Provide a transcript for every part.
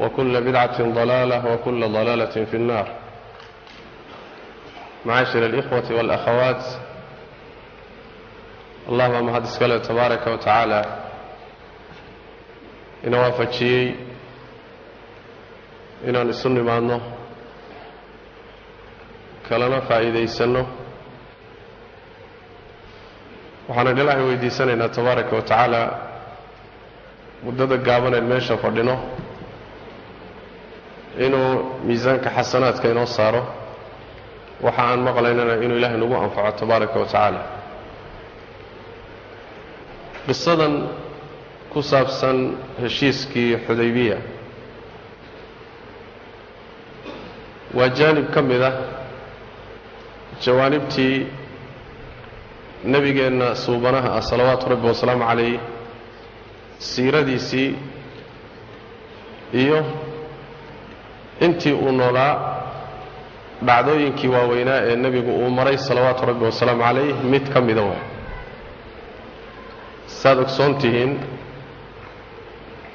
وكل بدعة ضلالة وكل ضلالة في النار معاشر الإخوة والأخوات الله mahad iskale tabaaraka wa tacaala ina waafajiyey inaan isu nimaadno kalena faa'iidaysanno waxaanan ilaahay weydiisanaynaa tabaaraka wa tacaala muddada gaabaneen meesha fadhino inuu miisaanka xasanaadka inoo saaro waxa aan maqlaynana inuu ilaahay nagu anfaco tabaaraka wa tacaala. Qisadan ku saabsan heshiiskii xudaybiya waa jaanib ka mid ah jawaanibtii nebigeenna suubanaha ah salawaatu rabbi wasalaamu calayh siiradiisii iyo intii uu noolaa dhacdooyinkii waaweynaa ee nebigu uu maray salawaatu rabbi wasalaamu calayh mid ka mida waay. Saad ogsoon tihiin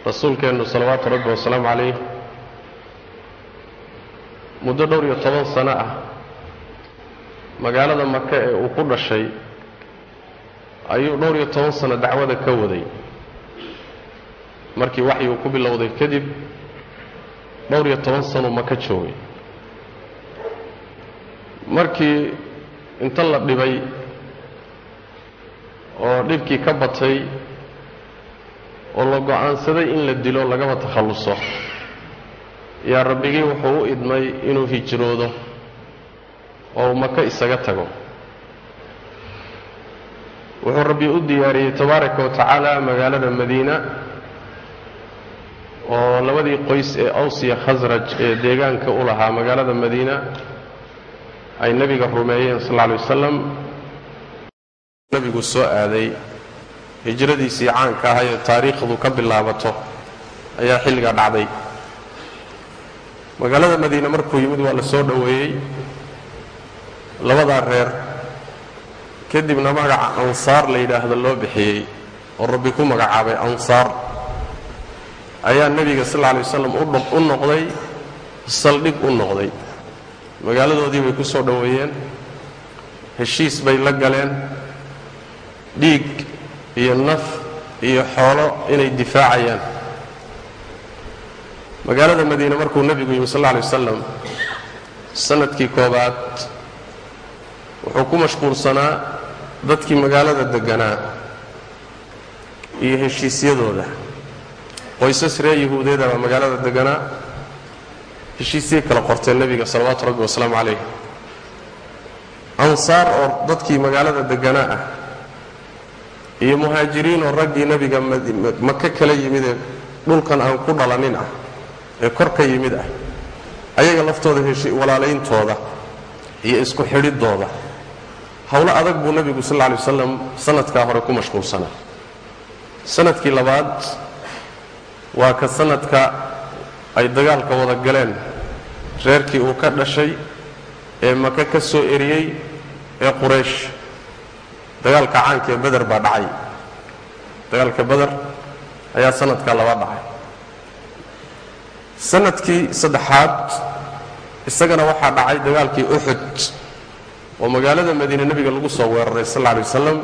rasuulkeennu salawaatu rabbi wasalaamu calayh muddo dhowr iyo toban sano ah magaalada maka ee uu ku dhashay ayuu dhowr iyo toban sano dacwada ka waday. Markii waxyi uu ku bilowday kadib dhowr iyo toban sano maka joogay. Markii inta la dhibay oo dhibkii ka batay oo la go'aansaday in la dilo lagaba takhalluso yaa rabbigii wuxuu u idmay inuu hijroodo oo uu maka isaga tago. Wuxuu rabbi u diyaariyey tabaaraka wa tacaala magaalada madiina oo labadii qoys ee awsiya khasraj ee deegaanka u lahaa magaalada madiina ay nebiga rumeeyeen sal alla alay wasalam nebigu soo aaday hijradiisii caanka ahay ee taariikhdu ka bilaabato ayaa xilligaa dhacday. Magaalada madiine markuu yimid waa la soo dhoweeyey labadaa reer kadibna magaca ansaar la yidhaahdo loo bixiyey oo rabbi ku magacaabay ansaar ayaa nebiga sal alay wasalam u noqday saldhig u noqday. Magaaladoodii bay ku soo dhoweeyeen heshiis bay la galeen dhiig iyo naf iyo xoolo inay difaacayaan. Magaalada madiine markuu nebigu yimi sal alla alay wasalam sannadkii koobaad wuxuu ku mashquulsanaa dadkii magaalada degganaa iyo heshiisyadooda qoysas reer yahuudeeda baa magaalada deganaa heshiisyay kala qorteen nebiga salawaatu rabbi wasalaamu calayh ansaar oo dadkii magaalada deganaa ah iyo muhaajiriin oo raggii nebiga maka kala yimidee dhulkan aan ku dhalanin ah ee kor ka yimid ah ayaga laftooda walaalayntooda iyo isku xidhiddooda howlo adag buu nebigu sal alla alay wasalam sanadkaa hore ku mashquulsanaa. Sanadkii labaad waa ka sanadka ay dagaalka wada galeen. Reerkii uu ka dhashay ee maka ka soo eriyey ee quraysh. Dagaalka caanka ee beder baa dhacay. Dagaalka beder ayaa sanadkaa laba dhacay. Sanadkii saddexaad isagana waxaa dhacay dagaalkii uxud oo magaalada madiine nebiga lagu soo weeraray sal alla alay wasalam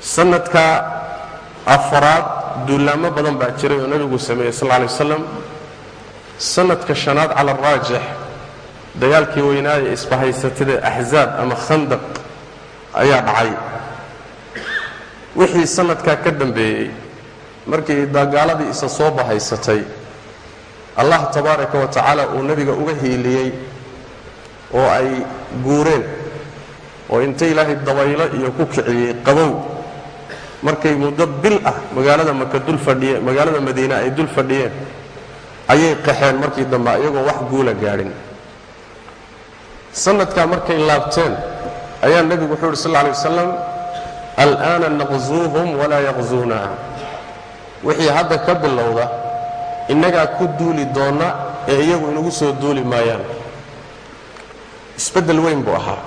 sanadka afaraad duulaamo badan baa jiray oo nebigu sameeyey sal alay wasalam sanadka shanaad cala araajix dagaalkii weynaaya isbahaysatada axzaab ama khandaq ayaa dhacay. Wixii sanadkaa ka dambeeyey markii dagaaladii isa soo bahaysatay allah tabaaraka wa tacaala uu nebiga uga hiiliyey oo ay guureen oo inta ilaahay dabaylo iyo ku kiciyey qabow markay muddo bil ah magaalada maka dul fadhiyeen magaalada madiine ay dul fadhiyeen ayay qaxeen markii dambe iyagoo wax guula gaadhin. Sanadkaa markay laabteen ayaa nebigu wuxuu yidhi sal lla alay wasalam al'aana naqsuuhum walaa yaqsuuna wixii hadda ka bilowda innagaa ku duuli doonna ee iyagu inagu soo duuli maayaan. Isbeddel weyn buu ahaa.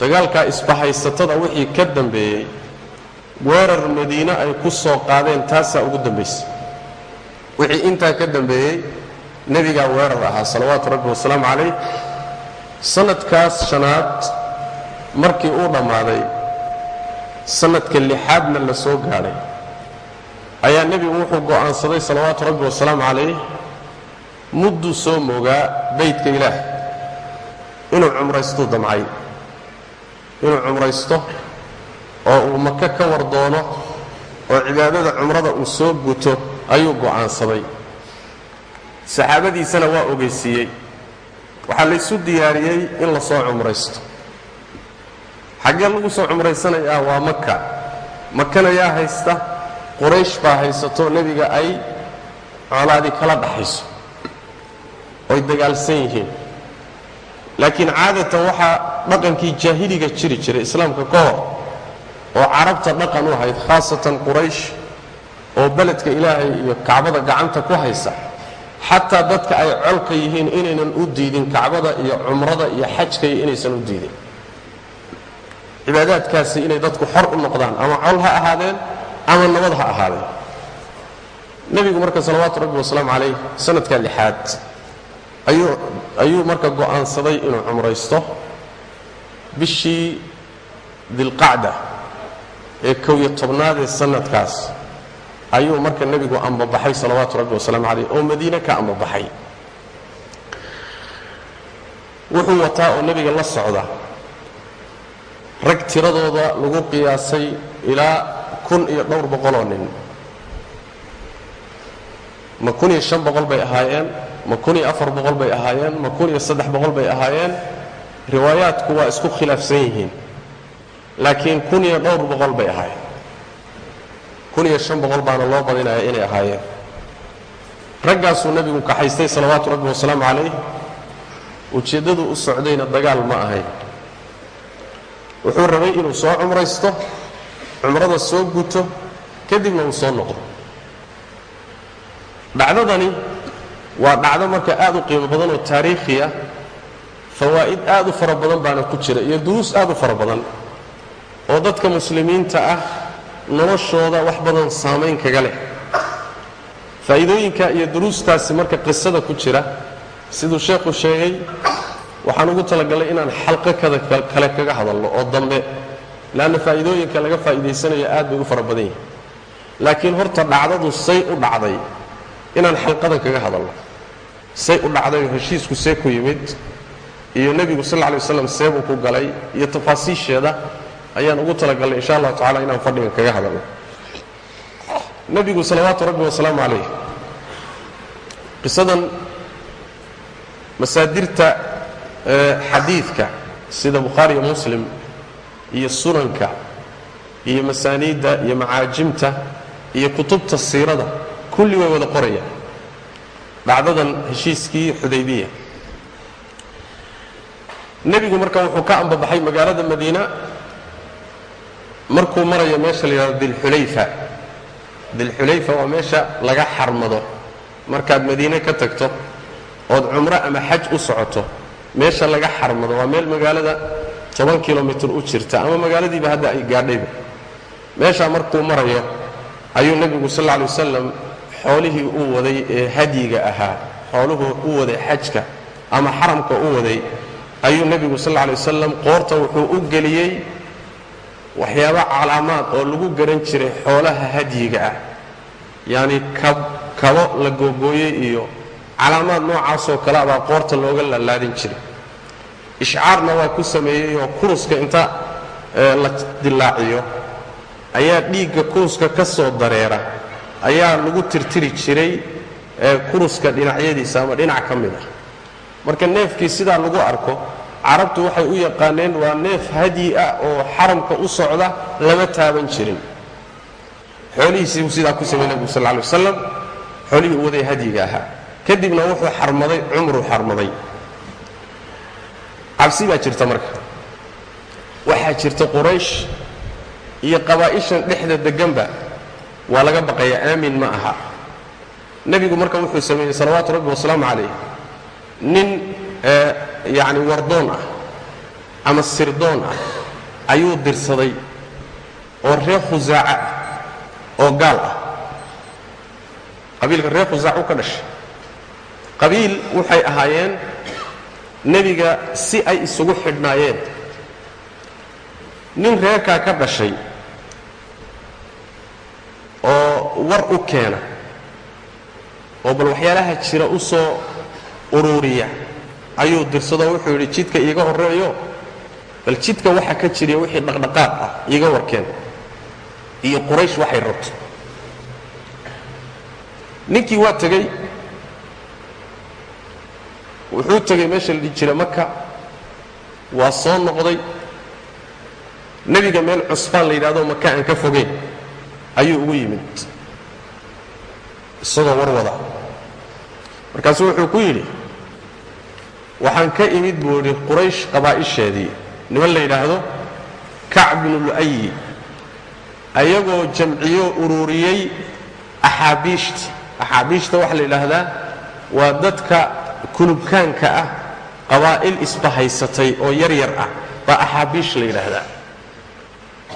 Dagaalkaa isbahaysatada wixii ka dambeeyey weerar madiine ay ku soo qaadeen taasaa ugu dambaysay wixii intaa ka dambeeyey nebigaa weerar ahaa salawaatu rabbi wasalaamu calayh. Sanadkaas shanaad markii uu dhammaaday sanadka lixaadna la soo gaadhay ayaa nebigu wuxuu go'aansaday salawaatu rabbi wasalaamu calayh mudduu soo moogaa baydka ilaah. Inuu cumraystuu damcay. Inuu cumraysto oo uu maka ka war doono oo cibaadada cumrada uu soo guto ayuu go'aansaday. Saxaabadiisana waa ogeysiiyey. Waxaa laysu diyaariyey in la soo cumraysto. Xaggee lagu soo cumraysanayaa waa maka makana yaa haysta quraysh baa haysato nebiga ay colaadi kala dhaxayso. Oy dagaalsan yihiin. Laakiin caadatan waxaa dhaqankii jaahiliga jiri jiray islaamka ka hor oo carabta dhaqan u ahayd khaasatan quraysh oo beledka ilaahay iyo kacbada gacanta ku haysa xataa dadka ay colka yihiin inaynan u diidin kacbada iyo cumrada iyo xajka inaysan u diidin. Cibaadaadkaasi inay dadku xor u noqdaan ama col ha ahaadeen ama nabad ha ahaadeen. Nebigu marka salawaatu rabbi wasalaamu calayh sanadka lixaad ayuu ayuu marka go'aansaday inuu cumraysto bishii dilqacda ee kow iyo tobnaad ee sanadkaas ayuu marka nebigu ambabaxay salawaatu rabbi wasalaamu calayh oo madiine ka ambabaxay. Wuxuu wataa oo nebiga la socda. Rag tiradooda lagu qiyaasay ilaa kun iyo dhowr boqoloo nin. Ma kun iyo shan boqol bay ahaayeen ma kun iyo afar boqol bay ahaayeen ma kun iyo saddex boqol bay ahaayeen. Riwaayaadku waa isku khilaafsan yihiin laakiin kun iyo dhowr boqol bay ahaayeen. Kun iyo shan boqol baana loo badinaya inay ahaayeen. Raggaasuu nebigu kaxaystay salawaatu rabbi wasalaamu calayh. Ujeeddaduu u socdayna dagaal ma ahayn. Wuxuu rabay inuu soo cumraysto cumrada soo guto kadibna uu soo noqdo. Dhacdadani waa dhacdo marka aad u qiimo badan oo taariikhiya fawaa'id aad u fara badan baana ku jira iyo duruus aad u fara badan oo dadka muslimiinta ah noloshooda wax badan saamayn kaga leh. Faa'iidooyinka iyo duruustaasi marka qisada ku jira siduu sheekhu sheegay waxaan ugu talagalay inaan xalqo kada kale kaga hadalno oo dambe leanna faa'iidooyinka laga faa'iidaysanayo aad bay u fara badan yihiin laakiin horta dhacdadu say u dhacday inaan xalqadan kaga hadalno. Say u dhacday heshiisku see ku yimid iyo nebigu sal lla alay waslam seebuu ku galay iyo tafaasiisheeda ayaan ugu talagalnay insha allahu tacala inaan fadhigan kaga hadalno. Nebigu salawaatu rabbi wasalaamu calayh. Qisadan masaadirta xadiidka sida bukhaariyo muslim iyo sunanka iyo masaaniidda iyo macaajimta iyo kutubta siirada kulli way wada qorayaan dhacdadan heshiiskii xudaybiya. Nebigu marka wuxuu ka ambabaxay magaalada madiina markuu marayo meesha la yidhahdo dilxulayfa. Dilxulayfa waa meesha laga xarmado. Markaad madiine ka tagto ood cumro ama xaj u socoto meesha laga xarmado waa meel magaalada toban kilomitir u jirta ama magaaladiiba hadda ay gaadhayba. Meeshaa markuu marayo ayuu nebigu sal lla lay wasalam xoolihii uu waday ee hadyiga ahaa xooluhu u waday xajka ama xaramka u waday ayuu nebigu sal lla lay wasalam qoorta wuxuu u geliyey waxyaaba calaamaad oo lagu garan jiray xoolaha hadyiga ah. Yacni kabo la googooyey iyo calaamaad noocaasoo kale abaa qoorta looga laalaadin jiray. Ishcaarna waa ku sameeyey oo kuruska inta la dilaaciyo. Ayaa dhiigga kuruska ka soo dareera. Ayaa lagu tirtiri jiray kuruska dhinacyadiisa ama dhinac ka mid ah. Marka neefkii sidaa lagu arko carabtu waxay u yaqaaneen waa neef hadyi ah oo xaramka u socda lama taaban jirin. Xoolihiisiibuu sidaa ku samey nebigu sal lay wasalam xoolihii u waday hadyiga ahaa. Kadibna wuxuu xarmaday cumruu xarmaday. Cabsi baa jirta marka. Waxaa jirta quraysh iyo qabaa'ishan dhexda degganba waa laga baqaya aamin ma aha. Nebigu marka wuxuu sameeyey salawaatu rabbi wasalaamu calayh. Nin yacni wardoon ah ama sirdoon ah ayuu dirsaday oo reer khusaaca ah oo gaal ah. Qabiilka reer khusaac u ka dhashay. Qabiil waxay ahaayeen nebiga si ay isugu xidhnaayeen. Nin reerkaa ka dhashay oo war u keena oo bal waxyaalaha jira u soo uruuriya ayuu dirsadoo wuxuu yidhi jidka iiga horreeyo. Bal jidka waxa ka jiriya wixii dhaqdhaqaaq ah iiga warkeen. Iyo quraysh waxay rabto. Ninkii waa tegey wuxuu tegey meesha la dhihi jira maka waa soo noqday. Nebiga meel cusbaan la yidhahdo maka aan ka fogeyn ayuu ugu yimid. Isagoo war wada. Markaasuu wuxuu ku yidhi waxaan ka imid buu idhi quraysh qabaa'isheedii. Niman la yidhaahdo kacb binu lu'ayi ayagoo jamciyo ururiyey axaabiishta axaabiishta waxaa la yidhaahdaa waa dadka kulubkaanka ah qabaa'il isbahaysatay oo yar yar ah. Baa axaabiish la yidhaahdaa.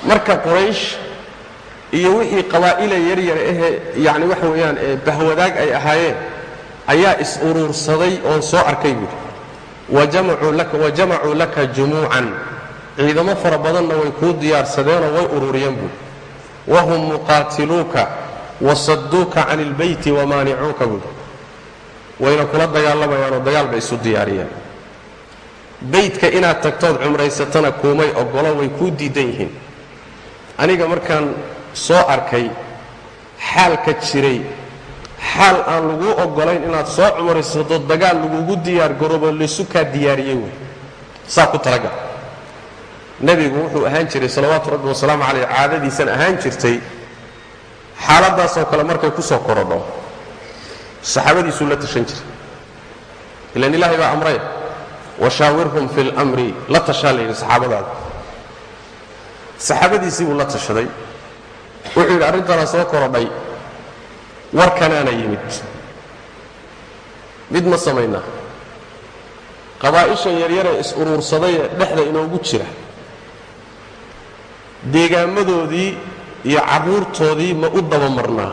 Marka quraysh iyo wixii qabaa'ila yaryar ahee yacni waxa weeyaan ee bahwadaag ay ahaayeen ayaa is uruursaday oon soo arkay buuhi wajamacuu laka jumuucan ciidamo fara badanna way kuu diyaarsadeenoo way ururiyeen buuhi wahum muqaatiluuka wasadduuka can ilbeyti wamaanicuuka buuhi wayna kula dagaalamayaanoo dagaal bay isu diyaariyeen. Beydka inaad tagtood cumraysatana kuumay ogolo way kuu diidan yihiin. Aniga markaan soo arkay xaalka jiray xaal aan laguu oggolayn inaad soo cumraysato dagaal lagugu diyaar garoobo laysu kaa diyaariyey wey saa ku talagal nebigu wuxuu ahaan jiray salawaatu rabbi wasalaamu caleyh caadadiisan ahaan jirtay. Xaaladaasoo kale markay ku soo korodho saxaabadiisuu la tashan jiray. Ilan ilaahay baa amray washaawirhum fi lmri la tashaa la yidhi saxaabadaada. Saxaabadiisii buu la tashaday. Wuxuu yidhi arrintaana soo korodhay warkanaana yimid. Mid ma samaynaa qabaa'ishan yaryaree is-uruursadayee dhexda inoogu jira. Deegaamadoodii iyo carruurtoodii ma u dabamarnaa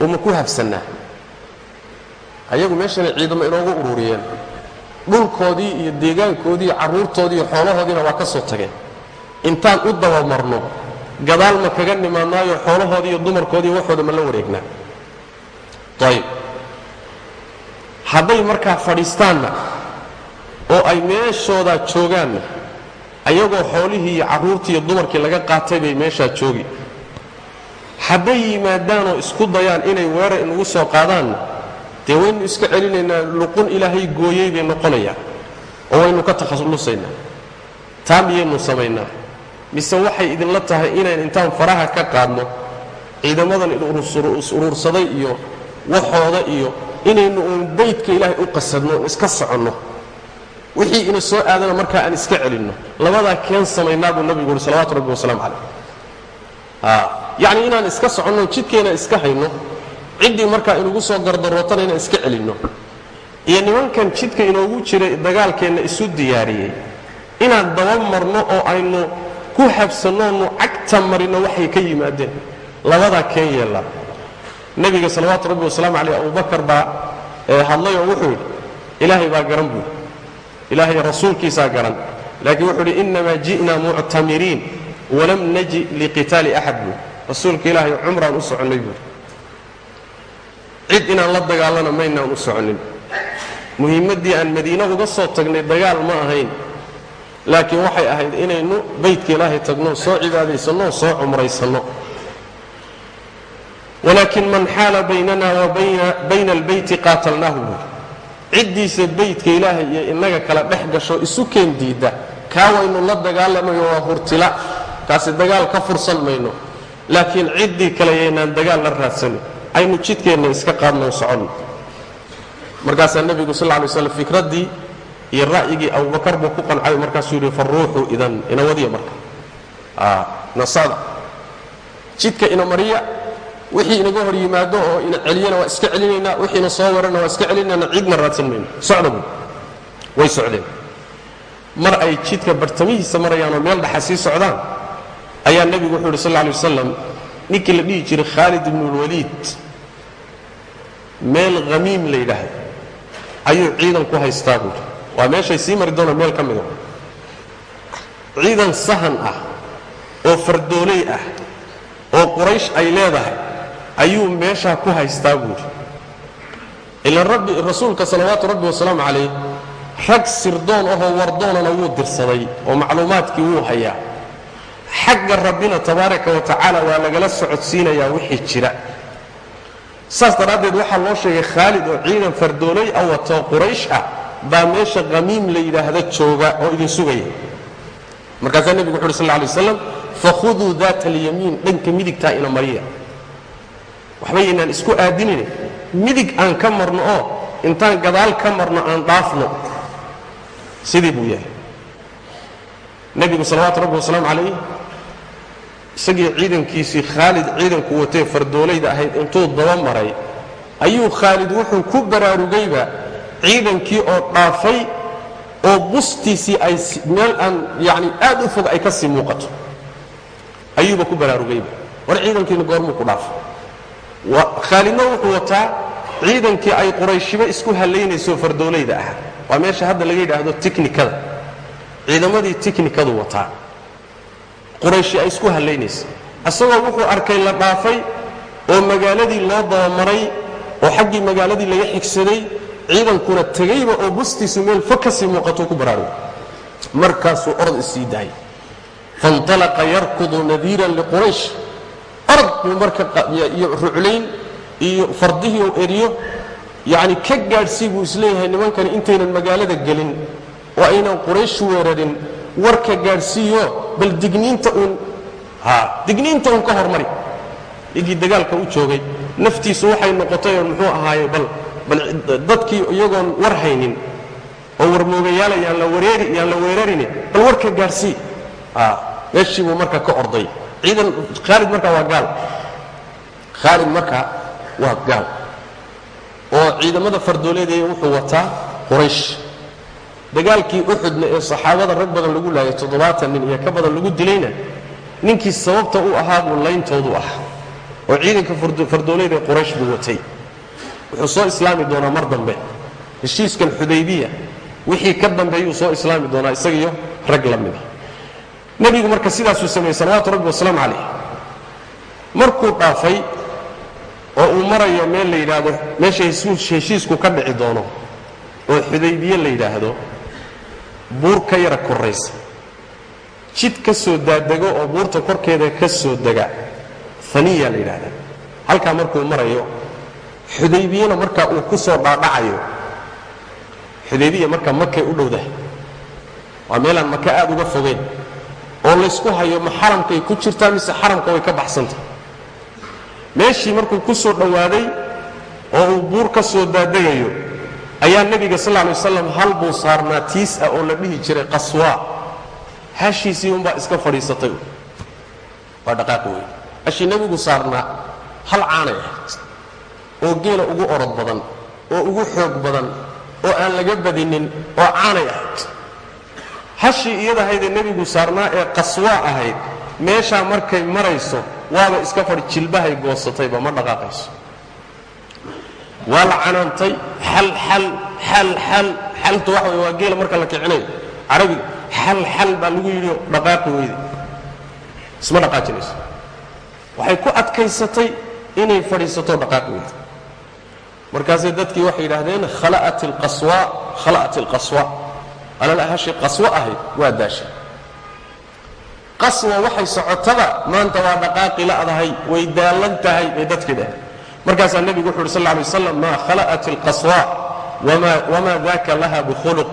oo ma ku habsannaa. Ayagu meeshanay ciidamo inoogu ururiyeen. Dhulkoodii iyo deegaankoodii iyo carruurtoodii iyo xoolahoodiina waa ka soo tageen. Intaan u dabamarno gadaal ma kaga nimaadnaayo xoolahoodii iyo dumarkoodii waxooda ma la wareegnaa ayib hadday markaa fadhiistaanna oo ay meeshoodaa joogaanna ayagoo xoolihii iyo carruurtii iyo dumarkii laga qaatay bay meeshaa joogi. Hadday yimaadaanoo isku dayaan inay weerar inugu soo qaadaanna dee waynu iska celinaynaa luqun ilaahay gooyey bay noqonayaan oo waynu ka takhallusaynaa taa miyaynu samaynaa mise waxay idinla tahay inayn intaan faraha ka qaadno ciidamadan is-uruursaday iyo waxooda iyo inaynu uun baydka ilaahay u qasadno iska soconno. Wixii ina soo aadana markaa aan iska celinno. Labadaa keen samaynaa buu nabigu uhi salawatu rabbi wasalaamu calayh. Yacni inaan iska soconno jidkeena iska hayno ciddii markaa inugu soo gardarootana inaan iska celinno. Iyo nimankan jidka inoogu jiray dagaalkeenna isu diyaariyey. Inaan daba marno oo aynu ku habsannoonu cagta marino waxay ka yimaadeen. Labadaa keen yeellaa nebiga salawaatu rabbi wasalaamu caleyh abubakar baa hadlay oo wuxuu yidhi ilaahay baa garan buuri ilaahay rasuulkiisaa garan. Laakiin wuxuu yidhi innamaa ji'naa muctamiriin walam naji liqitaali axad buuri rasuulka ilaahay cumraan u soconnay buuri cid inaan la dagaalana maynaan u soconnin. Muhiimaddii aan madiine uga soo tagnay dagaal ma ahayn laakiin waxay ahayd inaynu baydka ilaahay tagno soo cibaadaysanno soo cumraysanno. Walaakin man xaala baynana wa bayna albayti qaatalnaahu. Buuri ciddiisa baydka ilaahay iyo innaga kala dhex gasho isu keen diidda. Kaa waynu la dagaalamayo waa hurtila. Kaasi dagaal ka fursan mayno. Laakiin ciddii kale yaynaan dagaal la raadsanin. Aynu jidkeenna iska qaadno soconno markaasaa nebigu sal ly slam fikraddii iyo ra'yigii abubakar buu ku qancay markaasuu yidhi faruuxu idan ina wadiya marka. Nasada. Jidka ina mariya wixii inaga hor yimaado oo ina celiyana waa iska celinaynaa wixiina soo warana waa iska celinayna ciidna raadsan mayno. Socda buy way socdeen. Mar ay jidka bartamihiisa marayaanoo meel dhaxa sii socdaan ayaa nebigu wuxuu yidhi sal lla alay wasalam ninkii la dhihi jiray khaalid ibnulwaliid meel hamiim la yidhaahdo ayuu ciidan ku haystaa buuri waa meeshay sii mari doonaan meel ka mida ciidan sahan ah oo fardooley ah oo quraysh ay leedahay ayuu meeshaa ku haystaa buuri ilaan rabbi rasuulka salawaatu rabbi wasalaamu calayh rag sirdoon ahoo wardoonana wuu dirsaday oo macluumaadkii wuu hayaa. Xagga rabbina tabaaraka wa tacaala waa lagala socodsiinayaa wixii jira. Saas daraaddeed waxaa loo sheegay khaalid oo ciidan fardooley a watoo quraysh ah baa meesha khamiim la yidhaahda jooga oo idin sugaya. Markaasaa nebigu wuxu uhi sal lay waslam fakhuduu daata alyamiin. Dhanka midigtaa ina mariya. Waxba yaynaan isku aadinine. Midig aan ka marno oo intaan gadaal ka marno aan dhaafno. Sidii buu yahay. Nebigu salawaatu rabbi wasalaamu calayh isagii ciidankiisii khaalid ciidanku watee fardoolayda ahayd intuu daba maray ayuu khaalid wuxuu ku baraarugayba ciidankii oo dhaafay oo bustiisii ay meel aan yani aad u fog ay ka sii muuqato. Ayuuba ku baraarugayba war ciidankiina goormuu ku dhaafay khaalidna wuxuu wataa ciidankii ay qurayshiba isku hallaynayso fardoolayda ahaa. Waa meesha hadda laga yidhaahdo tiknikada ciidamadii tiknikadu wataa. Qurayshi ay isku hallaynaysa isagoo wuxuu arkay la dhaafay oo magaaladii loo dabamaray oo xaggii magaaladii laga xigsaday ciidankuna tegayba oo bustiisu meel fog ka sii muuqatou ku baraarugay markaasuu orod isii daayay. Faintalaqa yarkudu nadiiran liquraysh orod buu marka iyo ruclayn iyo fardihii u eriyo. Yacni ka gaadhsii buu is leeyahay nimankani intaynan magaalada gelin. Oo aynan quraysh weerarin. Warka gaadhsiiyo bal digniinta uun ha digniinta uun ka hormari. Igii dagaalka u joogay. Naftiisu waxay noqotay oo muxuu ahaaye bal bal dadkii iyagoon war haynin oo warmoogayaala yaan la wareeri yaan la weerarini bal warka gaadhsii a meeshii buu marka ka orday. Ciidan khaalid marka waa gaal. Khaalid marka waa gaal. Oo ciidamada fardooleedee wuxuu wataa quraysh. Dagaalkii uxudna ee saxaabada rag badan lagu laayay toddobaatan nin iyo ka badan lagu dilayna ninkii sababta u ahaa buu layntoodu ah oo ciidanka fardooleed ee quraysh buu watay wuxuu soo islaami doonaa mar dambe. Heshiiskan xudaybiya wixii ka dambeeyuu soo islaami doonaa isagiyo rag la mida nebigu marka sidaasuu sameeyey salawaatu rabbi wasalaamu calayh markuu dhaafay oo uu marayo meel la yidhaahdo meesha heshiisku ka dhici doono oo xudaybiye la yidhaahdo buur ka yara korraysa jid ka soo daadego oo buurta korkeeda ka soo dega aniya la yidhahdaa halkaa markuu marayo xudaybiyena markaa uu ku soo dhaadhacayo. Xudaybiya marka makay u dhowdahay waa meelaan maka aad uga fogeyn oo laysku hayo ma xaramkay ku jirtaa mise xaramka way ka baxsantah meeshii markuu ku soo dhowaaday oo uu buur ka soo daadagayo ayaa nebiga sal lay waslam hal buu saarnaa tiis ah oo la dhihi jiray qaswaa hashiisii unbaa iska fadhiisatay. Waa dhaqaaqi wey hashii nebigu saarnaa hal caanay ahayd oo geela ugu orod badan oo ugu xoog badan oo aan laga badinin oo caanay ahayd. Hashii iyadahaydee nebigu saarnaa ee qaswaa ahayd meeshaa markay marayso waaba iska fadhi jilbahay goosatayba ma dhaqaaqayso. Waa la canaantay xal xal xal xal xaltu waxa wey waa geela marka la kicinayo. Carabiga xal xal baa lagu yidhi dhaqaaqi weyde isma dhaqaajinayso. Waxay ku adkaysatay inay fadhiisato dhaqaaqi weyde markaasay dadkii waxay yidhaahdeen khala'at alqaswa khala'at alqaswa. Alal hashi qaswo ahayd waa daashay qaswa waxay socotaba maanta waa dhaqaaqi la'dahay way daallan tahay bay dadkii dhaheen markaasaa nebigu wuxu uhi sal alay waslam maa khala'at alqaswa wamaa daka laha bikhuluq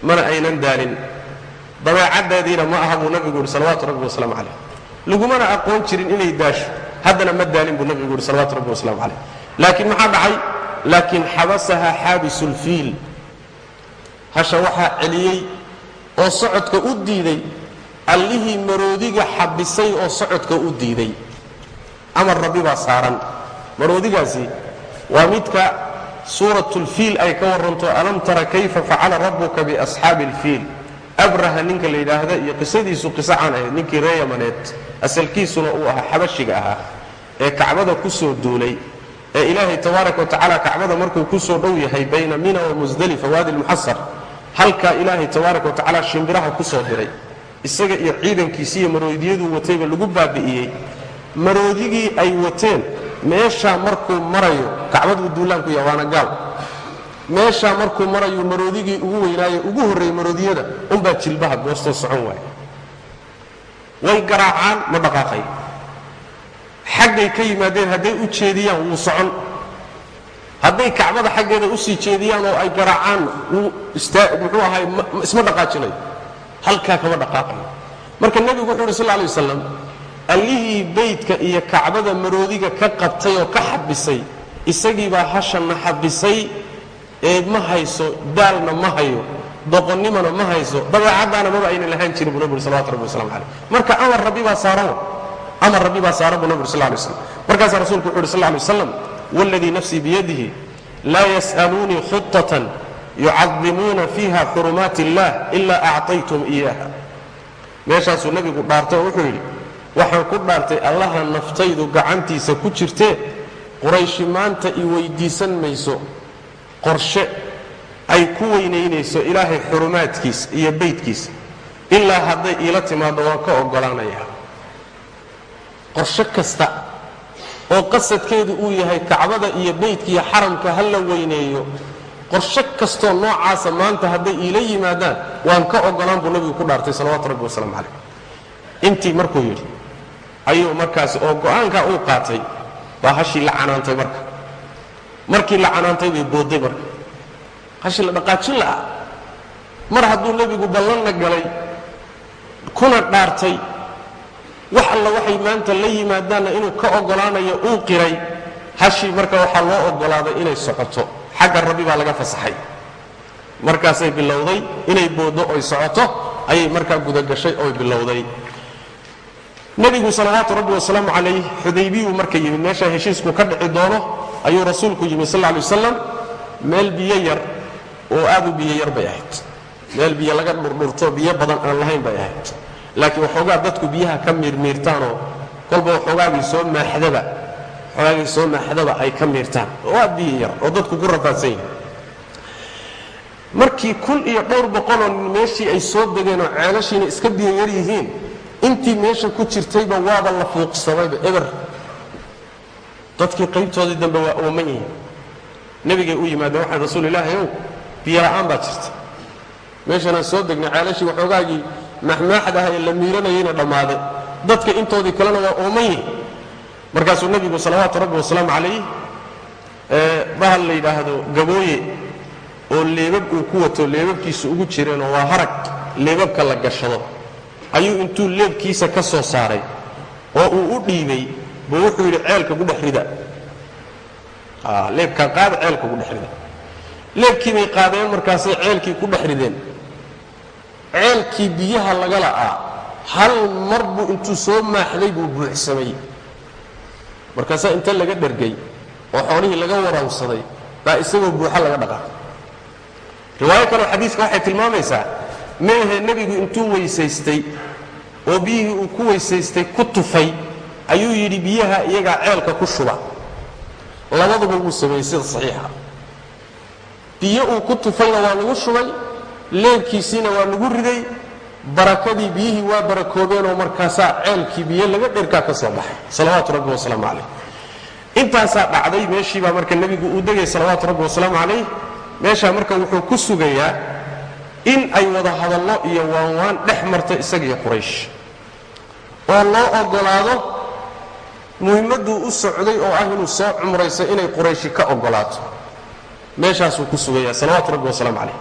mana aynan daalin. Dabeecaddeediina ma aha buu nabigu yidhi salawaatu rabbi wasalaamu calayh. Lagumana aqoon jirin inay daasho haddana ma daalin buu nabigu yidhi salawatu rabbi wasalaamu calayh laakiin maxaa dhacay? Laakiin xabasaha xaabisulfiil hasha waxaa celiyey oo socodka u diiday allihii maroodiga xabisay oo socodka u diiday. Amar rabbi baa saaran. Maroodigaasi waa midka suuratulfiil ay ka warranto alam tara kayfa facala rabbuka biasxaabi alfiil abraha ninka la yidhaahda iyo qisadiisu qiso caan ahayd ninkii ree yamaneed asalkiisuna uu ahaa xabashiga ahaa ee kacbada ku soo duulay ee ilaahay tabaaraka wa kacbada markuu ku soo dhow yahay bayna mina wa musdalifa waadi lmuxasar halkaa ilaahay tabaaraka wa shimbiraha ku soo diray. Isaga iyo ciidankiisi iyo maroodiyaduu watayba lagu baabi'iyey. Maroodigii ay wateen meeshaa markuu marayo kacbaduu duulaanku ya waana gaal. Meeshaa markuu marayu maroodigii ugu weynaaye ugu horreeyey maroodiyada unbaa jilbaha goostoo socon waaya way garaacaan ma dhaqaaqay xaggay ka yimaadeen hadday u jeediyaan wuu socon. Hadday kacbada xaggeeda u sii jeediyaan oo ay garaacaan wuu muxuu ahay isma dhaqaajinayo halkaa kama dhaqaaqayo marka nebigu wuxu uhi sal lay wasalam allihii baydka iyo kacbada maroodiga ka qabtay oo ka xabisay isagiibaa hashanna xabisay ee ma hayso daalna ma hayo doqonnimana ma hayso dabeecaddaana maba ayna lahaan jirin buu nabig salawatu rabbi waslamu calayh marka amar rabbi baa saaran amar rabbi baa saaran buu nabig sal lay slam markaasaa rasuulku wuxu uhi sal lay waslam waladii nafsii biyadihi laa yas'aluunii khutatan yucadimuuna fiiha xurumaati illah ilaa acطaytum iyaha meeshaasuu nebigu dhaartay oo wuxuu yidhi waxaan ku dhaartay allaha naftaydu gacantiisa ku jirtee qurayshi maanta i weyddiisan mayso qorshe ay ku weynaynayso ilaahay xurumaadkiisa iyo baydkiisa ilaa hadday iila timaaddo waan ka oggolaanayaa qorshe kasta oo qasadkeedu uu yahay kacbada iyo baydkiiyo xaramka ha la weyneeyo qorshe kastoo noocaasa maanta hadday iila yimaadaan waan ka oggolaan buu nabigu ku dhaartay salawaatu rabbi wasalaamu calayh. Intii markuu yidhi ayuu markaasi oo go'aankaa uu qaatay baa hashii la canaantay marka. Markii la canaantay bay boodday marka. Hashii la dhaqaajin la'a mar hadduu nebigu ballanna galay kuna dhaartay wax alla waxay maanta la yimaadaanna inuu ka oggolaanayo uu qiray hashii marka waxaa loo oggolaaday inay socoto. Xagga rabbi baa laga fasaxay. Markaasay bilowday inay booddo oy socoto ayay markaa gudagashay oy bilowday. Nebigu salawaatu rabbi wasalaamu calayh xudaybiyuu marka yimid meeshaa heshiisku ka dhici doono ayuu rasuulku yimid sal lay wasalam meel biyo yar oo aad u biyo yar bay ahayd. Meel biyo laga dhurdhurto biyo badan aan lahayn bay ahayd laakiin waxoogaa dadku biyaha ka miirmiirtaanoo kolba waxoogaagii soo maaxdaba waxoogaagii soo maaxdaba ay ka miirtaan aad biyo yar oo dadku ku rafaadsan yihiin markii kun iyo dhowr boqoloo nin meeshii ay soo degeen oo ceelashiina iska biyo yar yihiin intii meesha ku jirtayba waaba la fuuqsamayba eber. Dadkii qaybtoodii dambe waa ooman yihiin. Nebigay u yimaadeen waxay rasuul ilaahi ow biyola'aan baa jirta. Meeshanaan soo degnay ceelashii waxoogaagii maxmaaxda ah ee la miiranayayna dhammaaday. Dadka intoodii kalena waa ooman yihiin markaasuu nebigu salawaatu rabbi wasalaamu calayh bahal la yidhaahdo gabooye oo leebab uu ku wato leebabkiisa ugu jireenoo waa harag leebabka la gashado ayuu intuu leebkiisa ka soo saaray oo uu u dhiibay buu wuxuu yidhi ceelka gu dhex rida. Leebkaa qaada ceelka gu dhex rida. Leebkii qaadeen markaasay ceelkii ku dhex rideen ceelkii biyaha laga la'aa hal mar buu intuu soo maaxday buu buuxsamay. Markaasaa inta laga dhergay oo xoolihii laga waraawsaday baa isagoo buuxa laga dhaqaa. Riwaayo kaleo xadiiska waxay tilmaamaysaa meehe nebigu intuu weysaystay oo biyihii uu ku weysaystay ku tufay ayuu yidhi biyaha iyagaa ceelka ku shuba. Labaduba wuu sameeyey sida saxiixa. Biyo uu ku tufayna waa lagu shubay leebkiisiina waa lagu riday barakadii biyihii waa barakoobeenoo markaasaa ceelkii biyo laga dherkaa ka soo baxay. Salawaatu rabbi wasalaamu calayh. Intaasaa dhacday meeshiibaa marka nebigu uu degay salawaatu rabbi wasalaamu calayh meeshaa marka wuxuu ku sugayaa in ay wada hadallo iyo waanwaan dhex marto isagiyo quraysh. Oo loo oggolaado muhimmadduu u socday oo ah inuu soo cumrayso inay qurayshi ka oggolaato meeshaasuu ku sugayaa. Salawaatu rabbi wasalaamu calayh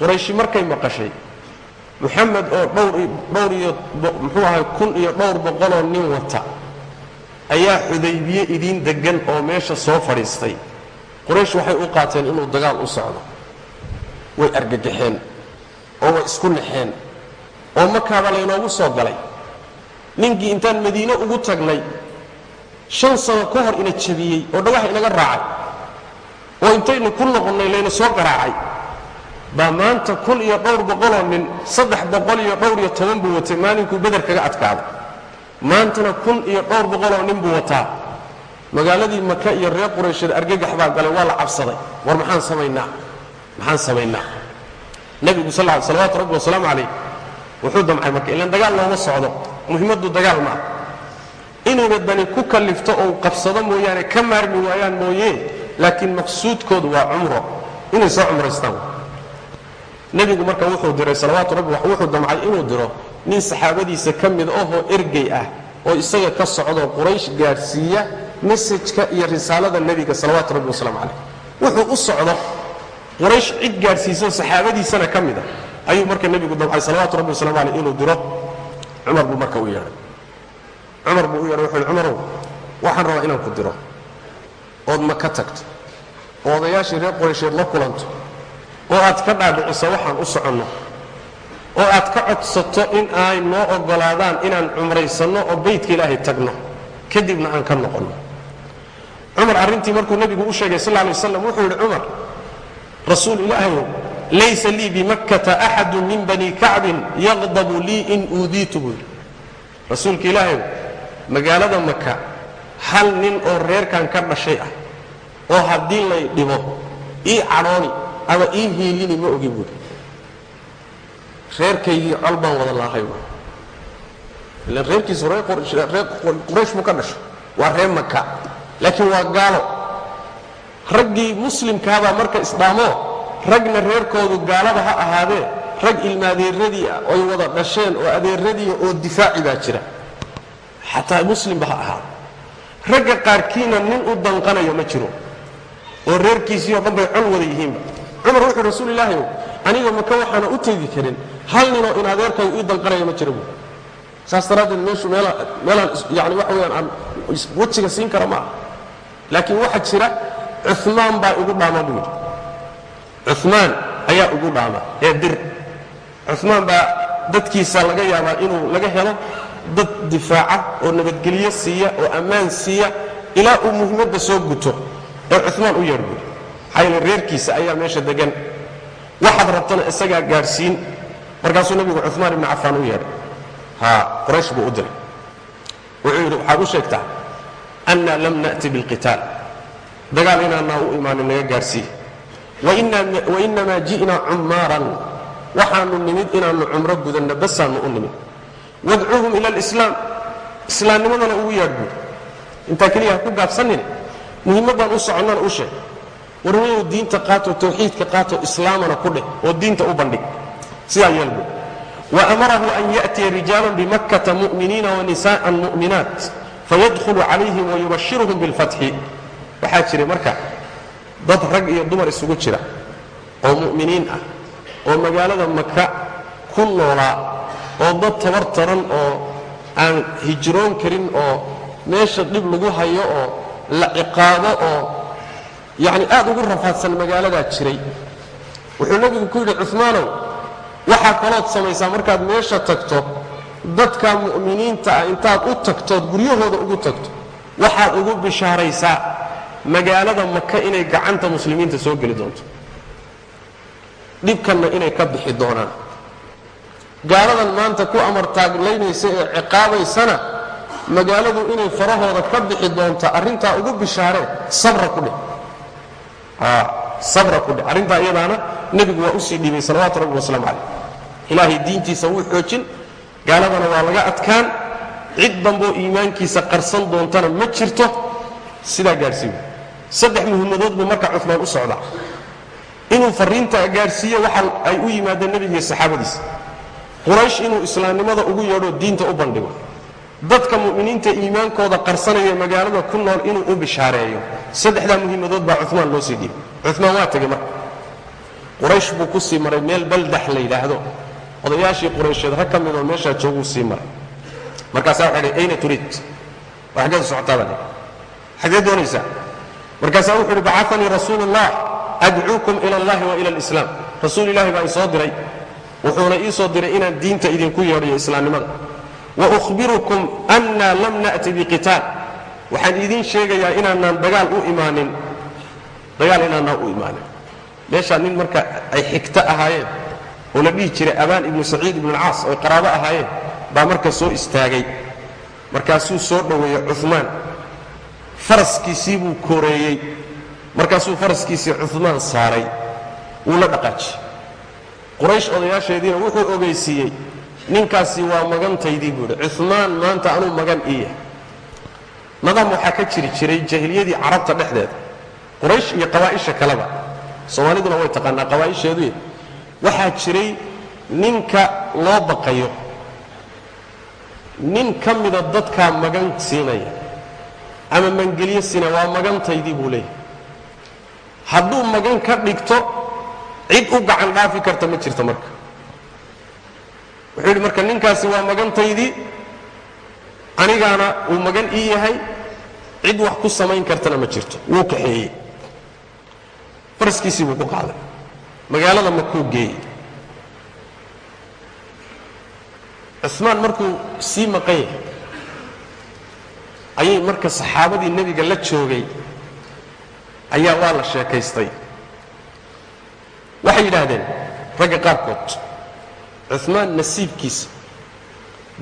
qurayshi markay maqashay muxamed oo dhowr iyo muxuu ahay kun iyo dhowr boqoloo nin wata ayaa xudaybiye idiin deggan oo meesha soo fadhiistay. Quraysh waxay u qaateen inuu dagaal u socdo. Way argagaxeen oo way isku naxeen oo makaaba laynoogu soo galay. Ninkii intaan madiine ugu tagnay shan sano ka hor ina jabiyey oo dhawaxa inaga raacay. Oo intaynu ku noqonnay layna soo garaacay baa maanta kun iyo dhowr boqoloo nin saddex boqol iyo dhowr iyo toban buu watay. Maalinkuu beder kaga adkaaday maantana kun iyo dhowr boqoloo nin buu wataa. Magaaladii maka iyo reer quraysheed argagax baa galay waa la cabsaday. War maxaan samaynaa? Maxaan samaynaa? Nebigu sal salawaatu rabbi wasalaamu calayh wuxuu damcay marka ilaan dagaal looma socdo. Muhimmaddu dagaal ma ah inayna dani ku kallifto ou qabsado mooyaane ka maarmi waayaan mooye laakiin maqsuudkoodu waa cumro. Inay soo cumraystaan nebigu marka wuxuu diray salawaatu rabbi wuxuu damcay inuu diro. Nin saxaabadiisa ka mid ahoo ergey ah oo isaga ka socdo quraysh gaadhsiiya mesajka iyo risaalada nebiga salawaatu rabbi wasalaamu calayh. Wuxuu u socdo quraysh cid gaadhsiiso saxaabadiisana ka mid a ayuu marka nebigu damcay salawaatu rabbi wasalamu caleyh inuu diro. Cumar buu marka u yeedhay. Cumar buu u yeedhay wuxuu yidhi cumarow waxaan rabaa inaan ku diro. Ood ma ka tagto. Oo odayaashii reer quraysheed la kulanto oo aad ka dhaadhiciso waxaan u soconno. oo aad ka codsato in ay noo oggolaadaan inaan cumraysanno oo baydka ilaahay tagno. Kadibna aan ka noqonno. Cumar arrintii markuu nebigu u sheegay sal lay waslam wuxuu yidhi cumar rasuul ilaahayow laysa lii bimakkata axadu min bani kacbin yaqdabu lii in uudiitu buu yidhi. Rasuulka ilaahayow magaalada maka hal nin oo reerkan ka dhashay ah oo haddii lay dhibo ii cadhooni ama ii hiilini ma ogi buuri reerkaygii col baan wada laahay ilan reerkiisu reer quraysh buu ka dhashay waa reer maka laakiin waa gaalo. Raggii muslimkaabaa marka isdhaamoo ragna reerkoodu gaalada ha ahaadee rag ilmaadeeradii ah oy wada dhasheen oo adeeradiia oo difaaci baa jira. Xataa muslimba ha ahaado. Ragga qaarkiina nin u danqanayo ma jiro. Oo reerkiisii oo dhan bay col wada yihiinba cumar wuxuu rasuul ilaahayow aniga maka waxaana u tegi karin hal ninoo in adeerkayo ii danqanaya ma jira buu saas daraaddeed meeshu meelaan yani waxa weyaan aan wejiga siin kara ma ah laakiin waxaa jira cumaan baa igu dhaama buu yidhi. Cumaan ayaa igu dhaama ee dir. Cumaan baa dadkiisa laga yaabaa inuu laga helo dad difaaca oo nabadgelyo siiya oo ammaan siiya ilaa uu muhimmadda soo guto ee cumaan u yeedh buuri yeele reerkiisa ayaa meesha degan. Waxaad rabtana isagaa gaadhsiin markaasuu nebigu cumaan ibni cafaan u yeedhay. Ha quraysh buu u diray wuxuu yidhi waxaad u sheegtaa anna lam na'ti bilqitaal. Dagaal inaanaa u imaanin naga gaadhsii wainamaa ji'naa cummaaran waxaanu nimid inaannu cumro gudanna basaannu u nimid. Wadcuuhum ila alislaam. Islaamnimadana ugu yaadh buuri intaa keliya ku gaabsannin. Muhimmaddaan u soconnana u sheeg warwayow diinta qaato tawxiidka qaato islaamana ku dheh oo diinta u bandhig. Sidaa yeel buuri waamarahu an ya'tiya rijaalan bimakkata mu'miniina wanisa'an mu'minaat fayadkhulu calayhim wayubashiruhum bilfatxi waxaa jiray marka dad rag iyo dumar isugu jira oo mu'miniin ah oo magaalada maka ku noolaa oo dad tabar taran oo aan hijroon karin oo meesha dhib lagu hayo oo la ciqaabo oo yacni aad ugu rafaadsan magaaladaa jiray. Wuxuu nebigu ku yidhi cumaanow waxaa kalood samaysaa markaad meesha tagto dadka mu'miniinta ah intaad u tagtood guryahooda ugu tagto waxaad ugu bishaaraysaa magaalada maka inay gacanta muslimiinta soo geli doonto. Dhibkanna inay ka bixi doonaan. Gaaladan maanta ku amartaaglaynaysa ee ciqaabaysana magaaladu inay farahooda ka bixi doonto arrintaa ugu bishaaree sabra ku dheh sabra ku dheh arrintaa iyadaana nebigu waa u sii dhiibay salawaatu rabbi wasalaamu calayh. Ilaahay diintiisa wuu xoojin gaaladana waa laga adkaan. Cid damboo iimaankiisa qarsan doontana ma jirto. Sidaa gaadhsiiyo saddex muhimmadood buu marka cumaan u socdaa inuu fariinta gaadhsiiyo waxa ay u yimaadeen nebiga iyo saxaabadiisa. Quraysh inuu islaamnimada ugu yeedho diinta u bandhigo dadka mu'miniinta iimaankooda qarsanaya magaalada ku nool inuu u bishaareeyo. Saddexdaa muhiimadood baa cumaan loo sii dhiibay. Cumaan waa tegey marka. Quraysh buu ku sii maray meel baldax la yidhaahdo. Odayaashii quraysheed rag ka midoo meeshaa jooguu sii maray. Markaasaa waxa dhi ayna turiid waa xaggeeda socotaaba dhe xaggee doonaysaa. Markaasaa wuxu uhi bacanii rasuulu ullah adcuukum ila allahi wa ila alislaam. Rasuul ilaahi baa isoo diray. Wuxuuna ii soo diray inaan diinta idinku yeedhayo islaamnimada wa uhbirukum anna lam na'ti biqitaal waxaan idiin sheegayaa inaanaan dagaal u imaanin dagaal inaanaan u imaanin meeshaa nin marka ay xigto ahaayeen oo la dhihi jiray abaan ibnu saciid ibnu alcaas oy qaraabo ahaayeen baa marka soo istaagay markaasuu soo dhoweeyey cumaan faraskiisii buu koreeyey markaasuu faraskiisii cumaan saaray wuu la dhaqaajiyey quraysh odayaasheediina wuxuu ogeysiiyey ninkaasi waa magantaydii buu idhi cumaan maanta anuu magan iiya nadaam waxaa ka jiri jiray jahiliyadii carabta dhexdeeda quraysh iyo qabaa'isha kaleba. Soomaaliduna way taqaanaa qabaa'isheedu waxaa jiray ninka loo baqayo. Nin ka mida dadkaa magan siinaya ama mangelyo siina waa magantaydii buu leeyahay. Hadduu magan ka dhigto cid u gacan dhaafi karta ma jirto marka wuxuu yidhi marka ninkaasi waa magantaydii anigaana uu magan ii yahay cid wax ku samayn kartana ma jirto wuu kaxeeyey. Faraskiisii buu ku qaaday magaalada makuu geeyey. Cumaan markuu sii maqan yahay ayay marka saxaabadii nebiga la joogay ayaa waa la sheekaystay. Waxay yidhaahdeen ragga qaarkood cumaan nasiibkiisa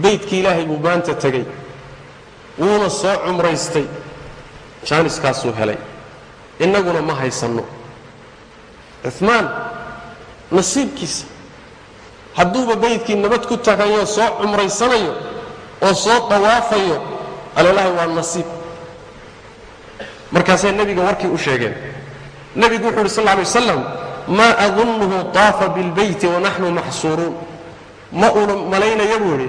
beydkii ilaahay buu maanta tegey wuuna soo cumraystay jaaniskaasuu helay. Innaguna ma haysanno. Cumaan nasiibkiisa hadduuba beydkii nabad ku tagayo soo cumraysanayo oo soo dawaafayo alelahay waa nasiib. Markaasay nebiga warkii u sheegeen. Nebigu wuxu uhi sal lla alay wasalam maa adunnuhu taafa bilbeyti wanaxnu maxsuuruun ma uuna malaynaya buu idhi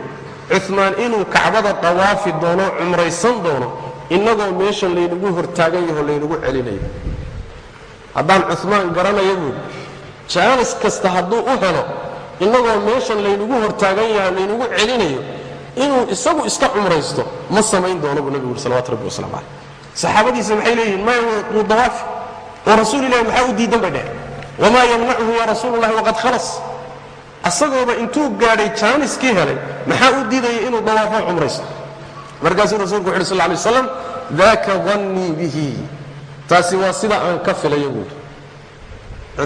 cumaan inuu kacbada dawaafi doono cumraysan doono innagoo meeshan laynagu hortaagan yaho laynagu celinayo. Haddaan cumaan garanaya buuhi jaanis kasta hadduu u helo innagoo meeshan laynagu hortaagan yaho laynagu celinayo inuu isagu iska cumraysto ma samayn doono buu nebigu uhi salawatu rabbi waslamu caleyh saxaabadiisa maxay leeyihiin? Maya wuu dawaafi oo rasuul ilahi maxaa u diidan bay dheh wamaa yamnacuhu ya rasuul اllahi waqad khalas asagooba intuu gaadhay jaaniskii helay maxaa u diidaya inuu dawaafo cumraysto? Markaasuu rasuulku wuxu uhi sal lay waslam daaka dannii bihi. Taasi waa sida aan ka filayo buuhi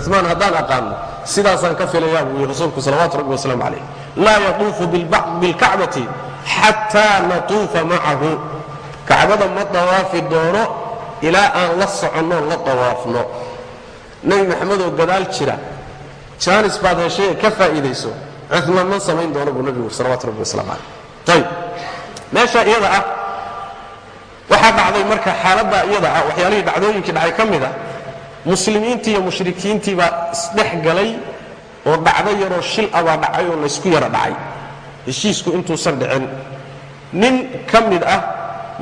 cumaan haddaan aqaano sidaasaan ka filayaa buu yihi rasuulku salawatu rabbi waslamu calayh. Laa yatuufu bilkacbati xataa natuufa macahu. Kacbada ma dawaafi doono ilaa aan la soconno la dawaafno. Nebi maxamedoo gadaal jira jaanis baad heshay ee ka faa'iidayso. Cumaan ma samayn doono buu nebigu uri salawatu rabbi waslamu calayh ayb meesha iyada ah waxaa dhacday marka xaaladda iyada ah waxyaalihii dhacdooyinkii dhacay ka mid a muslimiintii iyo mushrikiintii baa isdhex galay oo dhacdo yaroo shil a baa dhacay oo laysku yaro dhacay. Heshiisku intuusan dhicin. Nin ka mid ah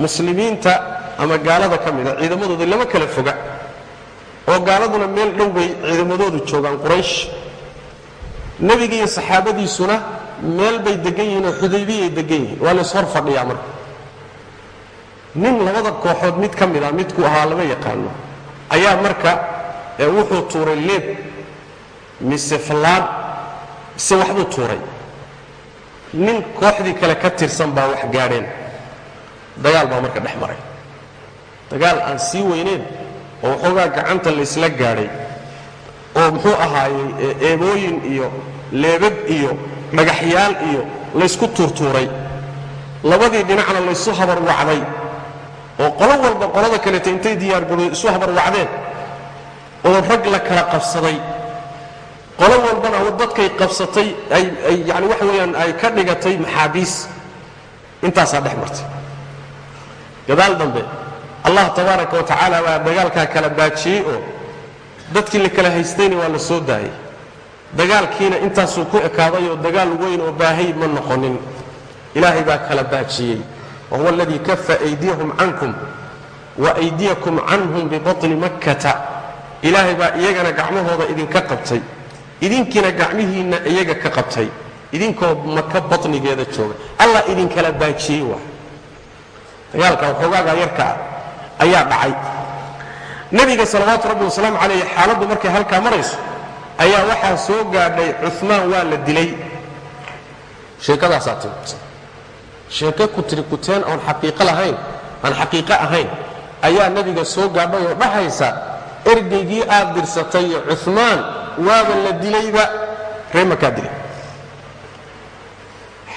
muslimiinta ama gaalada ka mid a ciidamadooda lama kala foga. Oo gaaladuna meel dhow bay ciidamadoodu joogaan quraysh nebiga iyo saxaabadiisuna meel bay degan yihiin oo xudaybiyay degan yihiin. Waa lays hor fadhiyaa marka. Nin labada kooxood mid ka mid a midkuu ahaa lama yaqaano. Ayaa marka wuxuu tuuray leeb mise fallaan mise waxbuu tuuray. Nin kooxdii kale ka tirsan baa wax gaadheen. Dagaal baa marka dhex maray. Dagaal aan sii weyneyn oo waxoogaa gacanta laysla gaadhay oo muxuu ahaayey eebooyin iyo leebab iyo dhagaxyaal iyo laysku tuurtuuray. Labadii dhinacna laysu habarwacday oo qolo walba qolada kaleeta intay diyaargarooy isu habarwacdeen oo rag la kala qabsaday. Qolo walbana dadkay qabsatay ay yani waxa weeyaan ay ka dhigatay maxaabiis. Intaasaa dhex martay. Gadaal dambe allah tabaaraka wa tacaala baa dagaalkaa kala baajiyey oo dadkii la kala haystayna waa la soo daayey dagaalkiina intaasuu ku ekaaday dagaal weyn oo baahay ma noqonin. Ilaahay baa kala baajiyey. Wahuwa aladii kafa aydiyahum cankum wa aydiyakum canhum bibatni makkata. Ilaahay baa iyagana gacmahooda idinka qabtay. Idinkiina gacmihiinna iyaga ka qabtay. Idinkoo maka batnigeeda jooga. Allah idinkala baajiyey waa. Dagaalka waxoogaagaa yarka ah ayaa dhacay. Nebiga salawaatu rabbi wasalaamu calayh xaaladdu markay halkaa marayso ayaa waxaa soo gaadhay cumaan waa la dilay. Sheekadaasaa timid sheeke ku kuteen oon xaqiiqo lahayn aan xaqiiqo ahayn ayaa nebiga soo gaadhay oo dhahaysa ergeygii aad dirsatay cumaan waaba la dilayba. Ree makaa dilay.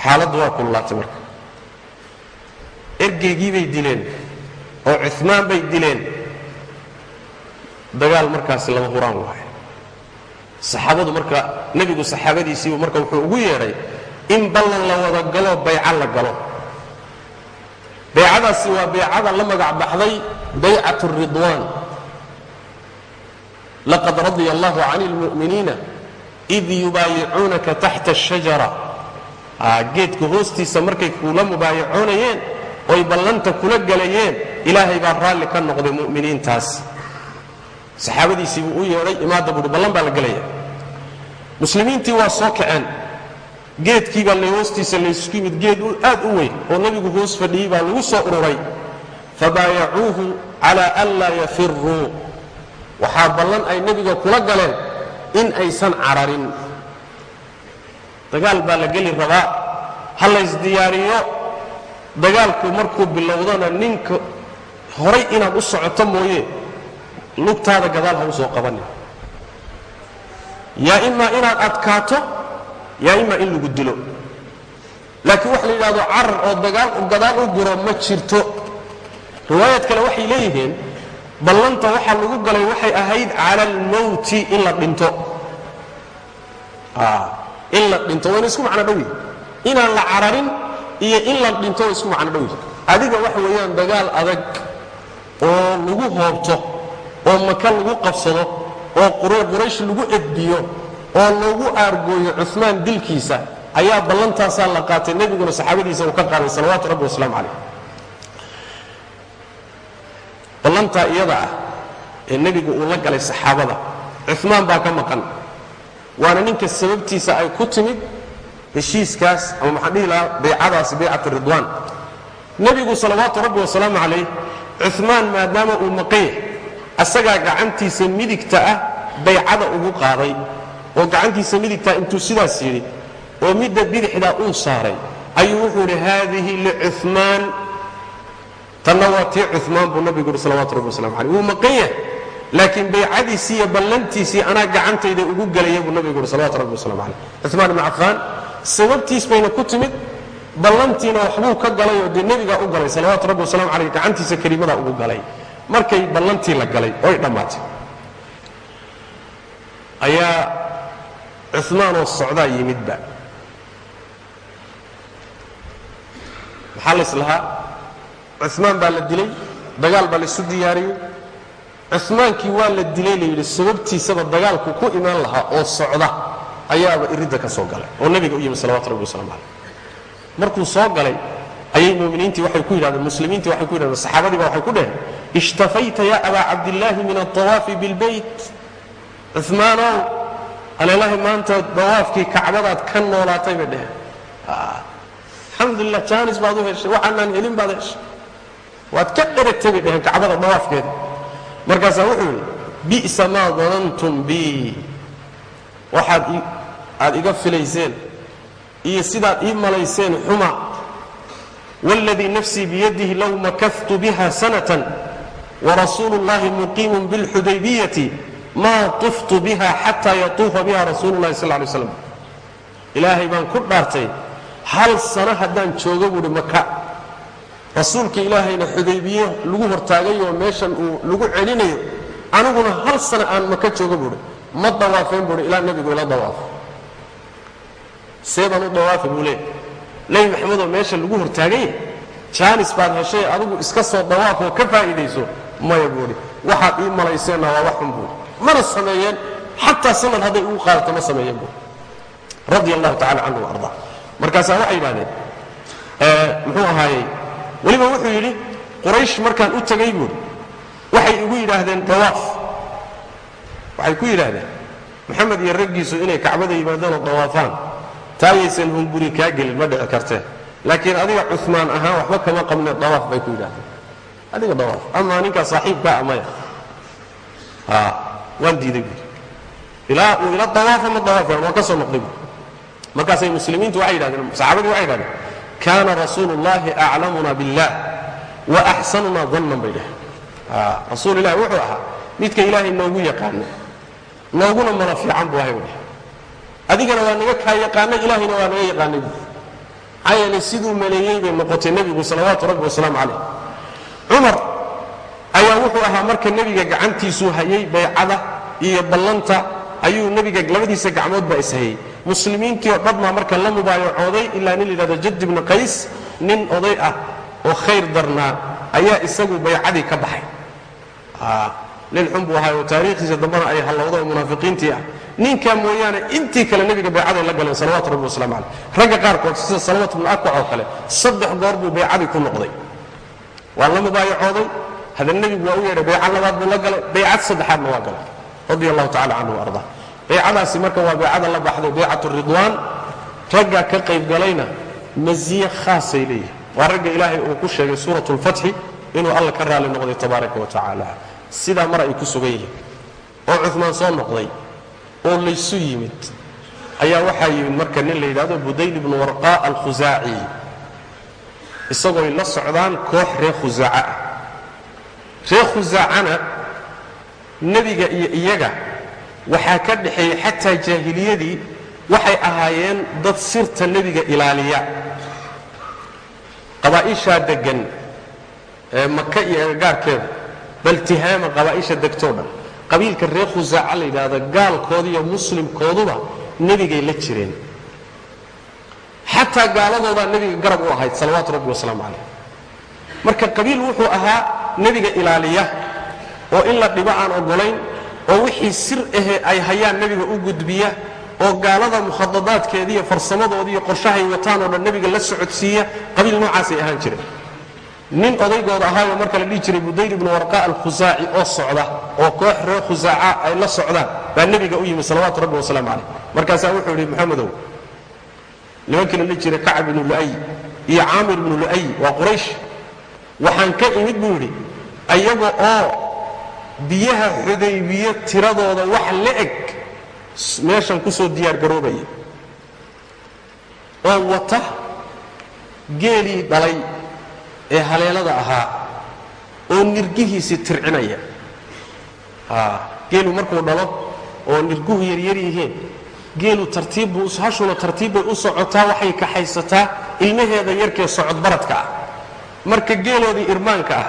Xaaladdu waa kululaatay marka. Ergeygii bay dileen oo cumaan bay dileen. Dagaal markaasi lama huraan waayo saxaabadu marka nebigu saxaabadiisiibu marka wuxuu ugu yeedhay in ballan la wada galo bayca la galo baycadaasi waa baycada la magac baxday baycat ridwaan laqad radia allahu can اlmu'miniina id yubaayicuunaka taxta الshajara geedka hoostiisa markay kula mubaayacoonayeen oy ballanta kula gelayeen ilaahay baa raalli ka noqday mu'miniintaas saxaabadiisii buu u yeedhay imaadda buuhi ballan baa la gelaya muslimiintii waa soo kaceen. Geedkii baa hoostiisa laysku yimid geed aad u weyn oo nebigu hoos fadhiyey baa lagu soo ururay. Fabaayacuuhu cala an laa yafiruu waxaa ballan ay nebiga kula galeen in aysan cararin. Dagaal baa la geli rabaa. Ha laysdiyaariyo dagaalku markuu bilowdana ninka horay inaad u socoto mooye lugtaada gadaal ha u soo yaa imaa inaad adkaato yaa imaa in lagu dilo. Laakiin waxa la yidhahdo carar oo dagaal gadaal u guro ma jirto. Riwaayad kale waxay leeyihiin ballanta waxaa lagu galay waxay ahayd cala almowti in la dhinto. In la dhinto wayna isku macno dhow. Yihin inaan la cararin iyo in la dhinto way isku macno dhow. Yihin adiga waxa weeyaan dagaal adag oo lagu hoobto oo maka lagu qabsado oo quraysh lagu edbiyo oo lagu aargooyo cumaan dilkiisa ayaa ballantaasaa la qaatay nebiguna saxaabadiisa uu ka qaaday salawaatu rabbi wasalaamu calayh. Ballantaa iyada ah ee nebigu uu la galay saxaabada cumaan baa ka maqan waana ninka sababtiisa ay ku timid heshiiskaas ama maxaan dhihi lahaa baycadaasi baycat ridwaan. Nebigu salawaatu rabbi wasalaamu calayh cumaan maadaama uu maqan yahay asagaa gacantiisa midigta ah baycada ugu qaaday oo gacantiisa midigtaa intuu sidaas yidhi oo midda bidixdaa uu saaray. Ayuu wuxuu yidhi haadihi licumaan tanna waa tii cumaan buu nabigu yidhi salawatu rabbi waslamu caleyh wuu maqan yahay laakiin baycadiisii iyo ballantiisii anaa gacantayda ugu gelaya buu nabigu yidhi salawatu rabbi waslamu caleyh cumaan ibnu cafaan sababtiis bayna ku timid ballantiina waxbuu ka galay oo dee nebigaa u galay salawaatu rabbi wasalamu caleyh gacantiisa kelimadaa ugu galay markay ballantii la galay oy dhammaatay. Ayaa cumaanoo socdaa yimidba. Maxaa lays lahaa cumaan baa la dilay dagaal baa laysu diyaariyey. Cumaankii waa la dilay la yidhi sababtiisaba dagaalku ku imaan lahaa oo socda. Ayaaba iridda ka soo galay oo nebiga u yimi salawatu rabbi waslamu caleyh markuu soo galay ayay muminiintii waxay ku yidhahdeen muslimiintii waxay ku yidhahdeen saxaabadii ba waxay ku dheheen ishtafayta ya abaa cabdillaahi min altawaafi bilbayt cumaanow aleelahay maanta dawaafkii kacbadaad ka noolaatay bay dheheen alxamdulilah jaanis baad u heshay waxaanaan helin baad heshay waad ka dheragtay bay dheheen kacbada dawaafkeeda markaasaa wuxuu yidhi bi'sa maa danantum bii waxaad aad iga filayseen iyo sidaad ii malayseen xuma wاladii nafsii biyadihi low makaftu biha sanatan warasuulu llahi muqiimun bilxudaybiyati maa tuftu biha xataa yatuufa biha rasuulu llahi sal lay slam ilaahay baan ku dhaartay hal sano haddaan joogo buuhi maka rasuulka ilaahayna xudaybiye lagu hortaagay oo meeshan uu lagu celinayo aniguna hal sano aan maka joogo buuhi ma dawaafeen buuhi ilaa nebigu ila dawaafo seebaan u dawaafa buu leeyahy nebi maxamedoo meesha lagu hortaagay jaanis baad heshay adigu iska ka faa'iidayso maya buuhi waxaad ii malayseenna waa wax xun buuhi mana sameeyeen xataa sanad hadday ugu qaadato ma sameeyeen buuhi radia allahu tacala canhu waardaa markaasaa waxay yidhahdeen muxuu ahaayey weliba wuxuu yidhi quraysh markaan u tegay buuhi waxay igu yidhaahdeen dawaaf waxay ku yidhaahdeen maxamed iyo raggiisu inay kacbada yimaadaanoo dawaafaan taayaysan hunguri kaa gelin ma dhici kartee. Laakiin adiga cumaan ahaan waxba kama qabne dawaaf bay ku yidhahdeen adiga dawaaf amaa ninkaa saaxiibkaa amaya waan diiday. Buui ilaa uu ila dawaafa ma dawaafan waan ka soo noqday. Buui markaasay muslimiintu waxay yidhahdeen saxaabadii waxay yidhahdeen kaana rasuulu llahi aclamuna billah wa axsanuna dannan bay dhaheen rasuul ilahi wuxuu ahaa midka ilaahay noogu yaqaana nooguna mala fiican buu ahay dheh adigana waa naga kaa yaqaanay ilaahayna waa naga yaqaanay. Bu maxaa yeelay siduu maleeyey bay noqotay nebigu salawaatu rabbi wasalaamu calayh cumar ayaa wuxuu ahaa marka nebiga gacantiisuu hayay baycada iyo ballanta ayuu nebiga labadiisa gacmood baa ishayey muslimiintii oo dhan baa marka la mubaayacooday ilaa nin layidhahdo jadd ibnu qays nin oday ah oo khayr darnaa ayaa isagu baycadii ka baxay. Nin xun buu ahaay oo taariikhdiisa dambana ay hallowda oo munaafiqiintii ah. Ninkaa mooyaane intii kale nebiga baycaday la galeen salawatu rabbi waslamu caleyh. Ragga qaarkood sida salawat bnu akwac oo kale saddex goor buu baycadii ku noqday waa la mubaayacooday. Haddana nebigu waa u yeedhay bayca labaad buu la galay baycad saddexaadna waa galay. Radia allahu tacala canhu arda. Baycadaasi marka waa baycada la baxday baycat ridwaan. Ragga ka qaybgalayna masiye khaasay leeyihiin waa ragga ilaahay uu ku sheegay suurat lfatxi inuu alla ka raali noqday tabaaraka wa tacaala sidaa mar ay ku sugan yihiin. Oo cumaan soo noqday oo laysu yimid ayaa waxaa yimid marka nin la yidhahdo budayl ibnu warqa alkhusaaci isagooy la socdaan koox reer khusaaca ah. Reer khusaacana nebiga iyo iyaga waxaa ka dhaxeeyey xataa jaahiliyadii waxay ahaayeen dad sirta nebiga ilaaliya. Qabaa'ishaa deggan ee maka iyo agagaarkeeda baltihaama qabaa'isha degtoo dhan. Qabiilka reer khusaaca la yidhaahdo gaalkooda iyo muslimkooduba nebigay la jireen xataa gaaladoodaa nebiga garab u ahayd salawaatu rabbi wasalaamu calayh. Marka qabiil wuxuu ahaa nebiga ilaaliya oo in la dhibo aan ogolayn oo wixii sir ahe ay hayaan nebiga u gudbiya oo gaalada mukhadadaadkeeda iyo farsamadooda iyo qorshahay wataan oo dhan nebiga la socodsiiya qabiil noocaasay ahaan jireen. Nin odaygooda ahaayoo marka la dhihi jiray budayr ibnu warqa alkhusaaci oo socda oo koox reer khusaaca ay la socdaan baa nebiga u yimi salawaatu rabbi wasalaamu calayh. Markaasaa wuxuu yidhi maxamedow nimankii la jiray kacab ibnu lu'ay iyo caamir ibnu lu'ay waa quraysh. Waxaan ka imid buu yidhi ayaga oo biyaha xudaybiye tiradooda wax la eg meeshan ku soo diyaar garoobaya oo wata geelii dhalay ee haleelada ahaa oo nirgihiisii tircinaya. Geelu markuu dhalo oo nirguhu yaryar yihiin geelu tartiibbuu hashuna tartiibbay u socotaa waxay kaxaysataa ilmaheeda yarkee socodbaradka ah. Marka geeloodii irmaanka ah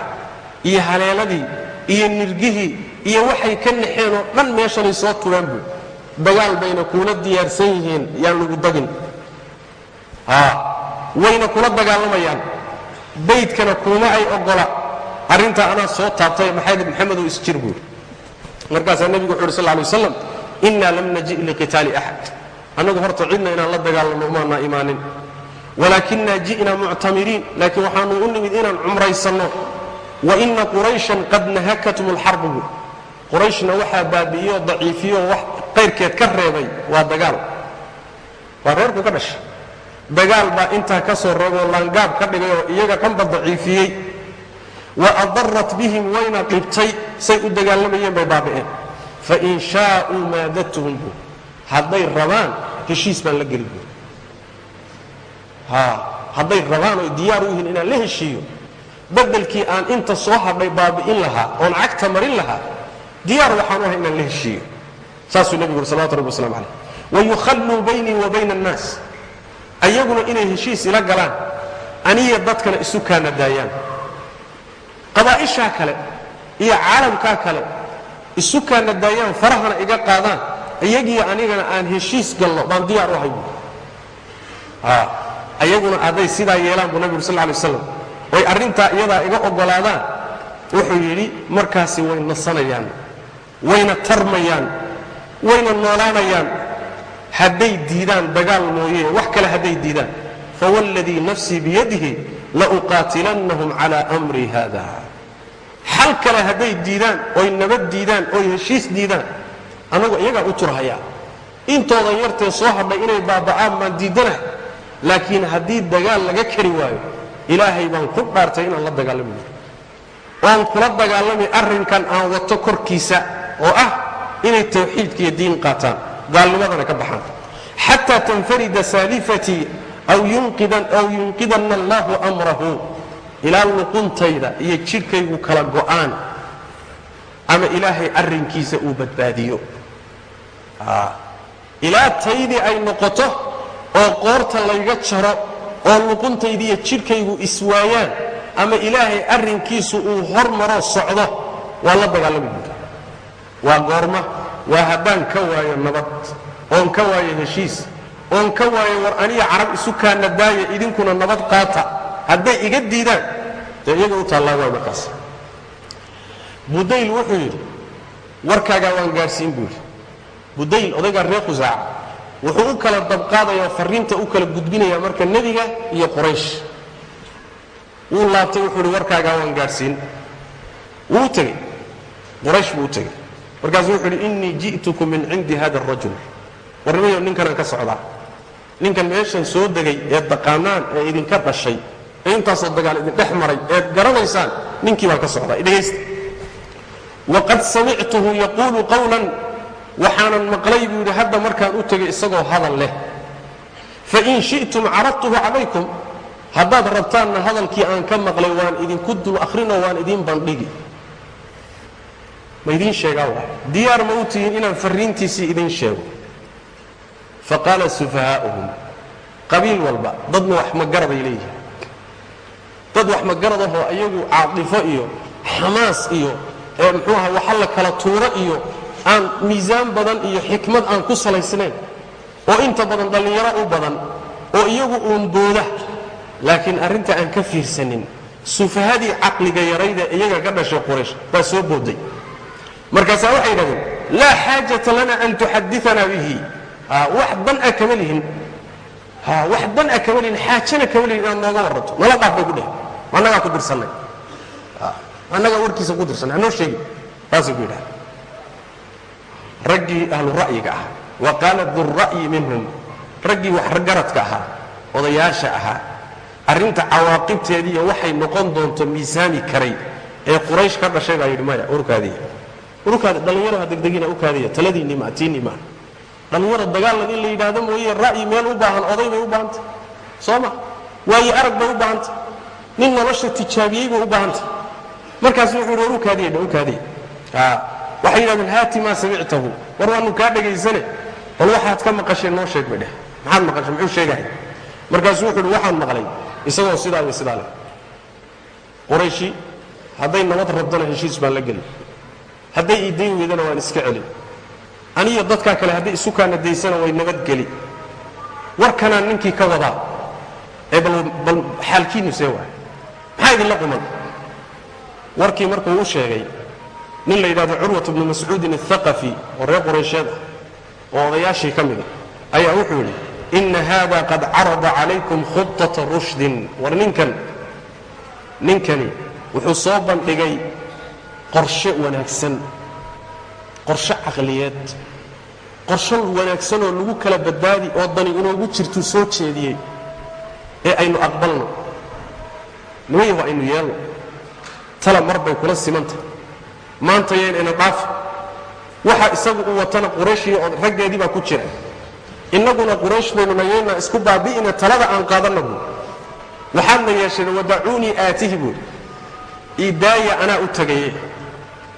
iyo haleeladii iyo nirgihii iyo waxay ka naxeen oo dhan meeshanay soo tugaan buu. Dagaal bayna kuula diyaarsan yihiin yaan lagu dagin. Wayna kula dagaalamayaan. Baydkana kuma ay ogola arrintaa anaa soo taabtay maxayd maxamedow isjir buuri markaasaa nebigu wuxu uhi sal lay waslam innaa lam naji liqitaali axad annagu horta cidna inaan la dagaalanno umaanaa imaanin. Walaakinaa ji'naa muctamiriin laakiin waxaanu u nimid inaan cumraysanno. Wa inna qurayshan qad nahakatum alxarbu buur qurayshna waxaa baabi'iyoo daciifiyoo wax qayrkeed ka reebay waa dagaal. Waa reerku ka dhashay. Dagaal baa intaa ka soo reeboo laangaab ka dhigay oo iyaga dhanba daciifiyey. Wa adarat bihim wayna dhibtay. Say u dagaalamayeen bay baabi'een fain shaa'uu maadatuhum buur hadday rabaan heshiis baan la geli buur hadday rabaan oy diyaar u yihiin inaan la heshiiyo beddelkii aan inta soo hadhay baabi'in lahaa oon cagta marin lahaa diyaar waxaan u ahay inaan la heshiiyo saasuu nebigu uri salawatu rabbi waslamu calayh wayukhalluu baynii wa bayna annaas ayaguna inay heshiis ila galaan aniya dadkana isu kaana daayaan qabaa'ishaa kale iyo caalamkaa kale isu daayaan farahana iga qaadaan iyagiyo anigana aan heshiis galno baan diyaar u ahay. Buui ayaguna hadday sidaa yeelaan buu nabi uri sal lay waslam oy arrintaa iyadaa iga oggolaadaan wuxuu yidhi markaasi way nasanayaan wayna tarmayaan wayna noolaanayaan. Hadday diidaan dagaal mooye wax kale hadday diidaan. Fawalladii nafsii biyadihi lauqaatilannahum cala amri hada xal kale hadday diidaan oy nabad diidaan oy heshiis diidaan annagu iyagaa u turhayaa. Intoodan yartee soo hadhay inay baaba'aan baan diiddanahay laakiin haddii dagaal laga kari waayo ilaahay baan ku dhaartay inaan la dagaalami. Waan kula dagaalami arrinkan aan wato korkiisa oo ah inay tawxiidkiiyo diin qaataan gaalnimadana ka baxaan. Xataa tanfarida saalifatii aw yunqidanna allahu amrahu ilaa luquntayda iyo jidhkaygu kala go'aan ama ilaahay arrinkiisa uu badbaadiyo. Ilaa taydii ay noqoto oo qoorta layga jaro oo luquntaydi iyo jidhkaygu iswaayaan ama ilaahay arrinkiisu uu hormaroo socdo waa la dagaalami buuta waa goorma waa haddaan ka waayo nabad oon ka waayo heshiis oon ka waayo war aniya carab isu kaana daaya idinkuna nabad qaata hadday iga diidaan dee iyaga u taallaa waa markaas. Budayl wuxuu yidhi warkaagaa waan gaadhsiin buu yidhi. Budayl odaygaa reer khusaaca wuxuu u kala dabqaadayaa farriinta u kala gudbinaya marka nebiga iyo quraysh. Wuu laabtay wuxuu ihi warkaagaa waan gaadhsiin wuu tegey. Quraysh buu u tegey. Markaasuu wuxuu idhi innii ji'tukum min cindi hada arajul warnimayo ninkanaan ka socdaa ninkan meeshan soo degay eed daqaanaan ee idinka dhashay. ee intaasoo dagaal idin dhex maray eed garanaysaan ninkii baan ka socdaa dhegaysta waqad samictuhu yaquulu qawlan waxaanan maqlay buu yidhi hadda markaan u tegay isagoo hadal leh. Fain shi'tum caradtuhu calaykum haddaad rabtaanna hadalkii aan ka maqlay waan idinku dul akhrinoo waan idiin bandhigi. Ma idiin sheegaa waay diyaar ma u tihiin inaan farriintiisii idiin sheego. Faqaala sufahaa'uhum qabiil walba dadna wax magaraday leeyihiin dad wax magaradahoo iyagu caadifo iyo xamaas iyo ee muxuu aha waxa la kala tuuro iyo aan miisaan badan iyo xikmad aan ku salaysnayn oo inta badan dhallinyaro u badan oo iyagu uun booda laakiin arrinta aan ka fiirsanin sufahadii caqliga yarayda iyaga ka dhashay quraysh baa soo booday. Markaasaa waxay yidhahdeen laa xaajata lana an tuxadianaa bihi. Wax dana kama lihin. Wax dana kama lihin. Xaajana kama lihin inaad nooga warranto nala dhaaf bay ku dheh annagaa ku dirsannay annagaa warkiisa ku dirsanay. Hanoo sheegi. Saasay ku yidhaha. Raggii ahlu ra'yiga ah wa qaala dura'yi minhum. Raggii waxgaradka ahaa odayaasha ahaa arrinta cawaaqibteediiyo waxay noqon doonto miisaami karay ee quraysh ka dhashay baa yidhi maya urkaadiya urkaadi dhallinyaro ha degdegina ukaadiya. Taladiinni maa tiinni maa dhallinyaro dagaalan in la yidhaahdo mooye ra'yi meel u baahan oday bay u baahantay. Soo ma? Waayo arag bay u baahantay nin nolosha tijaabiyey bay u baahantay. Markaasu wuxuu yidhi war ukaadiya dha ukaadiya waxay yidhahdeen haati maa samictahu. War waanu kaa dhegaysane bal waxaad ka maqasheen noo sheeg bay dheh maxaad maqashay? Muxuu sheegahay markaasuu wuxuu uhi waxaan maqlay isagoo sidaa iyo sidaa leh. Qurayshi hadday nabad rabdana heshiis baan la gelin. Hadday iidayn weydana waan iska celin. Aniyo dadkaa kale hadday isu kaana daysana way nabadgeli warkanaan ninkii ka wadaa ee bal xaalkiinnu see waay maxaa idinla quman warkii markuu u sheegay nin la yidhahdo curwat bnu mascuudin athaqafi oo reer quraysheed ah oo odayaashii ka mida ayaa wuxuu yidhi inna haada qad carada calaykum khudata rushdin. War ninkan ninkani wuxuu soo bandhigay qorshe wanaagsan qorshe caqliyeed qorshe wanaagsan oo lagu kala badbaadi oo dani inoogu jirtuu soo jeediyey ee aynu aqbalno nimayahu aynu yeelno tala mar bay kula simantah. Maanta yaynayna dhaafi waxa isagu u watana qurayshii oo raggeedii baa ku jira. Innaguna quraysh baynu nayaynaa isku baabi'ina talada aan qaadanna buuri waxaadna yeesheen wadacuunii aatihi buuri ii daaya anaa u tagaye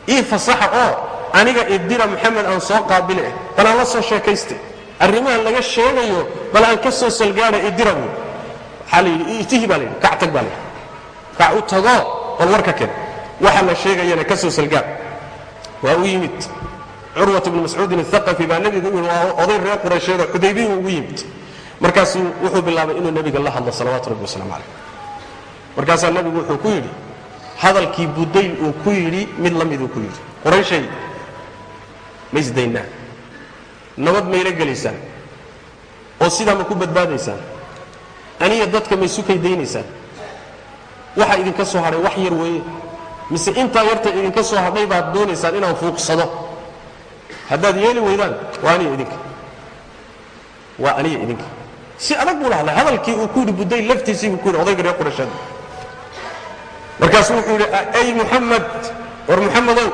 ii fasaxa oo aniga idira maxamed aan soo qaabile. Eh bal aan la soo sheekayste. Arrimahan laga sheegayo bal aan ka soo salgaada idira buu waxaa la yidhi itihi baa la yidhi kac tag baa la yidhi kac u tago bal warka ken waxa la sheegayana ka soo salgaad waa u yimid curwat bnu mascuudin athaqafi baa nebigu u yidhi waa oday reer quraysheed oo xudaybiyu ugu yimid. Markaasuu wuxuu bilaabay inuu nebiga la hadlo salawaatu rabbi wasalaamu calayh. Markaasaa nebigu wuxuu ku yidhi hadalkii budayl uu ku yidhi mid la miduu ku yidhi. Qurayshay ma nabad mayla gelaysaan. Oo sidaa ma ku badbaadaysaan. Aniya dadka sukay daynaysaan waxa idinka soo hadhay wax yar weeye. Mise intaa yarta idinka soo hadhay baad doonaysaan inaan fuuqsado. Haddaad yeeli weydaan waa aniya idinka. Waa aniya idinka. Si adag buu la hadlay hadalkii uu ku yidhi budayl laftiisii buu ku yidhi odayga reer qurasheed markaasuu wuxuu yidhi ay muxamed war muxamedow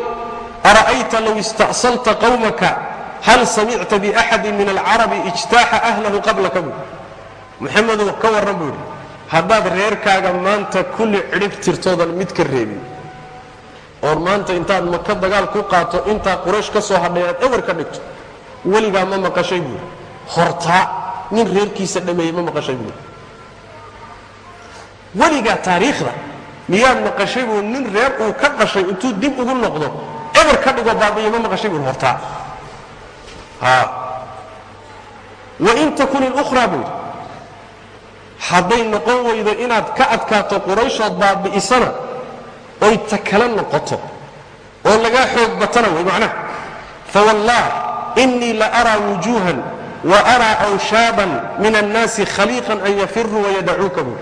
ara'ayta low ista'salta qawmaka hal samicta biaxadin min alcarabi ijtaaxa ahlahu qablaka? Buu muxamedow ka warran buu yidhi haddaad reerkaaga maanta kulli cidhib tirtoodan mid ka reebin. Oon maanta intaad maka dagaal ku qaato intaa quraysh ka soo hadhay aad ewer ka dhigto. Weligaa ma maqashay buu yidhi. Hortaa nin reerkiisa dhammeeyey ma maqashay buu yidhi. Weligaa taariikhda miyaad maqashay buu nin reer uu ka dhashay intuu dib ugu noqdo eber ka dhigo baabiyo ma maqashay buu hortaa wain takun ilukhraa buu yidhi hadday noqon weydo inaad ka adkaato qurayshood baabi'isana oy ta kale noqoto. Oo lagaa xoog batana wey macnaha fawallah innii la araa wujuuhan wa araa awshaaban min annaasi khaliiqan an yafiruu wayadacuuka buu.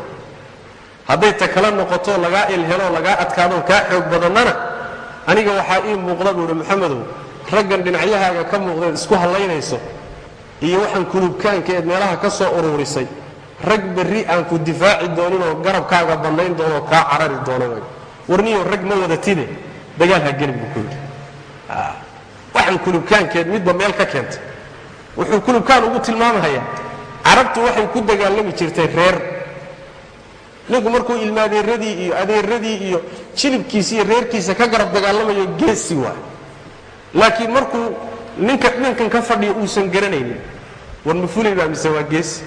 Hadday ta kale noqoto lagaa ilhelo lagaa adkaadoo kaa xoog badannana aniga waxaa ii muuqda buu ihi maxamedow raggan dhinacyahaaga ka muuqdeed isku hallaynayso iyo waxaan kulubkaanka eed meelaha ka soo uruurisay rag berri aan ku difaaci dooninoo garabkaaga bannayn doonoo kaa carari doono warniyo rag ma wadatide dagaal ha gelin buu ku yidhi. Waxaan kulubkaankeed midba meel ka keentay. Wuxuu kulubkaan ugu tilmaamahayaa carabtu waxay ku dagaalami jirtay reer. Ninku markuu ilmaadeeradii iyo adeeradii iyo jilibkiisa iyo reerkiisa ka garab dagaalamayo geesi waay laakiin markuu ninka ninkan ka fadhiya uusan garanaynin war mafulay baa mise waa geesi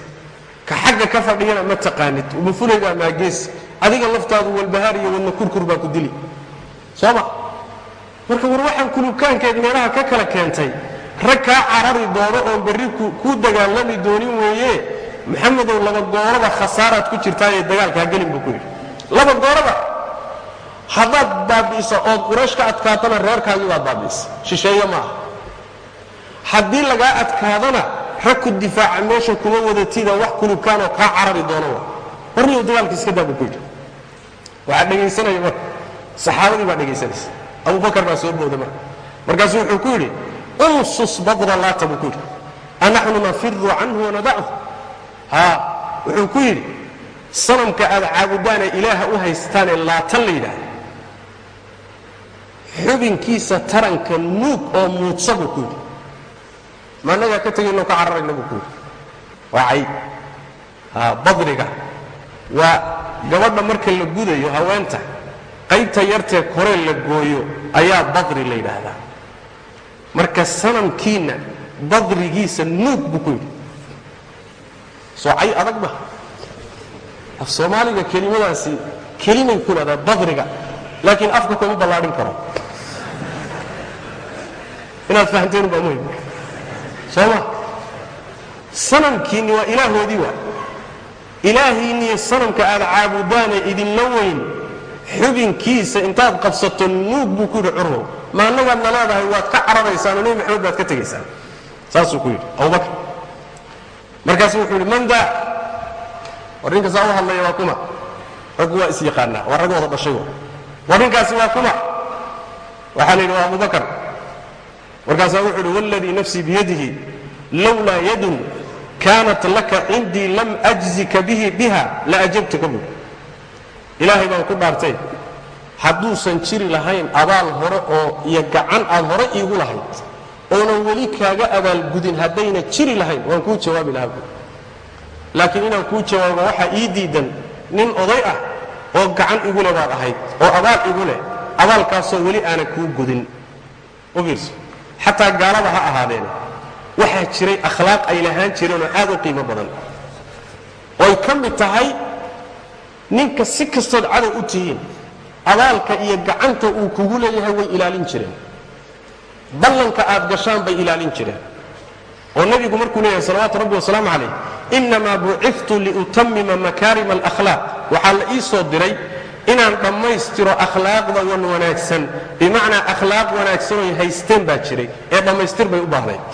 ka xagga ka fadhiyana ma taqaanid. Mafulay baa maa geesi adiga laftaadu walbahaar iyo wadna kurkur baa ku dili. Soo ma? Marka war waxaan kulubkaankeed meelaha ka kala keentay rag kaa carari doono oon berri kuu dagaalami doonin weeye maxamedow laba gooraba khasaaraad ku jirtaayee dagaalkaa gelin buu ku yidhi. Laba gooraba haddaad baabi'iso ood quraysh ka adkaatana reerkaagii baad baabi'isa shisheeye ma haddii lagaa adkaadana rag ku difaaca meesha kuma wadatida wax kulubkaanoo kaa carari doono wa. Warniyow dagaalka iska daa buu ku yidhi. Waxaa dhegaysanaya marka. Saxaabadii baa dhegaysanaysa abubakar baa soo booda marka. Markaasuu wuxuu ku yidhi unsus badra laata buu ku yidhi. Anaxnu nafiru canhu wanadachu ha wuxuu ku yidhi sanamka aad caabudaanee ilaaha u haystaanee laatan la yidhaahda xubinkiisa taranka nuug oo muudsa buu ku yidhi ma annagaa ka tegaynoo ka cararayna buu ku waa cay ha badriga. Waa gabadha marka la gudayo haweenta qaybta yartee koree la gooyo ayaa badri la yidhaahdaa. Marka sanamkiinna badrigiisa nuug buu ku yidhi. Soocay adag ma? Af soomaaliga kelimadaasi kelimay ku dhahdaa badriga laakiin afka kuma ballaadhin karo. Inaad fahamteen baa muhiim soo ma sanamkiinni waa ilaahoodii waa. Ilaahiinniyo sanamka aad caabudaane idinla weyn xubinkiisa intaad qabsato nuug buu ku yidhi curwow ma annagaadna leedahay waad ka cararaysaan oo nebi maxamed baad ka tegaysaan. Saasuu ku yidhi abubakar markaasu wuxuu yidhi man daa war ninka saa u hadlaya waa kuma. Raggu waa is yaqaanaa waa rag wada dhashay wa war ninkaasi waa kuma. Waxaa la yidhi waa abubakar markaasaa wuxuu yidhi waladii nafsii biyadihi lowlaa yadun kaanat laka cindii lam ajzika biha la ajabtuka buu ilaahay baan ku dhaartay hadduusan jiri lahayn abaal hore oo iyo gacan aad hore iigu lahayd oonan weli kaaga abaalgudin haddayna jiri lahayn waan kuu jawaabi lahaa buui laakiin inaan kuu jawaabo waxaa ii diidan nin oday ah oo gacan igu leh baad ahayd oo abaal igu leh abaalkaasoo weli aanan kuu gudin. U fiirso xataa gaalada ha ahaadeen. Waxaa jiray akhlaaq ay lahaan jireenoo aad u qiimo badan. Oy ka mid tahay ninka si kastood cadow u tihiin. Abaalka iyo gacanta uu kugu leeyahay way ilaalin jireen. Ballanka aad gashaan bay ilaalin jireen. Oo nebigu markuu leeyahay salawaatu rabbi wasalaamu calayh innamaa buciftu liutamima makaarima alakhlaaq. Waxaa la ii soo diray inaan dhammaystiro akhlaaqda wan wanaagsan. Bimacnaa akhlaaq wanaagsan oy haysteen baa jiray ee dhammaystir bay u baahnayd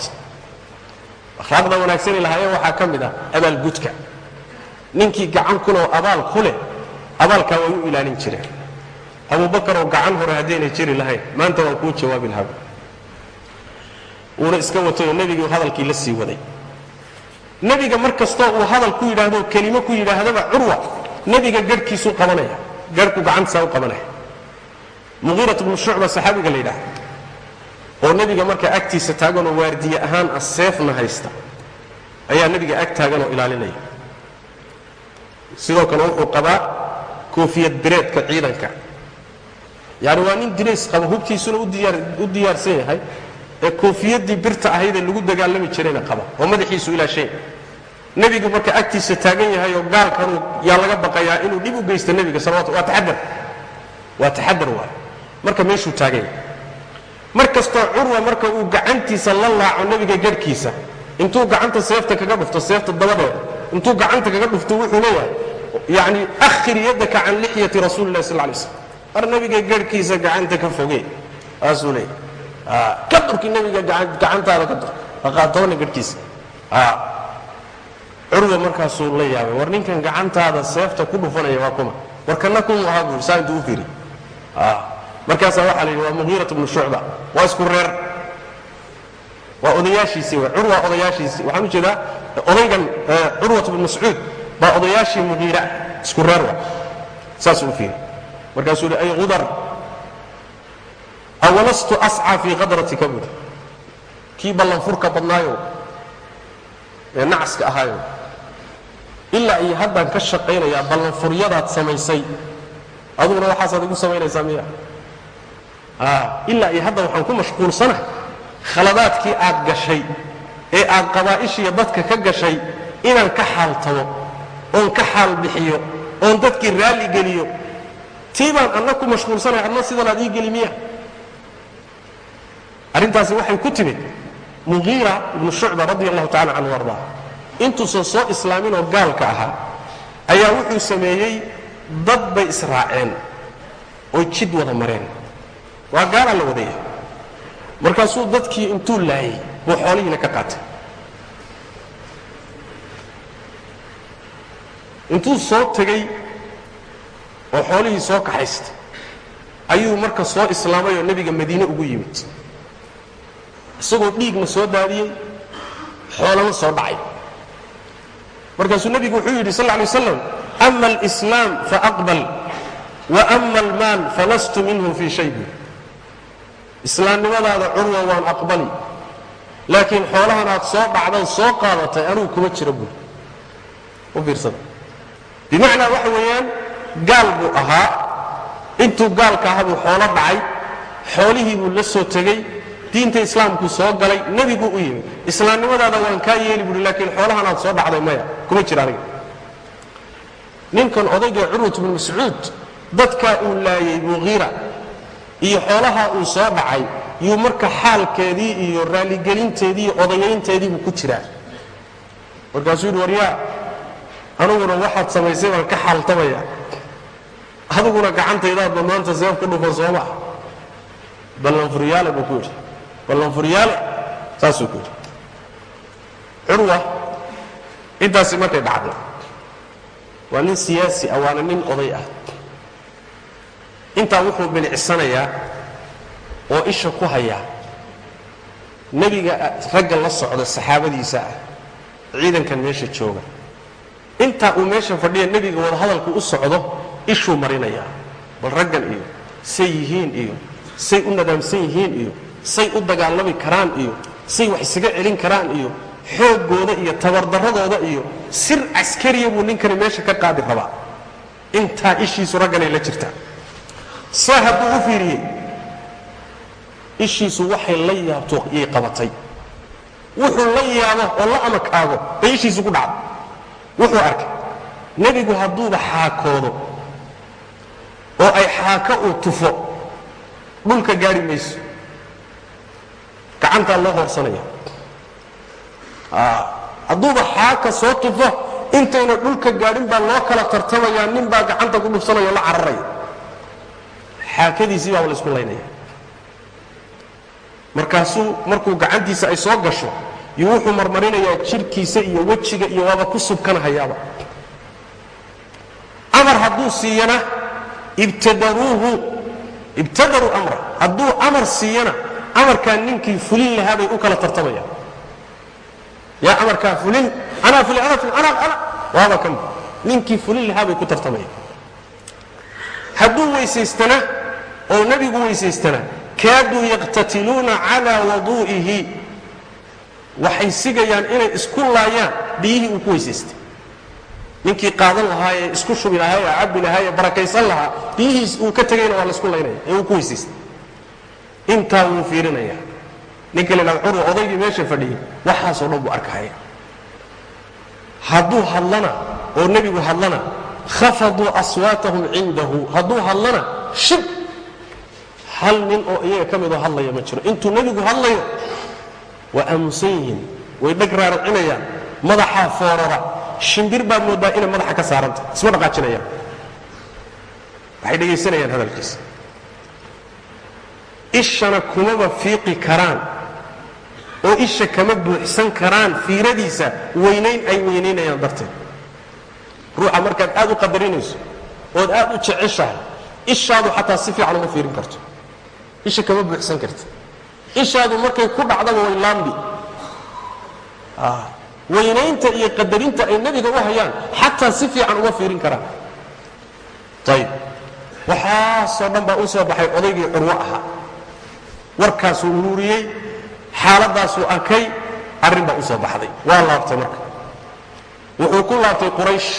akhlaaqda wanaagsani lahaayeen waxaa ka mid ah abaalgudka ninkii gacan kuloo abaal ku leh abaalkaa way u ilaalin jireen abuubakaroo gacan hore haddaynay jiri lahayn maanta waan kuu jawaabi lahaa. Wuuna iska watayoo nebigii hadalkii la sii waday. Nebiga mar kastoo uu hadal ku yidhaahdo kelimo ku yidhaahdaba curwa nebiga garhkiisuu qabanaya garhku gacantisaa u qabanaya muqiirat bnu shucba saxaabiga la yidhaahda oo nebiga markaa agtiisa taaganoo waardiye ahaan ah seefna haysta ayaa nebiga ag taaganoo ilaalinaya. Sidoo kale wuxuu qabaa koofiyad bireedka ciidanka. Yacni waa nin dirays qaba hubkiisuna u diyaarsan yahay ee koofiyaddii birta ahaydee lagu dagaalami jirayna qaba oo madaxiisu ilaashay nebigu marka agtiisa taagan yahay oo gaalkanuu yaa laga baqayaa inuu dhib u geysta nebiga salawatu waa taxadar waa taxadar waay. Marka meeshuu taagan yahay. Mar curwa marka uu gacantiisa la laaco nebiga garhkiisa intuu gacanta seefta kaga dhufto seefta dabadeeda intuu gacanta kaga dhufto wuxuu leeyahay yacni akhir yaddaka can lixyati rasuuli illahi sal lay slam mar nebiga garhkiisa gacanta ka fogee saasuu leeyahay. Ka durki nebiga gacantaada ka dur. Haqaatoona garhkiisa curwa markaasuu la yaabay. War ninkan gacantaada seefta ku dhufanaya waa kuma. War kana kumu ahaa buu saa intuu u firi markaasaa waxaa la yidhi waa muhiirat bnu shucba. Waa isku reer. Waa odayaashiisii w curwa odayaashiisii. Waxaan u jeedaa odaygan curwat bnu mascuud baa odayaashii muhiira isku reer wa saasuu u fiiri. Markaasuu yidhi ay udar awalastu ascaa fii qadratika? Buuri kii ballanfurka badnaayo ee nacaska ahaayo ilaa iyo haddaan ka shaqaynayaa ballanfuryadaad samaysay. Aduguna waxaasaad igu samaynaysaa miya. Ilaa iyo hadda waxaan ku mashquulsana khaladaadkii aad gashay ee aad qabaa'ishiiyo dadka ka gashay inaan ka xaaltamo oon ka xaal bixiyo oon dadkii raalli geliyo. Tii baan anna ku mashquulsanaya adna sidanaad ii geli miya. Arrintaasi waxay ku timid muqiira ibnu shucba radi allahu tacala canhu ardaa intuusan soo islaaminoo gaalka ahaa ayaa wuxuu sameeyey dad bay israaceen oy jid wada mareen. Waa gaalaa la wadaya markaasuu dadkii intuu laayay buu xoolihiina ka qaatay. Intuu soo tegey oo xoolihii soo kaxaystay ayuu marka soo islaamay oo nebiga madiine ugu yimid. Isagoo dhiigna soo daadiyey xoolana soo dhacay markaasuu nebigu wuxuu yidhi sal lla alay waslam ama alislaam faaqbal wa ama almaal falastu minhu fii shay. Buuri islaamnimadaada curwa waan aqbali laakiin xoolahan aad soo dhacday soo qaadatay anugu kuma jira buuri u fiirsada. Bimacnaa waxa weeyaan gaal buu ahaa. Intuu gaalka aha buu xoolo dhacay xoolihii buu la soo tegey diinta islaamkuu soo galay nebiguu u yimi islaamnimadaada waan kaa yeeli buuri laakiin xoolahan soo dhacday maya. Kuma jira aniga. Ninkan odayga curwat bnu mascuud dadkaa uu laayey muqiira iyo xoolaha uu soo dhacay yuu marka xaalkeedii iyo raaligelinteedii iyo odayaynteedii buu ku jiraa. Markaasuu yidhi waryaa aniguna waxaad samaysay baan ka xaaltamaya. Adiguna gacantaydaadba maanta seef ku dhufan soo maa ballanfuryaale buu ku yidhi ballanfuryaale saasuu ku yidhi curwa intaasi markay dhacday waa nin siyaasi ah waana nin oday ah. Intaa wuxuu bilicsanayaa oo isha ku hayaa nebiga ragga la socda saxaabadiisa ah ciidankan meesha jooga. Intaa uu meesha fadhiya nebiga wadahadalku u socdo ishuu marinayaa. Bal raggan iyo say yihiin iyo say u nadaamsan yihiin iyo say u dagaalami karaan iyo say wax isaga celin karaan iyo xooggooda iyo tabardarradooda iyo sir caskariya buu ninkani meesha ka qaadi rabaa. Intaa ishiisu ragganay la jirtaa saa hadduu u fiiriyey ishiisu waxay la yaabto yay qabatay. Wuxuu la yaabo oo la amakaago bay ishiisu ku dhacdo. Wuxuu arkay nebigu hadduuba xaakoodo oo ay xaako uu tufo dhulka gaari mayso gacantaa loo hoorsanaya hadduuba xaaka soo tufo intayna dhulka gaadhin baa loo kala tartamayaa nin baa gacanta ku dhufsanaya la cararaya. Xaakadiisii baaba la isku laynaya. Markaasuu markuu gacantiisa ay soo gasho iyo wuxuu marmarinayaa jidhkiisa iyo wejiga iyo waaba ku subkanahayaaba. Amar hadduu siiyana ibtadaruuhu ibtadaruu amra hadduu amar siiyana amarkaa ninkii fulin lahaa bay u kala tartamayaan. Yaa amarkaa fulin? Anaa fulin anaa fulin anaa ana. Waaba kan ninkii fulin lahaa ku tartamayaan. Hadduu weysaystana oo nebigu weysaystana kaaduu yaqtatiluuna calaa waduu'ihi waxay sigayaan inay isku laayaan biyihii uu ku weysaystay. Ninkii qaadan lahaa isku shubi lahaa cabbi lahaa barakaysan lahaa biyihiis uu ka tegayna waa la isku laynaya ee uu ku weysaystay intaa wuu fiirinaya. Ninka la odaygii meesha fadhiyey waxaasoo dhan buu arkahaya hadduu hadlana oo nebigu hadlana khafaduu aswaatahum cindahu hadduu hadlana shib! Hal nin oo iyaga ka midoo hadlaya ma jiro. Intuu nebigu hadlayo waa aamusan way dheg raaracinayaan madaxaa foorara. Shimbir baad mooddaa inay madaxa ka saaranta isma dhaqaajinayaan. Waxay dhegaysanayaan hadalkiisa ishana kumaba fiiqi karaan oo isha kama buuxsan karaan fiiradiisa weynayn ay weynaynayaan darteed. Ruuxa markaad aad u qadarinayso ood aad u jeceshahay ishaadu xataa si fiican uma fiirin karto. Isha kama buuxsan karti ishaadu markay ku dhacdaba way laambi weynaynta iyo qadarinta ay nebiga u hayaan xataa si fiican uma fiirin karaan. Ayib waxaasoo dhan baa u soo baxay odaygii curwo ahaa warkaasuu ururiyey xaaladaasuu arkay arrin baa u baxday. Waa laabtay marka. Wuxuu ku laabtay quraysh.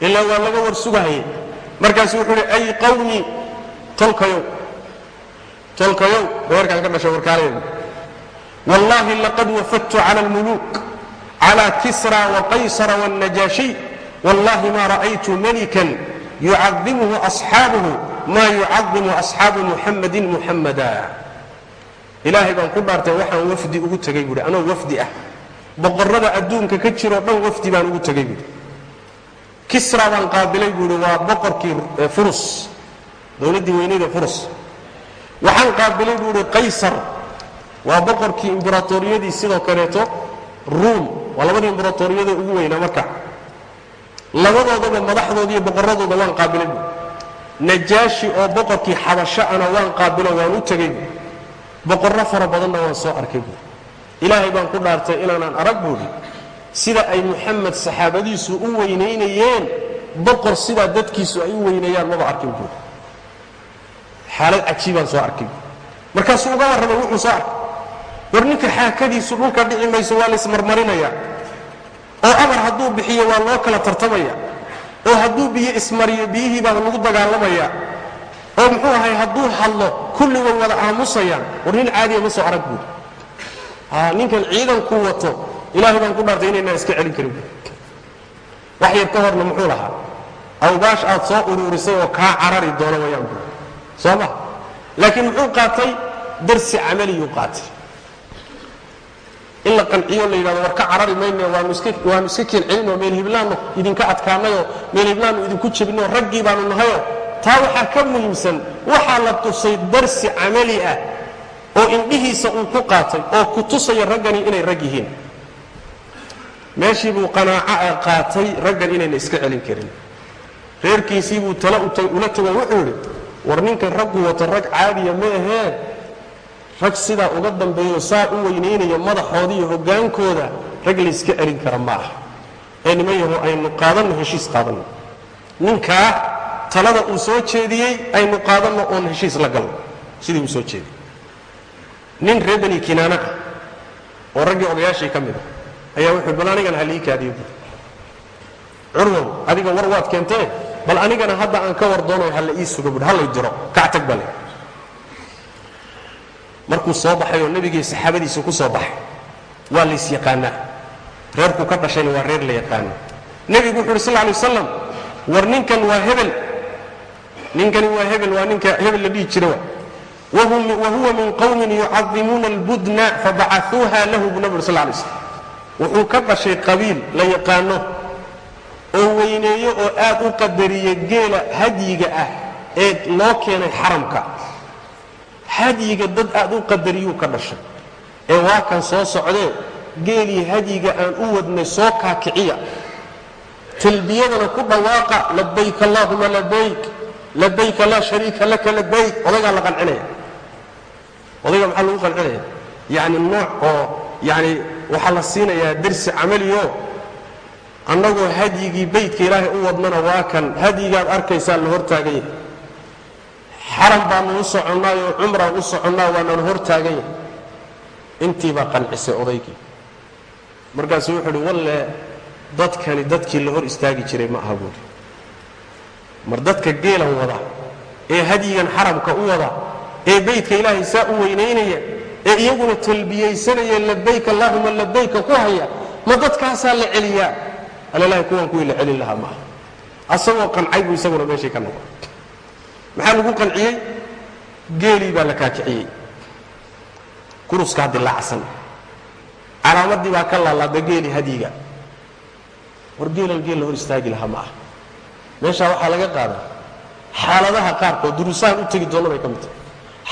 Ilaa waa laga war sugahayay markaasu wuxuu uhi ay qawmi tolkayow tolkayow. Reerkaan ka dhashay warkaalayda wallaahi laqad wafadtu cala almuluuk cala kisra waqaysara wاlnajaashiy wallahi ma ra'aytu malikan yucadimuhu asxaabuhu ma yucadimu asxaabu muxamadin muxamada ilaahay baan ku dhaartay waxaan wafdi ugu tegay buuhi anoo wafdi ah. Boqorrada adduunka ka jiroo dhan wafdi baan ugu tegay buuhi kisra baan qaabilay buuhi waa boqorkii furus. Dowladdii weynayda furus. Waxaan qaabilay buuhi qaysar. Waa boqorkii imberatoriyadii sidoo kaleeto ruum. Waa labadii imberatoriyada ugu weynaa marka. Labadoodaba madaxdooda iyo boqorradooda waan qaabilay buuhi najaashi oo boqorkii xabasho ana waan qaabilo waan u tegay buuhi boqorro fara badanna waan soo arkay buuhi ilaahay baan ku dhaartay inaanaan arag buuhi. Sida ay muxamed saxaabadiisu u weynaynayeen boqor sidaa dadkiisu ay u weyneeyaan maba arkin buuhi xaalad cajiibaan soo arkay buui markaasuu uga warramay wuxuu soo arkay. War ninka xaakadiisu dhulka dhici mayso waa laysmarmarinaya oo amar hadduu bixiyo waa loo kala tartamaya. Oo hadduu biyo ismariyo biyihii baa lagu dagaalamaya oo muxuu ahay hadduu hadlo kulli way wada aamusayaan. War nin caadiya ma soo arag buuri ninkan ciidankuu wato ilaahay baan ku dhaartay inaynaan iska celin karin wax yar ka horna muxuu lahaa awbaash aad soo uruurisay oo kaa carari doona wayaan buuri soo ma? Laakiin muxuu qaatay? Darsi camaliyuu qaatay. In la qanciyo la yidhahdo war ka carari mayne waanu iska waanu iska keen celinoo meel hiblaannu idinka adkaanayoo meel hiblaannu idinku jebinoo raggii baanu nahayoo taa waxaa ka muhiimsan waxaa la tusay darsi camali ah oo indhihiisa uu ku qaatay oo ku tusaya raggani inay rag yihiin. Meeshii buu qanaaco qaatay raggan inayna iska celin karin. Reerkiisii buu tala ula tago wuxuu yidhi war ninkan raggu wato rag caadiya ma ahee rag sidaa uga dambeeyo saa u weynaynaya madaxooda iyo hoggaankooda rag layska celin kara ma ah. Ee niman yaho aynu qaadanno heshiis qaadanno. Ninkaa talada uu soo jeediyey aynu qaadanno oon heshiis la galno. Sidii uu soo jeediyey. Nin reer bani kinaana ah oo raggii odayaashii ka mid a ayaa wuxuu bal anigan halii kaadiyo buuri curwow adiga war waad keentee? Bal anigana hadda aan ka war doonayo halla ii suga buhi hallay diro kactag bale. Markuu soo baxay oo nebigii saxaabadiisa ku soo baxay waa lays yaqaanaa. Reerkuu ka dhashayna waa reer la yaqaana nebigu wuxu uhi sal lay wasalam war ninkan waa hebel ninkani waa hebel waa ninka hebel la dhihi jira. Wa wahuwa min qowmin yucadimuuna albudna fabacauuha lahu buu nabig ur sal slam wuxuu ka dhashay qabiil la yaqaano oo weyneeyo oo aad u qadariya geela hadyiga ah ee loo keenay xaramka. Hadyiga dad aad u qadariyuu ka dhashay. Ee waa kan soo socdee geelii hadyiga aan u wadnay soo kaakiciya talbiyadana ku dhawaaqa labayk allahuma labayk labayka laa shariika laka labayk odaygaa la qancinaya odayga maxaa lagu qancinaya yacni nooc oo yacni waxaa la siinayaa dersi camaliyo annagoo hadyigii baydka ilaahay u wadnana waa kan. Hadyigaad arkaysaa la hortaagan yahay xaram baanu u soconnaayoo cumraan u soconnaa waananu hortaagan yahay intii baa qancisay odaygii. Markaasuu wuxuu uhi walle dadkani dadkii la hor istaagi jiray ma aha buuri mar dadka geelan wada ee hadyigan xaramka u wada ee baydka ilaahay saa u weynaynaya ee iyaguna talbiyaysanaya labayk allaahuma labayka ku haya ma dadkaasaa la celiyaa? Alalahi kuwan kuwii la celin lahaa maaha. Asagoo qancay buu isaguna meeshii ka noqon. Maxaa lagu qanciyey? Geelii baa la kaakiciyey. Kuruskaa dilaacsan calaamadii baa ka laalaada geeli hadyiga war geelan geel la hor istaagi lahaa ma ah meeshaa waxaa laga qaadaa xaaladaha qaarkood duruusahan u tegi doonna bay ka mid tahay.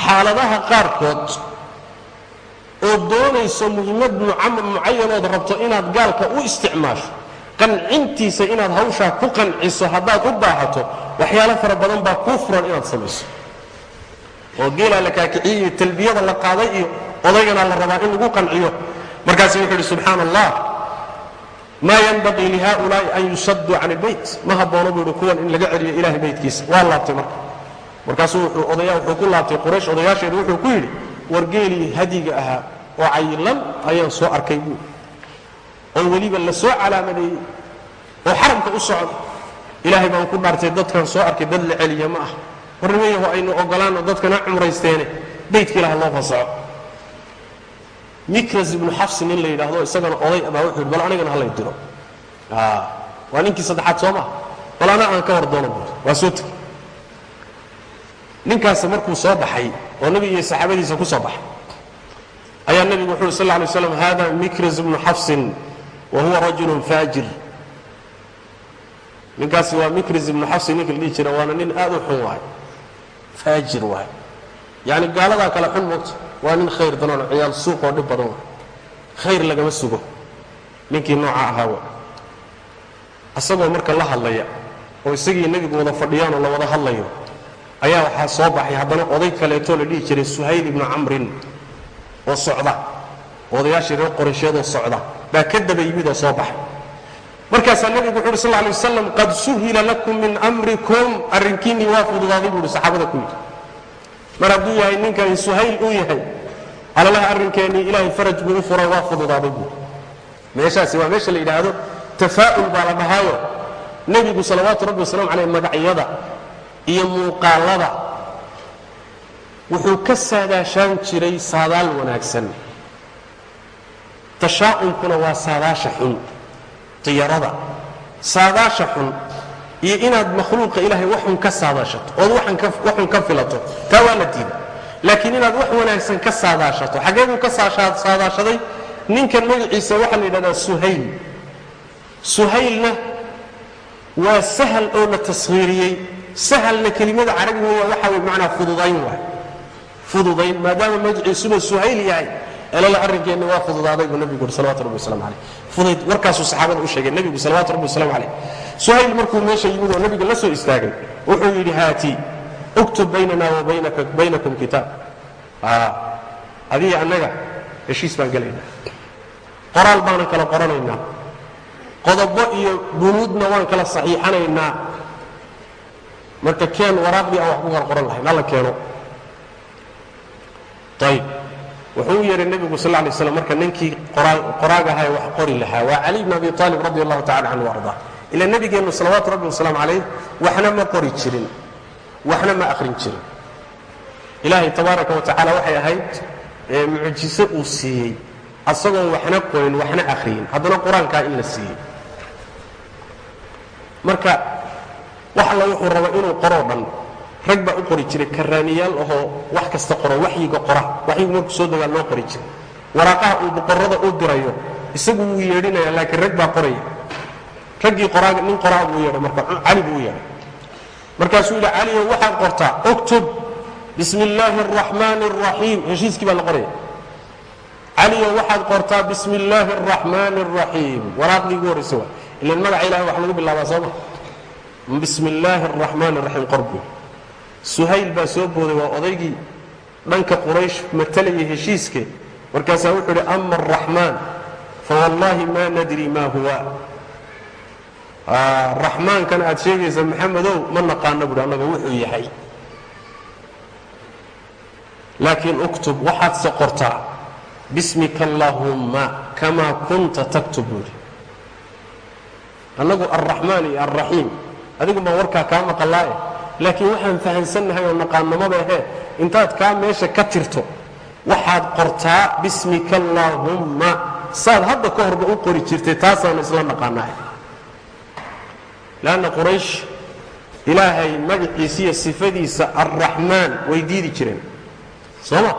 Xaaladaha qaarkood oo doonayso muhimmad mucayanood rabto inaad gaalka u isticmaasho qancintiisa inaad hawshaa ku qanciso haddaad u baahato waxyaalo fara badan baa kuu furan inaad samayso. Oo geelaa la kaakiciyey iyo talbiyada la qaaday iyo odaygana la rabaa in lagu qanciyo. Markaasu wuxuu idhi subxaana allah maa yanbaqii lihaulaai an yusaduu can ilbayt? Ma haboono buu ihi kuwan in laga celiyo ilahay baytkiisa. Waa laabtay marka. Markaasuu wuxuu ku laabtay quraysh odayaasheedu wuxuu ku yidhi war geelii hadiga ahaa oo cayilan ayaan soo arkay buu oo weliba la soo calaamadeeyey oo xaramka u socda ilaahay baan ku dhaartay dadkan soo arkay dad la celiya ma ah. War nimayaho aynu ogolaanno dadkana cumraysteene baytka ilaah loo fasaxo mikras ibnu xafsi nin la yidhaahdo isagana oday baa wuxuu yidhi bal anigana ha lay diro. Waa ninkii saddexaad soo maha bal ana aan ka hor doono buuri waa soo tegey ninkaasi markuu soo baxay oo nebiga iyo saxaabadiisa ku soo baxay ayaa nebigu wuxu uhi sal lla alay slam hada mikras ibnu xafsin wa huwa rajulun faajir. Ninkaasi waa mikras ibnu xafsin ninka la dhihi jira waana nin aad u xun waay faajir waay yacni gaaladaa kale xun moogta waa nin khayr danoon ciyaal suuq oo dhib badan. Khayr lagama sugo. Ninkii nooca ahaa wa asagoo marka la hadlaya oo isagii nebigu wada fadhiyaanoo la wada hadlayo ayaa waxaa soo baxay. Haddana oday kaleetoo la dhihi jiray suhayl ibnu camrin oo socda. Odayaashii reer qoraysheedoo socda. Baa ka daba yimid oo soo baxay. Markaasaa nebigu wuxu uhi sal lay waslam qad suhila lakum min amrikum. Arrinkiinnii waa fududaaday buu uhi saxaabada ku yidhi mar hadduu yahay ninkani suhayl uu yahay alalaha arrinkeennii ilaahay faraj buu u furay waa fududaaday buui meeshaasi waa meesha la yidhaahdo tafaa'ul baa la dhahaayo. Nebigu salawaatu rabbi wasalamu caleyh magacyada iyo muuqaallada wuxuu ka saadaashaan jiray saadaal wanaagsan. Tashaa'umkuna waa saadaasha xun diyarada saadaasha xun iyo inaad makhluuqa ilaahay waxun ka saadaashato ood waxun ka filato taa waa la diiday. Laakiin inaad wax wanaagsan ka saadaashato xaggee buu ka saadaashaday ninkan magaciisa waxaa la yidhahdaa suhayl. Suhaylna waa sahal oo la tashiiriyey sahalna kelimada carabiga weya waxa way macnaa fududayn waay. Fududayn maadaama magaciisuba suhayl yahay elala arrinkeenna waa fududaaday buu nebigu yuri salawatu rabbi waslamu caleyh fudayd warkaasuu saxaabada u sheegay nebigu salawatu rabbi waslamu caleyh suhayl markuu meesha yimid oo nebiga la soo istaagay wuxuu yidhi haati uktub baynana wa baynakum kitaab. Adiga annaga heshiis baan gelaynaa qoraal baanan kala qoranaynaa. Qodobo iyo bunuudna waan kala saxiixanaynaa. Marka keen waraaqdii aan wax ku kala qoran lahayn alla keeno. Ayb wuxuu u yeehay nebigu sal lay slam marka ninkii qoraag ahaa wax qori lahaa. Waa cali bn abi aalib radi allahu tacala canhu arda. Ila nebigeennu salawaatu rabbi wasalaamu calayh waxna ma qori jirin. Waxna ma akhrin jirin. Ilaahay tabaaraka wa tacaala waxay ahayd mucjiso uu siiyey. Asagoon waxna qorin waxna akhriyin. Haddana qur'aankaa in la siiyey. Marka wax alla wuxuu raba inuu qoroo dhan rag baa u qori jiray karaaniyaal ahoo wax kasta qoro waxyiga qora. Waxyigu markuu soo degaa loo qori jiray. Waraaqaha uu boqorrada u dirayo isagu wuu yeedhinaya laakiin rag baa qoraya. Raggii qoraa nin qoraa buu yeedhay marka cali buu yeedhay. Markaasuu yidhi caliyow waxaad qortaa uktub bismi illaahi araxmaani araxiim heshiiskii baa la qoraya. Caliyow waxaad qortaa bismi illaahi araxmaani araxiim waraaqdii ugu horraysa waa ilan magaca ilahay wax lagu bilaabaa sooma bismi illaahi araxmaani araxiim qorbu suhayl baa soo booday waa odaygii dhanka quraysh matalaya heshiiske markaasaa wuxuu idhi ama araxmaan fawallaahi ma nadri ma huwa. Raxmaankan aad sheegaysa maxamedow ma naqaano buhi annaga wuxuu yahay. Laakiin uktub waxaadse qortaa bismika allaahumma kamaa kunta taktub buuhi annagu alraxmaan iyo alraxiim adigu baan warkaa kaa maqallaaye laakiin waxaan fahansannahay oo naqaanamada ahee intaad kaa meesha ka tirto waxaad qortaa bismika allaahumma saad hadda ka horba u qori jirtay taasaanu isla naqaanaa leanna quraysh ilaahay magaciisiiyo sifadiisa alraxmaan way diidi jireen. Sooma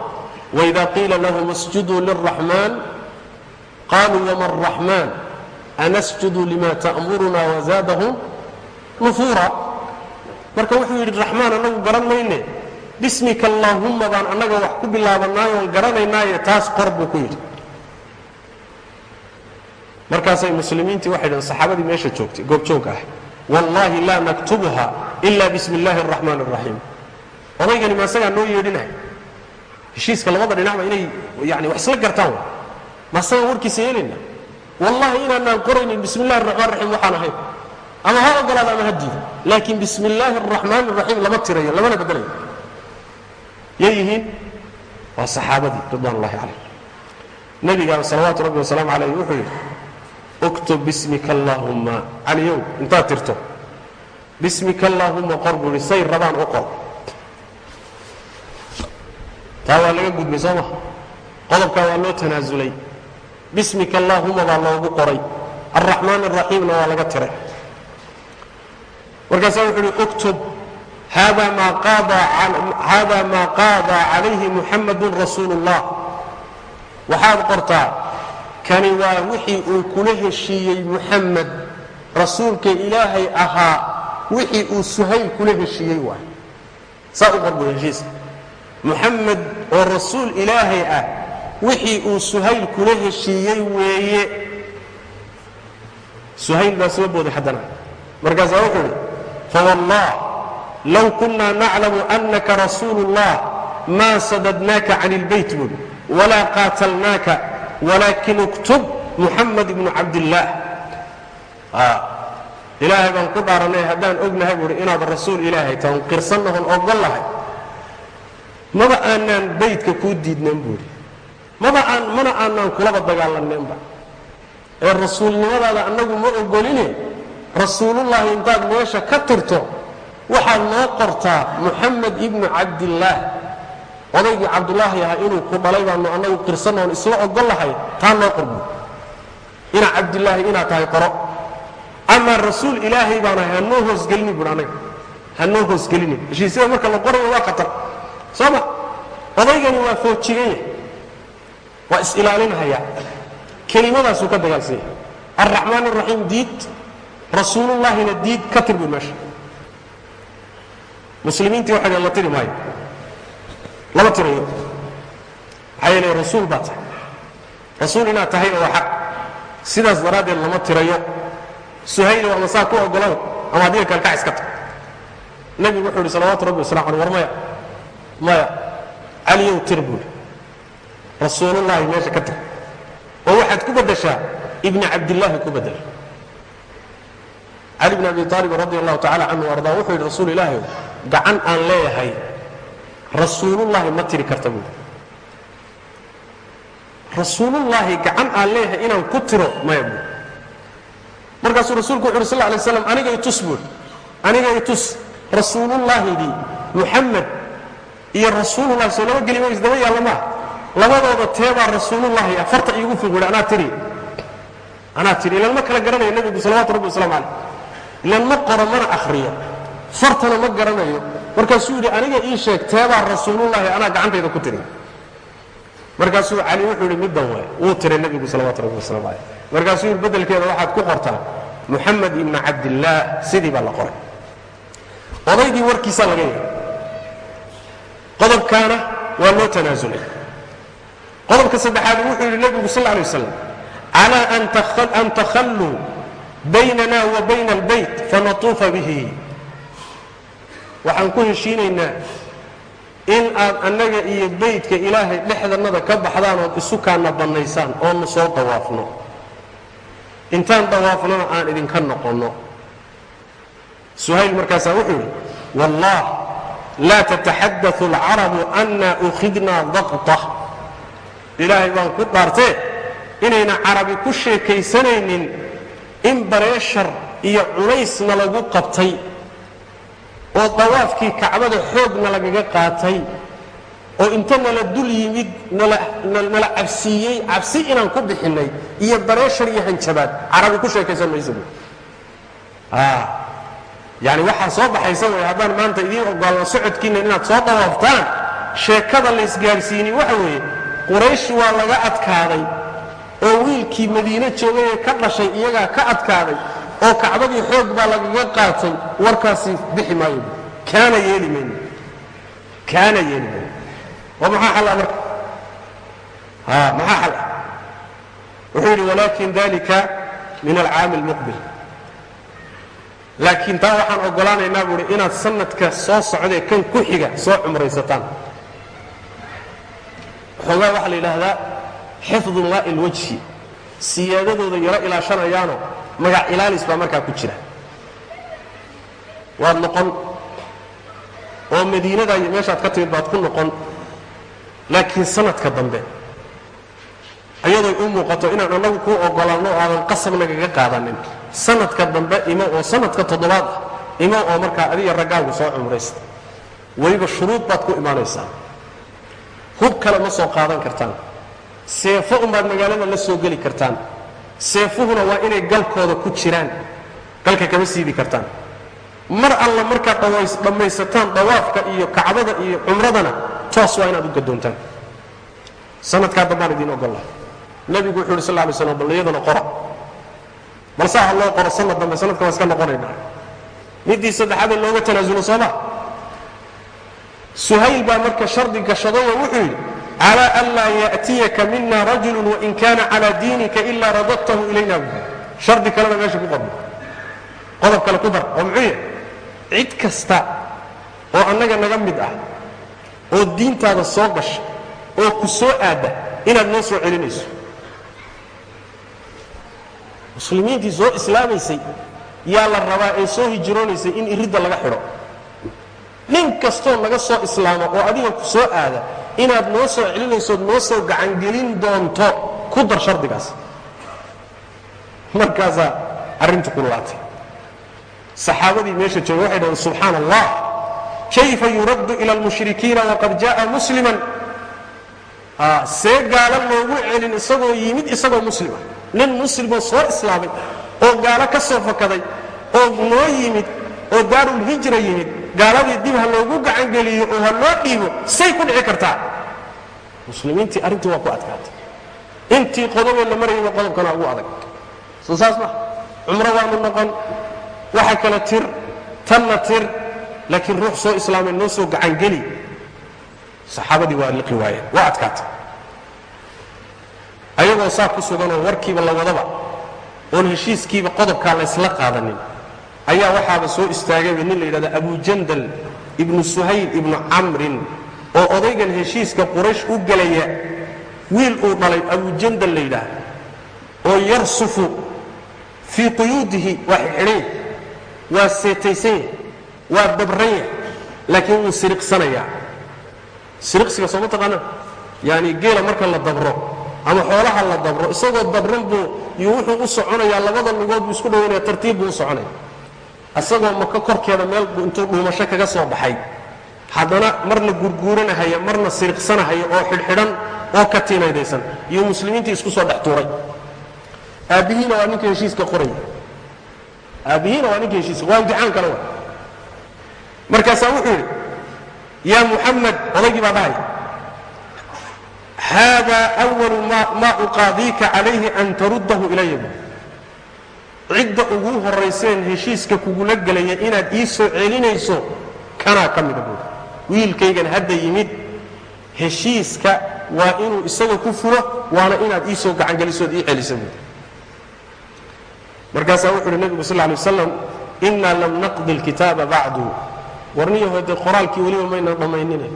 waidaa qiila lahum isjuduu lilraxmaan qaaluu wama araxmaan anasjudu lima ta'muruna wazaadahum nufuura marka wuxuu yidhi raxmaan annagu garan mayne. Bismika allaahumma baan annaga wax ku bilaabannaayoon garanaynaaye taas qor buu ku yidhi. Markaasay muslimiintii waxay dhaheen saxaabadii meesha joogtay goobjoogga ah. Wallaahi laa naktubuha ila bismi illaahi araxmaan araxiim odaygani ma asagaa noo yeedhinaya heshiiska labada dhinacba inay yani wax isla gartaan wa ma asagaan warkiisa yeelayna. Wallahi inaanaan qoraynin bismi illahi araxmaan raxiim waxaan ahayn ama ha ogolaada ama ha diido. Laakiin bismi illaahi araxmaan araxiim lama tirayo lamana bedelayo. Yay yihiin waa saxaabadii ridwaan ullahi calayh nebiga salawaatu rabbi wasalaamu calayh wuxuu yidhi uktub bismika allaahumma. Caliyow intaad tirto. Bismika allaahumma qor buu say rabaan u qor taa waa laga gudbay soo maha qodobkaa waa loo tanaasulay. Bismika allaahumma baa loogu qoray. Alraxmaan araxiimna waa laga tiray markaasaa wuxuu uhi uktub hada maa qaada calayhi muxamadun rasuulu اllah waxaad qortaa kani waa wixii uu kula heshiiyey muxamed rasuulka ilaahay ahaa wixii uu suhayl kula heshiiyey waay saa u qorbu heshiiska muxamed oo rasuul ilaahay ah wixii uu suhayl kula heshiiyey weeye. Suhayl baa soo booday haddana. Markaasaa wuxuu idhi fawallah low kunna naclamu anaka rasuulu اllah maa sadadnaaka can اlbayt buuri walaa qaatalnaaka walaakin uktub muxamed ibnu cabdillaah ilaahay baan ku dhaaranay haddaan ognahay buuhi inaad rasuul ilaahay tahan qirsannahon ogollahay maba aanaan baydka kuu diidnayn buuhi maba aan mana aanaan kulaba dagaalannaynba ee rasuulnimadaada annagu ma ogoline rasuulullaahi intaad meesha ka tirto waxaad noo qortaa muxamed ibnu cabdillaah. Odaygii cabdulaahi ahaa inuu ku dhalay baanu annagu qirsannoon isla ogollahay taa noo qorbu. Inaa cabdilaahi inaad tahay qoro. Amaa rasuul ilaahay baan ahay hanoo hoosgelini buui annaga hanoo hoosgelini heshiisyada marka la qorayo waa khatar. Soo ma? Odaygani waa foojigan yahay waa is-ilaalinhayaa kelimadaasuu ka dagaalsan yahay alraxmaan araxiim diid rasuulullaahina diid ka tir buy meesha. Muslimiintii waxay dheen la tiri maayo. Lama tirayo. Maxaa yeele rasuul baa tahay. Rasuul inaad tahayna waa xaq. Sidaas daraaddeed lama tirayo. Suhayli ama saa ku ogolada ama adiga kalkac iska tag. Nebigu wuxuu yidhi salawatu rabbi wasalam aleh war maya. Maya. Caliyow tir buuhi rasuulullaahi meesha ka tag. Oo waxaad ku beddeshaa? Ibni cabdillaahi ku beddel cali bn abi aalib radi allahu tacala canhu ardaa wuxuu yidhi rasuul ilaahi gacan aan leeyahay. Rasuulullaahi ma tiri karta buui rasuulullaahi gacan aan leeyahay inaan ku tiro maya buui markaasuu rasuulku wuxu uhi sal lay slam aniga itus buui aniga itus rasuulullaahigii muxamed iyo rasuulullahi soo laba gelima isdaba yaalla maa labadooda teebaa rasuulullahi ah. Iigu fiq wuhi anaa tiri. Anaa tiri. Ilan ma kala garanayo nebigu salawatu rabbi waslamu calayh ilan ma qoro mana akhriyo. Fartana ma garanayo. Markaasuu yidhi aniga ii sheeg teebaa rasuulullahi anaa gacantayda ku tiri. Markaasuu cali wuxuu yidhi middan waay. Wuu tiray nebigu salawatu rabbi waslamu calayh markaasuu yidhi beddelkeeda waxaad ku qortaa muxamed ibna cabdillaah sidii baa la qoray. Odaygii warkiisaa laga yahay qodobkaana waa loo tanaasulay qodobka saddexaad wuxuu yidhi nebigu sal lay waslam calaa an takhalluu baynana wa bayna albayt fanatuufa bihi. Waxaan ku heshiinaynaa in aad annaga iyo baydka ilaahay dhexdannada ka baxdaan ood isu kaana bannaysaan oonu soo dawaafno. Intaan dawaafnona aan idinka noqonno. Suhayl markaasaa wuxuu yidhi wallah laa tataxadau alcarabu anna ukhidnaa daqta ilaahay baan ku dhaartee inayna carabi ku sheekaysanaynin in bareeshar iyo culaysna lagu qabtay oo dawaafkii kacbada xoogna lagaga qaatay oo inta nala dul yimid nala cabsiiyey cabsi inaan ku bixinnay iyo bareeshar iyo hanjabaad. Carabi ku sheekaysan maysa bu yani waxaa soo baxaysa way haddaan maanta idiin ogolno socodkiinna inaad soo dawaaftaan. Sheekada laysgaadhsiini waxa weeye quraysh waa laga adkaaday oo wiilkii madiine joogay ee ka dhashay iyagaa ka adkaaday oo kacbadii xoog baa lagaga qaatay warkaasi bixi maayo. Kaana yeeli mayno kaana yeeli mayno oo maxaa xal ah marka? Ha maxaa xal ah? Wuxuu yidhi walaakin dalika min alcaami almuqbil laakiin taa waxaan ogolaanaynaa buuhi inaad sanadka soo socdee kan ku xiga soo cumraysataan. Xoogaa waxaa la yidhaahdaa xifdu maa'i lwajhi siyaadadooda yaro ilaashanayaano magac ilaalis baa markaa ku jira. Waad noqon. Oo madiinada iyo meeshaad ka timid baad ku noqon. Laakiin sanadka dambe ayadoy u muuqato inaan annagu kuu ogolanno oo aadan qasab nagaga qaadanin. Sanadka dambe imo oo sanadka toddobaad ah imo oo markaa adiga raggaagu soo cumraysta weliba shuruud baad ku imaanaysaa. Hub kale ma soo qaadan kartaan seefo unbaad magaalada la soo geli kartaan. Seefuhuna waa inay galkooda ku jiraan galka kama siibi kartaan. Mar alla markaad dhammaysataan dawaafka iyo kacbada iyo cumradana toos waa inaad u gadoontaan sanadkaa dambaan idiin ogollahay nebigu wuxu uhi sal lay slam bal iyadana qora bal saa ha loo qoro sanad dambe sanadka waa iska noqonaynaa middii saddexaadee looga tanaasulo sooma. Suhayl baa marka shardi gashadayo wuxuu yidhi calى an laa ya'tiyaka mina rajulu wain kana calى diinika ila radadtahu ilayna. Bu shardi kalena meesha ku qorno qodob kale ku dar oo muxuu yahay? Cid kasta oo annaga naga mid ah oo diintaada soo gasha oo ku soo aadda inaad noo soo celinayso. Muslimiintii soo islaamaysay yaa la rabaa ee soo hijroonaysay in iridda laga xidho. Nin kastoo naga soo islaamo oo adiga ku soo aada inaad noo soo celinaysood noo soo gacangelin doonto ku dar shardigaas. Markaasaa arrintu ku saxaabadii meesha jooga waxay dhaheen subxaana allah kayfa yuraddu ila almushrikiina waqad ja'a musliman. See gaalo loogu celin isagoo yimid isagoo muslima. Nin muslimoo soo islaamay oo gaalo ka soo fakaday oo noo yimid oo daarulhijra yimid gaaladii dib ha loogu gacangeliyo oo ha loo dhiibo say ku dhici kartaa. Muslimiintii arrintii waa ku adkaatay. Intii qodobee la marayayba qodobkana ugu adag. Soo saas ma cumro waanu noqon waxa kale tir tanna tir laakiin ruux soo islaamay noo soo gacangeli. Saxaabadii waa liqi waayeen waa adkaatay. Ayagoo saa ku suganoo warkiiba la wadaba oon heshiiskiiba qodobkaa laysla qaadanin ayaa waxaaba soo istaagayba nin la yidhahda abujandal ibnu suhayl ibnu camrin oo odaygan heshiiska quraysh u gelaya wiil uu dhalay abujandal la yidhaah oo yarsufu fii quyuudihi waa xidhxidhanya waa seetaysanya waa dabranya laakiin wuu siriqsanayaa siriqsiga sooma taqaana yaani geela marka la dabro ama xoolaha la dabro isagoo dabran buu iyo wuxuu u soconayaa labada lugood buu isku dhawaynaya tartiib buu u soconaya isagoo maka korkeeda meel intuu dhuumasho kaga soo baxay. Haddana marna gurguuranahaya marna siriqsanahaya oo xidhxidhan oo ka tiinaydaysan iyo muslimiintii isku soo dhex tuuray. Aabbihiina waa ninka heshiiska qoraya aabbihiina waa ninka heshiiska waa imtixaan kale wa markaasaa wuxuu yidhi yaa muxamed odaygii baa dhahaya haada awalu maa uqaadiika calayhi an taruddahu ilaya cidda ugu horrayseen heshiiska kugula gelaya inaad ii soo celinayso kanaa ka mida buuri wiilkaygan hadda yimid heshiiska waa inuu isaga ku furo waana inaad ii soo gacangelisood ii celisa buuri markaasaa wuxu uhi nebigu sal lla alay wasalam innaa lam naqdi alkitaaba bacdu. Warniyaho dee qoraalkii weliba maynan dhammaynine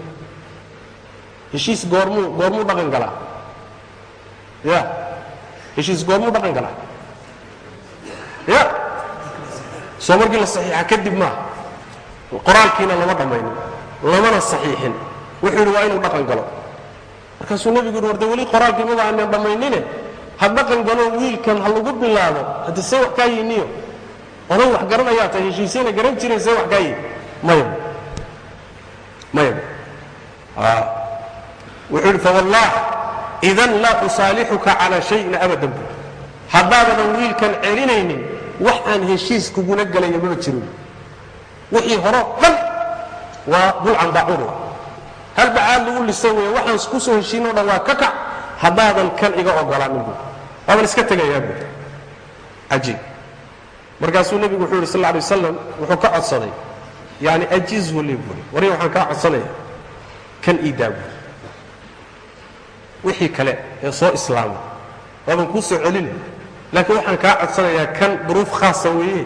heshiis goormuu goormuu dhaqan galaa? Ya heshiis goormuu dhaqan galaa ya. Soo markii la saxiixa kadib maaha qoraalkiina lama dhammaynin lamana saxiixin. Wuxuu yidhi waa inuu dhaqan galo. Markaasuu nebigu yidhi warde weli qoraalkii maba aanan dhammaynine ha dhaqan galo wiilkan ha lagu bilaabo. Haddi see wax kaa yiniyo. Oday wax garanayaa tahay heshiisyana garan jiray see wax kaa yini maya maya wuxuu yidhi fawallah idan laa usaalixuka calaa shayin abadan. bu haddaabadan wiilkan celinaynin wax aan heshiis kugula gelaya maba jirin. Wixii horo dhan waa dulcan daacur hal bacaad lagu lisan weeye waxaan ku soo heshiinoo dhan waa ka kac haddaadan kan iga ogolaanin bu waaban iska tegayaa bu markaasuu nebigu wuxuu yidhi sal lla alay wasalam wuxuu ka codsaday. Yani ajizhu li buuri wariga waxaan kaa codsanaya. Kan ii daa wixii kale ee soo islaama waaban kuu soo laakiin waxaan kaa codsanayaa kan duruuf khaasa weeye.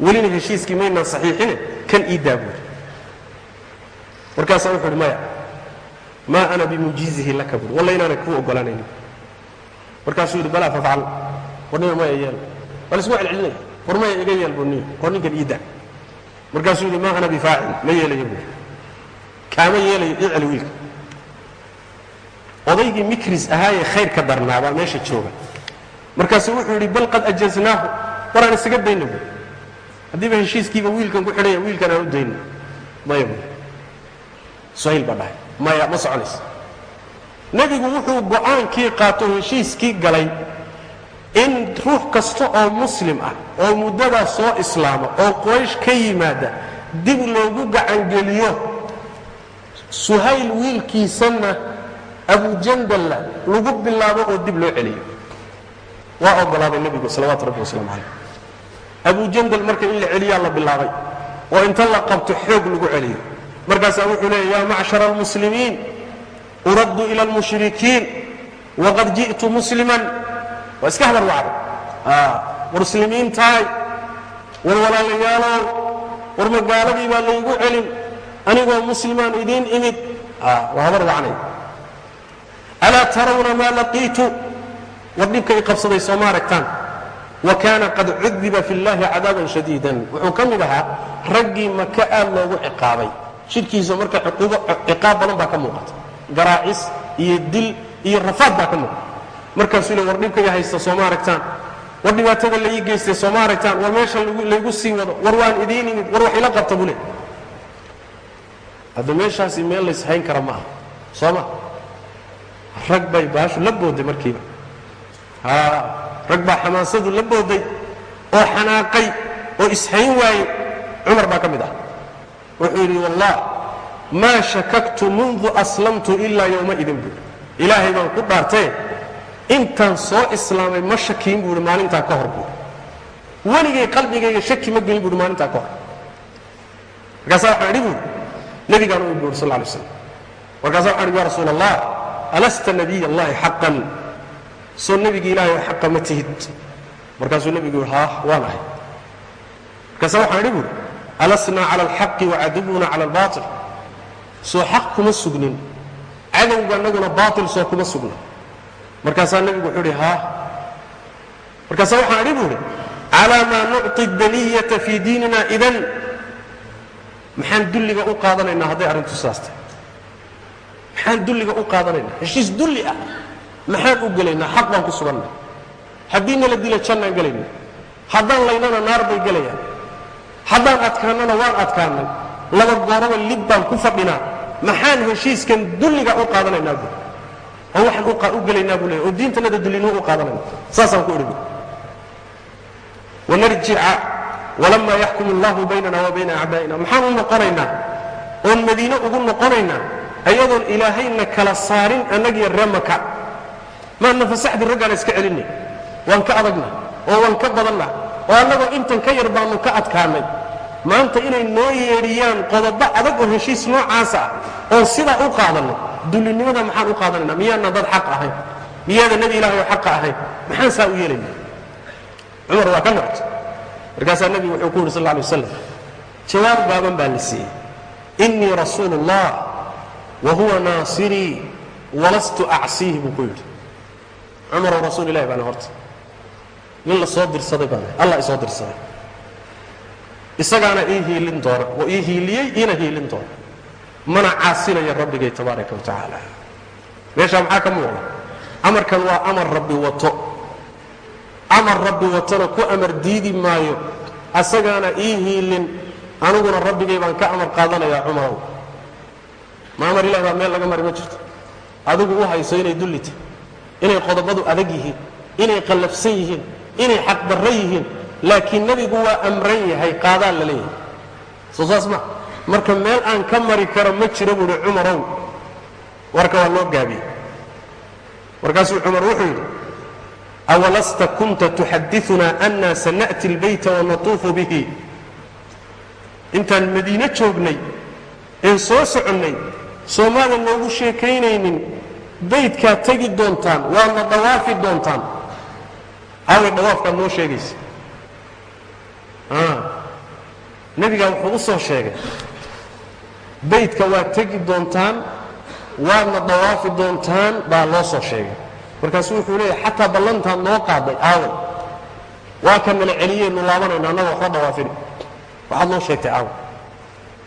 Welina heshiiskii maynaan saxiixine kan ii daa buuri markaasaa wuxu uhi maya maa ana bimujiizihi laka buuri walla inaanay kuu oggolaanaynin. Markaasuu yidhi balaa fafcal. Warniga maya yeel waa la isku celcelinaya war maya iga yeel buniyo war ninkan ii daa. Markaasuu yidhi maa ana bifaacil. Ma yeelayo buuri kaama yeelayo ii celi wiilka. Odaygii mikris ahaayee khayrka darnaabaa meesha jooga markaasuu wuxuu yidhi bal qad ajaznaahu. Waraan isaga dayna buuri haddiiba heshiiskiiba wiilkan ku xidhaya wiilkan aan u dayno. Maya suhayl baa dhahay. Maya ma soconaysa nebigu wuxuu go'aankii qaato heshiiskii galay in ruux kasta oo muslim ah oo muddadaa soo islaama oo quraysh ka yimaada dib loogu gacangeliyo suhayl wiilkiisanna abujandalla lagu bilaabo oo dib loo celiyo waa ogolaaday nebigu salawaatu rabbi wasalaamu calayh. Abujandal marka in la celiyaa la bilaabay. Oo inta la qabto xoog lagu celiyo. Markaasaa wuxuu leeya yaa macshara almuslimiin uraddu ila almushrikiin waqad ji'tu musliman. Waa iska hadal wacda muslimiin tahay war walaalayaalow war magaaladii baa laygu celin anigoo muslimaan idiin imid. Waa habar wacnay alaa tarawna maa laqiitu war dhibka i qabsaday sooma aragtaan wa kaana qad cudiba fi اllahi cadaaban shadiidan. Wuxuu ka mid ahaa raggii maka aad loogu ciqaabay. Jidhkiisa marka ciqaab badan baa ka muuqata. Garaacis iyo dil iyo rafaad baa ka muuqata. Markaasuu le war dhibkayga haysta sooma aragtaan war dhibaatada la ii geystay sooma aragtaan war meesha laygu sii wado. War waan idiin imid. War wax ila qabta bule. Hadda meeshaasi meel layshayn kara ma aha. Soo ma? Rag bay baashu la booday markiiba rag baa xamaasadu la booday oo xanaaqay oo ishayn waaye cumar baa ka mid ah. Wuxuu yidhi wallah maa shakaktu mundu aslamtu ilaa yowmaidin buui ilaahay baan ku dhaartee intaan soo islaamay ma shakiin buuhi maalintaa ka hor buui weligay qalbigayga shaki ma gelin buuhi maalintaa ka hor. Markaasaa waxaan idhi buuri nebigaan u buuri sal lla slam markaasaa waxaan idhi ya rasuula allah alasta nabiy allahi xaqan soo nebigi ilaahay xaqa ma tihid. Markaasuu nebigu yidhi haa waan ahay markaasaa waxaan idhi buuri alasnaa cala alxaqi wacaduwuna cala albaatil. Soo xaq kuma sugnin. Cadowga annaguna baatil soo kuma sugna. Markaasaa nebigu wuxuu idhi haa markaasaa waxaan idhi buuhi calaa maa nucطi daniyata fii diinina idan. Maxaan dulliga u qaadanaynaa hadday arrintu saas maxaan dulliga u qaadanaynaa? Heshiis dulli ah maxaan u gelaynaa? Xaq baan ku sugannay haddii nala dila jannaan gelayna haddaan laynana naar bay gelayaan. Haddaan adkaannana waan adkaannay laba gooraba lid baan ku fadhinaa. Maxaan heshiiskan dulliga u qaadanaynaa bu oo waxaan u gelaynaa buu leey oo diintanada dullinimo u qaadanayna saasaan ku idhi wanarjica walamaa yaxkum allahu baynana wa acdaa'ina maxaan u noqonaynaa? Oon madiine ugu noqonaynaa? Ayadoon ilaahayna kala saarin annagiyo ree maka maana fasaxdii raggaana iska celinay? Waan ka adagna oo waan ka badanna. Oo annagoo intan ka yar baannu ka adkaannay maanta inay noo yeedhiyaan qodobo adag oo heshiis noocaasa ah oon sidaa u qaadanno dullinimada maxaan u qaadanayna? Miyaana dad xaq ahayn? Miyaada nebi ilahay oo xaqa ahayn? Maxaan saa u yeelayna cumar waa ka noqotay. Markaasaa nebigu wuxuu ku yidhi sal alay wasalam jawaab gaaban baa la siiyey. Innii rasuulu ullah wa huwa naasirii walastu acsiihi buu ku yidhi cumarow rasuul ilahi baana horta. Nin la soo dirsaday baana allah isoo dirsaday. Isagaana ii hiilin doona oo ii hiiliyey iina hiilin doona mana caasinaya rabbigay tabaaraka wa tacaala. Meeshaa maxaa ka muuqda? Amarkan waa amar rabbi wato. Amar rabbi watona ku amar diidi maayo. Asagaana ii hiilin. Aniguna rabbigay baan ka amar qaadanayaa cumarow. Ma amar ilahi baa meel laga mari ma jirto. Adigu u hayso inay dullita inay qodobadu adag yihiin inay qallafsan yihiin inay xaqdarro yihiin laakiin nebigu waa amran yahay qaadaan la leeyahay. Soo saas ma marka meel aan ka mari karo ma jiro buuhi cumarow warka waa loo gaabiyey. Markaasuu cumar wuxuu yidhi awalasta kunta tuxadiunaa anna sana'ti اlbayta wanatuufu bihi? Intaan madiine joognay een soo soconnay soomaadan noogu sheekaynaynin baydkaad tegi doontaan waadna dhawaafi doontaan. Away dhawaafkaad noo sheegaysa. Nebigaa wuxuu u soo sheegay baydka waad tegi doontaan waadna dhawaafi doontaan baa loo soo sheegay. Markaasuu wuxuu leeyahay xataa ballantaad noo qaaday aaway waa ka nala celiyeynu laabanayna annaga waxba dhawaafin. Waxaad noo sheegtay aaway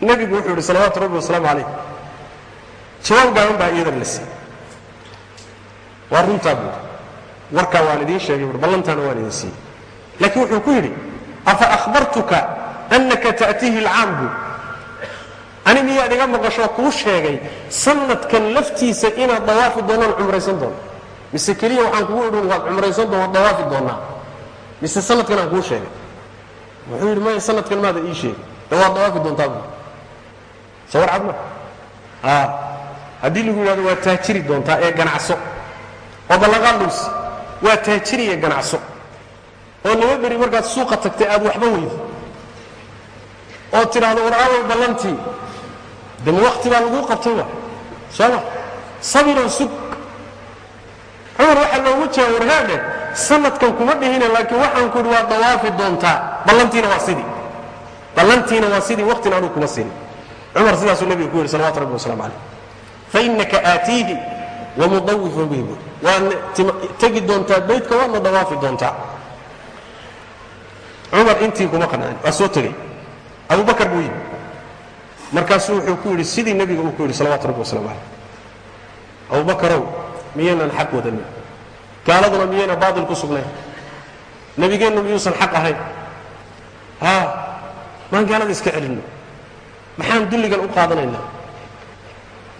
nebigu wuxuu yidhi salawaatu rabbi wasalaamu calayh. Jawaab gaaban baa iyadan la siiyey waa runtaa buuri warkaa waan idiin sheegay buuri ballantaana waan idin siiyey. Laakiin wuxuu ku yidhi afa akhbartuka annaka ta'tiihi alcaam buuri ani miyaad iga maqashoo kuu sheegay sanadkan laftiisa inaad dawaafi doonaan cumraysan doono mise keliya waxaan kugu idhin waad cumraysan doon waad dawaafi doonaa? Mise sanadkan aan kuu sheegay? Wuxuu yidhi maya sanadkan maada ii sheegay ee waad dawaafi doontaa buuri sawar cad ma. Haddii lagu yidhahdo waa taajiri doontaa ee ganacso oo ballanqaad dhulsi waa taajiri ee ganacso. Oo laba beri markaad suuqa tagtay aad waxba weydo oo tidhaahdo war aaway ballantii dema wakti baa laguu qabtay wa? Sooma sabirow sug. Cumar waxaa loogu jawaab warhaadhe sanadkan kuma dhihine laakiin waxaan ku idhi waa dawaafi doontaa. Ballantiina waa sidii ballantiina waa sidii waktina anuu kuma siinin cumar sidaasuu nebigu ku yidhi salawatu rabbi wasalaamu calayh fainaka aatiihi wamudawifun bihi buuri waadna tegi doontaa baydka waadna dawaafi doontaa. Cumar intii kuma qanacin waa soo tegey. Abubakar buu yimi markaasuu wuxuu ku yidhi sidii nebiga uu ku yidhi salawatu rabbi waslamu calayh abubakarow miyaynan xaq wadanin gaaladuna miyayna baatil ku sugnayn? Nebigeennu miyuusan xaq ahayn? Haa maan gaalada iska celinno. Maxaan dulligan u qaadanaynaa?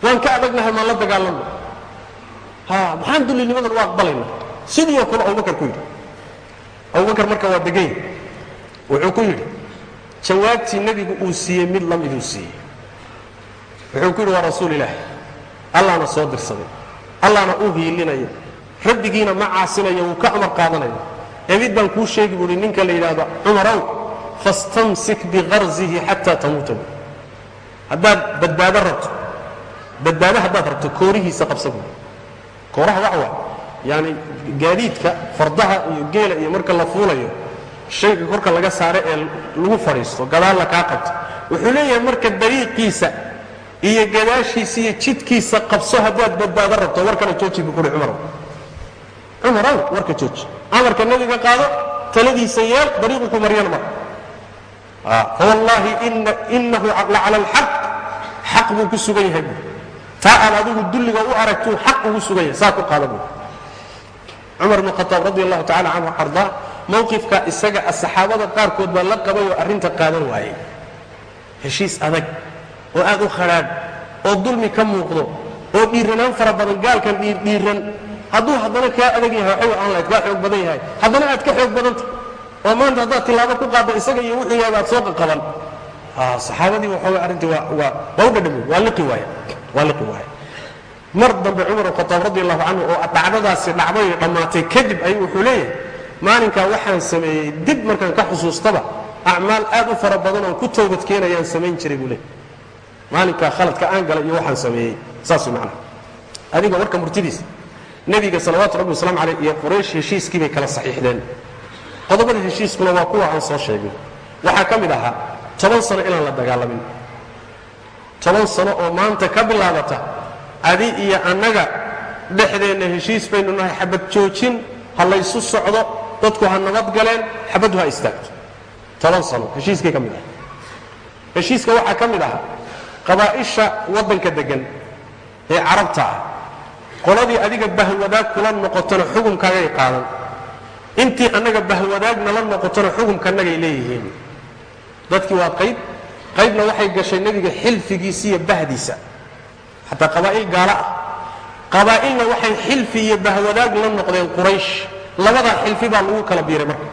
Waan ka adagnahay maan la dagaalanno maxaan dullinimadan u aqbalayna sidii oo kale abubakar ku yidhi. Abubakar marka waa degay wuxuu ku yidhi jawaabtii nebigu uu siiyey mid la miduu siiyey. Wuxuu ku yidhi waa rasuul ilaah allaana soo dirsaday. Allaana u hiilinaya. Rabbigiina ma caasinaya wuu ka amar qaadanaya ee baan kuu sheegi buuhi ninka la yidhaahdo cumarow fastamsik biqarzihi xataa tamuuta. Haddaad badbaado rabto badbaado haddaad rabto koorihiisa qabsa buui kooraha wacwa yaani gaadiidka fardaha iyo geela iyo marka la fuulayo shayga korka laga saare ee lagu fadhiisto gadaalla kaa qabto wuxuu leeyahay marka dariiqiisa iyo gadaashiisa iyo jidkiisa qabso haddaad badbaado rabto warkana jooji buu kuhi cumarow cumarow warka jooji. Amarka nebiga qaado taladiisa yeel dariiqu maryana mar. Fawallaahi inahu la cala alxaq xaq buu ku sugan yahay buui taa aad adigu dulliga u aragtuu xaq ugu sugan yahay saa ku qaada buui cumar ibnu khataab radi allahu tacala canhu ardaa mowqifka isaga saxaabada qaarkood baa la qabay oo arrinta qaadan waayey heshiis adag oo aad u khadhaadh oo dulmi ka muuqdo oo dhiiranaan fara badan gaalkan dhiirdhiiran hadduu haddana kaa adag yahay waxay aan lahayd kaa xoog badan yahay haddana aad ka xoog badanta oo maanta haddaad tilaabo ku qaadda isaga iyo wuxuu yahay baad soo qaqaban saxaabadii waxooga arrintii waa waa waa u dhadhamay waa liqi waaya waa liqi waaya mar dambe cumar khataab radi allahu canhu oo dhacdadaasi dhacday dhammaatay kadib ayuu wuxuu leeyahay maalinkaa waxaan sameeyey dib markaan ka xusuustaba acmaal aad u fara badan oon ku toobadkeenayaan samayn jiray buu leeyahy maalinkaa khaladka aan galay iyo waxaan sameeyey. Saas macnaha. Adiga warka murtidiisa nebiga salawaatu rabbi wasalaamu caleyh iyo quraysh heshiiskii bay kala saxiixdeen. Qodobada heshiiskuna waa kuwa aan soo sheegin. Waxaa ka mid ahaa toban sano inaan la dagaalamin toban sano oo maanta ka bilaabata adi iyo annaga dhexdeenna heshiis baynu nahay xabad joojin ha laysu socdo dadku ha nabad galeen xabaddu ha istaagto. Toban sano heshiiskay ka mid aha heshiiska waxaa ka mid ahaa qabaa'isha waddanka deggan ee carabta ah. Qoladii adiga bahwadaag kula noqotona xukumkaagay qaadan. Intii annaga bahwadaag nala noqotona xukumkanagay leeyihiin. Dadkii waa qayb qaybna waxay gashay nebiga xilfigiisa iyo bahdiisa. Xataa qabaa'il gaala. Ah qabaa'ilna waxay xilfi iyo bahwadaag la noqdeen quraysh. Labadaa xilfi baa lagu kala biiray marka.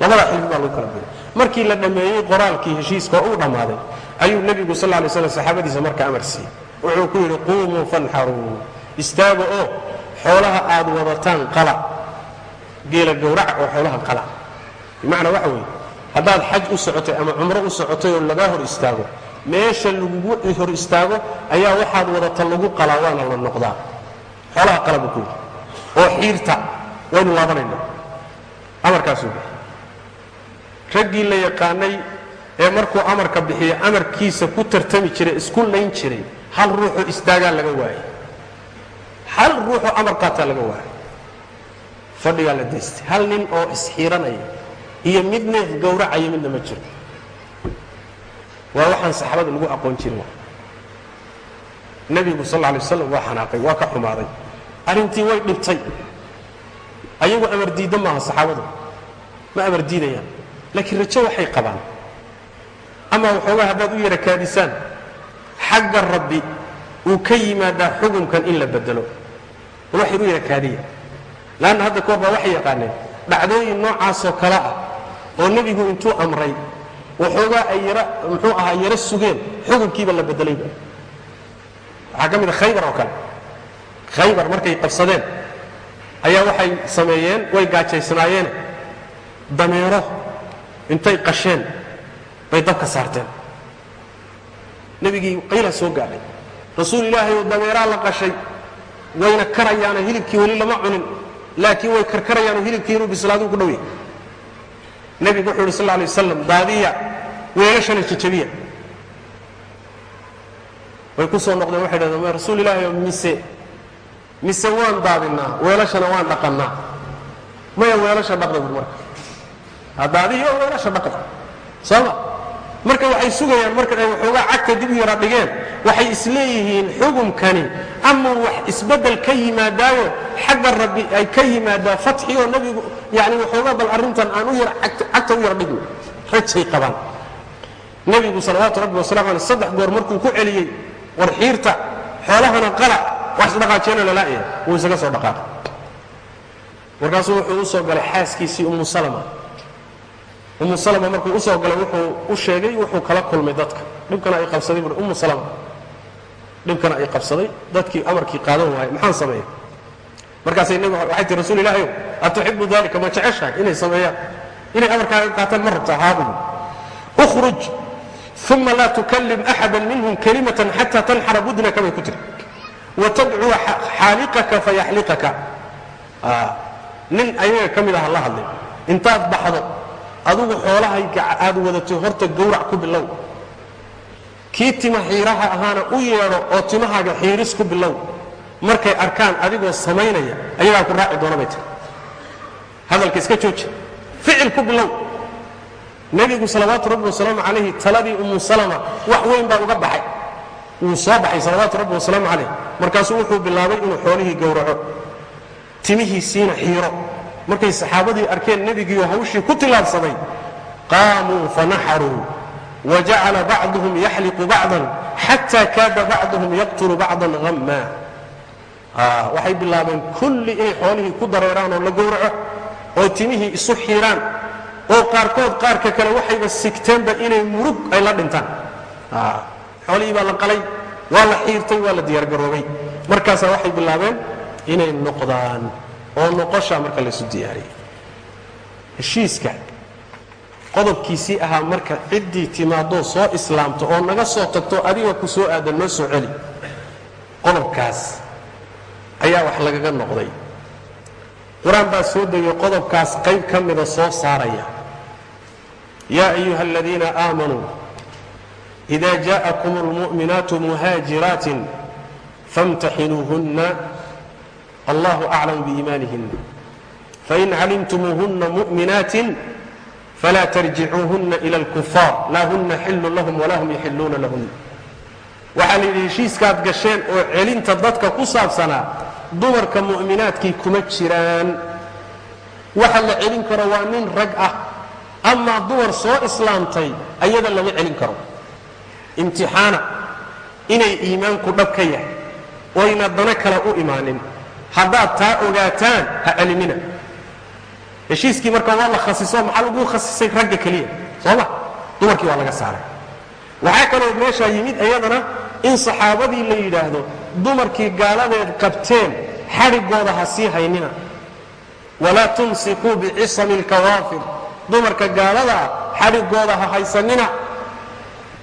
Labadaa xilfi baa lagu kala biiray. Markii la dhammeeyey qoraalkii heshiiska oo uu dhammaaday ayuu nebigu sal lay slam saxaabadiisa marka amar siiyey. Wuxuu ku yidhi quumuu fanxaruu istaaga oo xoolaha aad wadataan qala. Geela gowraca oo xoolaha qala. Bimacnaa waxa weeye haddaad xaj u socotay ama cumro u socotay oo lagaa hor istaago meesha lagugu hor istaago ayaa waxaad wadata lagu qalaa waana la noqdaa. Xoolaha qala buu ku oo xiirta waynu laabanaynaa. Amarkaasuu bixi raggii la yaqaanay ee markuu amarka bixiyo amarkiisa ku tartami jiray isku layn jiray hal ruuxoo istaagaa laga waayey hal ruuxoo amar qaataa laga waayey fadhigaa la daystay. Hal nin oo isxiiranaya iyo mid neef gowracaya midna ma jiro. Waa waxaan saxaabada lagu aqoon jirin nebigu sal lla lay waslam waa xanaaqay waa ka xumaaday. Arrintii way dhibtay. Ayagu amar diidda maaha saxaabadu. Ma amar diidayaan. Laakiin rajo waxay qabaan. Ama waxoogaa haddaad u yara kaadisaan. Xagga rabbi uu ka yimaadaa xukunkan in la bedelo. Bal waxay u yara kaadiya leanna hadda ka hor baa waxay yaqaaneen dhacdooyin noocaasoo kale ah oo nebigu intuu amray waxoogaa ay yara muxuu ahaa yaro sugeen xukunkiiba la bedelayba waxaa ka mid a khaybar oo kale. Khaybar markay qabsadeen ayaa waxay sameeyeen way gaajaysnaayeene dameero intay qasheen bay dabka saarteen. Nebigii qayla soo gaadhay. Rasuul ilaahay oo dameeraa la qashay wayna karayaanoo hilibkii weli lama cunin laakiin way karkarayaanoo hilibkii inuu bislaaduu ku dhow yahay nebigu wuxuu yidhi sal lla alay wasalam daadiya weelashana jajabiya way ku soo noqdeen waxay dhahdeen rasuul ilaahay oo mise mise waan daadinaa weelashana waan dhaqannaa. Maya weelasha dhaqda bur marka hadaadiyo weelasha dhaqda. Sooma marka waxay sugayaan marka ay waxoogaa cagta dib u yara dhigeen waxay isleeyihiin xukumkani ama wax isbeddel ka yimaadaayo xagga rabbi ay ka yimaadaa fatxi oo nebigu yani waxoogaa bal arrintan aan u yar cagta u yar dhigno rajay qabaan. Nebigu salawaatu rabbi wasalamu aleh saddex goor markuu ku celiyey war xiirta xoolahana qala wax isdhaqaajeena lala'ya wuu isaga soo dhaqaaqay. Markaasuu wuxuu u soo galay xaaskiisii ummu salama ummu salama markuu u soo galay wuxuu u sheegay wuxuu kala kulmay dadka. Dhibkana ay qabsaday buui ummu salama dhibkana ay qabsaday. Dadkii amarkii qaadan waayey maxaan sameeya markaasay nebigu waxay tii rasuul ilaahayow atuxibu dalika ma jeceshahay inay sameeyaan? Inay amarkaaga qaataan ma rabtaa haabugu ukhruj uma laa tukallim axada minhum kalimatan xata tanxara budnaka bay ku tiri watadcuwa xaaliqaka fayaxliqaka nin ayaga ka mid aha la hadlay. Intaad baxdo adugu xoolahayga aad wadatay horta gawrac ku bilow. Kii tima xiiraha ahaana u yeedho oo timahaaga xiiris ku bilow. Markay arkaan adigoo samaynaya ayagaa ku raaci doona bay tiri hadalka iska jooji. Ficil ku bilow. Nebigu salawaatu rabbi wasalaamu calayhi taladii ummu salama wax weyn baa uga baxay. Wuu soo baxay salawaatu rabbi wasalaamu calayh markaasuu wuxuu bilaabay inuu xoolihii gowraco. Timihiisiina xiiro markay saxaabadii arkeen nebigiioo hawshii ku tilaabsaday qaamuu fanaxaruu wajacala bacduhum yaxliqu bacdan xata kaada bacduhum yaqtulu bacdan hamma waxay bilaabeen kulli inay xoolihii ku dareeraan oo la gowraco oo timihii isu xiiraan oo qaarkood qaarka kale waxayba sigteenba inay murug ay la dhintaan. Xoolihii baa la qalay waa la xiirtay waa la diyaargaroobay. Markaasaa waxay bilaabeen inay noqdaan oo noqoshaa marka laysu diyaariyey heshiiska qodobkiisii ahaa marka ciddii timaadoo soo islaamto oo naga soo tagto adiga ku soo aadan noo soo celi qodobkaas ayaa wax lagaga noqday qur-aan baa soo degay qodobkaas qayb ka mida soo saaraya yaa ayuha aladiina aamanuu ida jaءakum اlmuؤminaatu muhaajiraatin famtaxinuuhunna allahu aclam biiimaanihina fain calimtumuuhunna muؤminaatin falaa tarjicuuhunna ila اlkufaar laa huna xilu lahum walaa hum yaxiluuna lahun. Waxaa la yidhi heshiiskaad gasheen oo celinta dadka ku saabsanaa dumarka mu'minaadkii kuma jiraan. Waxa la celin karo waa nin rag ah amaa dumar soo islaamtay ayada lama celin karo. Imtixaana inay iimaanku dhab ka yahay oyna dano kale u imaanin haddaad taa ogaataan ha celinina. Heshiiskii marka waa la khasiso maxaa lagu khasisay ragga keliya? Sooma dumarkii waa laga saaray. Waxaa kaloo meeshaa yimid iyadana in saxaabadii la yidhaahdo dumarkii gaaladeed qabteen xadhigooda ha sii haynina. Walaa tumsikuu bicisami lkawaafir dumarka gaaladaa xadhigooda ha haysanina.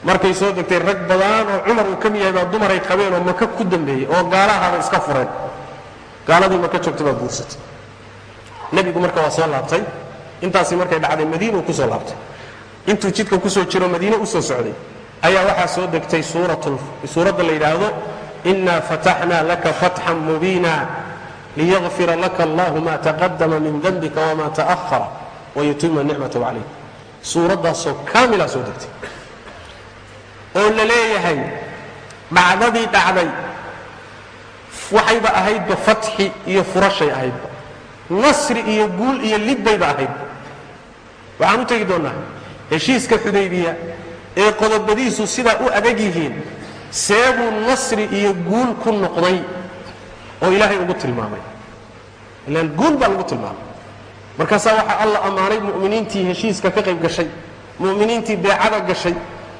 Markay soo degtay rag badan oo cumar uu ka mid yahay baa dumaray qabeen oo maka ku dambeeyey oo gaalahaba iska fureen gaaladii maka joogta baa buursatay nebigu marka waa soo laabtay. Intaasi markay dhacday madiinuu ku soo laabtay. Intuu jidka ku soo jiro madiine u socday. Ayaa waxaa soo degtay suuradda la yidhaahdo inaa fataxna laka fatxan mubiina liyakfira laka allahu ma taqadama min dembika wama ta'ahara wayutima nicmatahu calayk suuraddaasoo kaamilaa soo degtay. Oo la leeyahay dhacdadii dhacday waxayba ahaydba fatxi iyo furashay ahaydba. Nasri iyo guul iyo libbayba ahaydba. Waxaan u tegi doonnaa heshiiska xudaybiya ee qodobadiisu sidaa u adag yihiin seebuu nasri iyo guul ku noqday oo ilaahay ugu tilmaamay. Ilaan guul baa lagu tilmaamay. Markaasaa waxaa alla ammaanay mu'miniintii heshiiska ka qayb gashay mu'miniintii beecada gashay.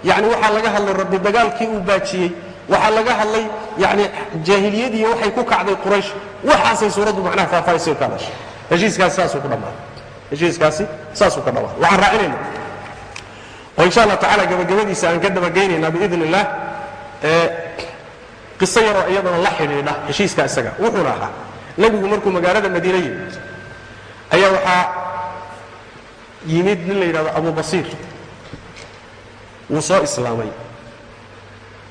Yacni waxaa laga hadlay rabbi dagaalkii uu baajiyey waxaa laga hadlay yani jaahiliyadii waxay ku kacday quraysh. Waxaasay suuraddu macnaha faahfaahisay ka hadashay heshiiskaasi saasuu ku dhammaaday heshiiskaasi saasuu ka dhammaaday waxaan raacinayna oo insha allah tacala gabagabadiisa aan ka dabageynaynaa biidn illah qiso yaroo iyadana la xidhiidha heshiiska isaga. Wuxuuna ahaa nebigu markuu magaalada madiine yimid ayaa waxaa yimid nin la yidhahdo abu basiir wuu soo islaamay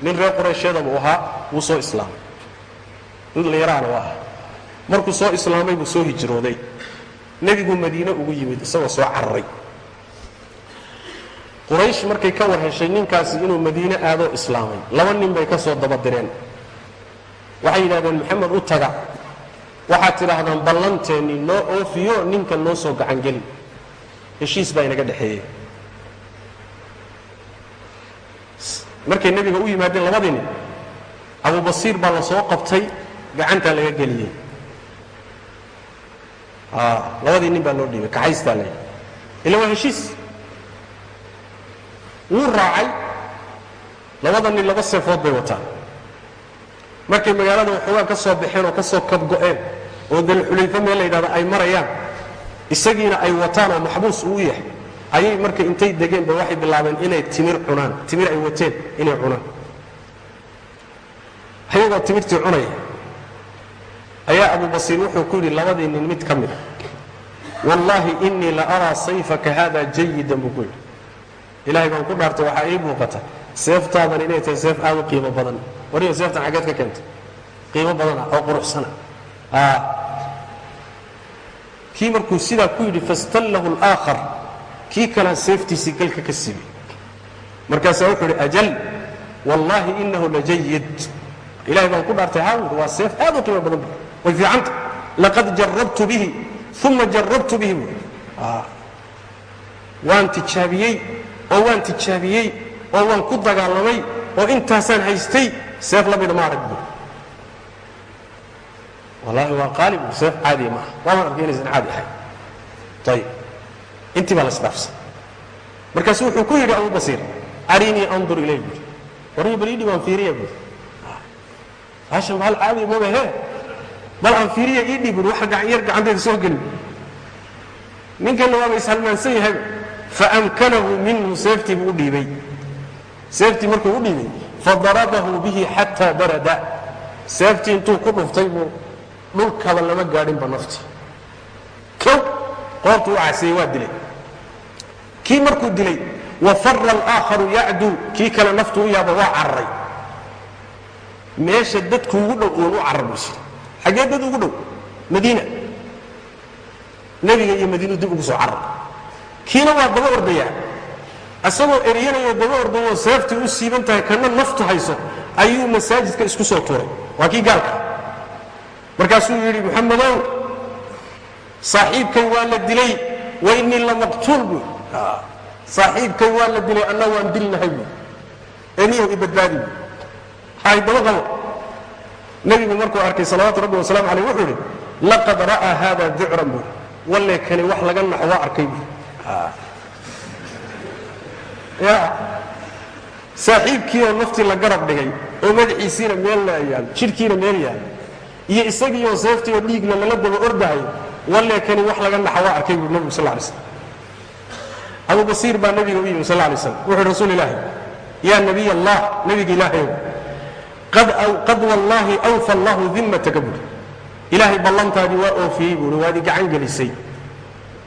nin reer quraysheeda buu ahaa wuu soo islaamay. Dhallinyaraana u ahaa. Markuu soo islaamay buu soo hijrooday. Nebigu madiine ugu yimid isagoo soo cararay quraysh markay ka war heshay ninkaasi inuu madiine aadoo islaamay. Laba nin bay ka soo dabadireen. Waxay yidhahdeen maxamed u taga. Waxaad tidhaahdaan ballanteennii noo oofiyo ninka noo soo gacangeli heshiis baa inaga dhexeeyey markay nebiga u yimaadeen labadii nin abu basiir baa la soo qabtay gacantaa laga geliyey. Labadii nin baa loo dhiibay kaxaystaa la ila waa heshiis. Wuu raacay. Labada nin laba seefood bay wataan. Markay magaalada waxoogaa ka soo baxeen oo ka soo kabgo'een oo dalxulayfo meel la yidhahdo ay marayaan isagiina ay wataan oo maxbuus uu yahay ayay marka intay degeenba waxay bilaabeen inay timir cunaan. Timir ay wateen inay cunaan. Ayagoo timirtii cunaya ayaa abu basiir wuxuu ku yidhi labadii nin mid ka mida wallaahi innii la araa sayfaka haada jayidan buu ku yidhi. Ilaahay baan ku dhaartay waxaa ii muuqata seeftaadan inay tahay seef aad u qiimo badan. Wariga seeftan xaggeed ka keentay. Qiimo badana oo quruxsana. Kii markuu sidaa ku yidhi fastallahu alaakhar kii kalea seeftiisii galka ka siibay markaasaa wuxuu idhi ajal wallaahi inahu lajayid ilahay baan ku dhaartay haawir waa seef aad u qiimo badan way fiicanta. Laqad jarabtu bihi uma jarabtu bihi. Buui waan tijaabiyey oo waan tijaabiyey oo waan ku dagaalamay oo intaasaan haystay seef la mida ma arag buui wallaahi waa qaali buui seef caadiya maaha. Waamaan arkay inaysan caadi ahayn. Ayib intii baa la isdhaafsan markaasu wuxuu ku yidhi abu basiir arinii andur ilay buui warni bal idhi waan fiiriya buui baashan bahal caadiya maba he bal aan fiiriya ii dhib buui waxa yar gacanteeda soo gelin. Ninkanna waaba ishalmaansan yahayba faamkanahu minhu seeftii buu u dhiibay. Seeftii markuu u dhiibay fadarabahu bihi xataa barada seeftii intuu ku dhuftay buu dhulkaba lama gaadhinba naftii kow qoortuu u caseeyey waa dilay. Kii markuu dilay wafara alaakharu yacduu kii kale naftu u yaaba waa cararay meesha dadku ugu dhow uun u carar buu jira xaggee dad ugu dhow? Madiina. Nebiga iyo madiinu dib ugu soo carar kiina waa daba ordayaa isagoo eryanayoo daba ordayoo seeftii u siiban tahay kana naftu hayso ayuu masaajidka isku soo tuuray. Waa kii gaalka. Markaasuu yidhi muxamadow saaxiibkay waa la dilay wa innii lamaqtuul buu saaxiibkay waa la dilay anna waan dilnahay buu eniyahu ibadbaadi buu hay daba qabo. Nebigu markuu arkay salawaatu rabbi wasalaamu caleyh wuxuu idhi laqad ra'aa haada ducran buu walle kani wax laga naxo arkay buu ya saaxiibkii oo naftii la garab dhigay oo madaxiisiina meel la yaal jidhkiina meel yaal iyo isagiioo seeftii oo dhiigna lala daba ordahay walle kani wax laga naxo waa arkay buu nebigu sal lay slam abu basiir baa nebiga u yimi sal lay slam wuxuu rasuul ilaahi yaa nabiy allah nebiga ilaahayow qad wallaahi awfa allahu dimmataka buuri ilaahay ballantaadii waa oofiyey buuri waad i gacan gelisay.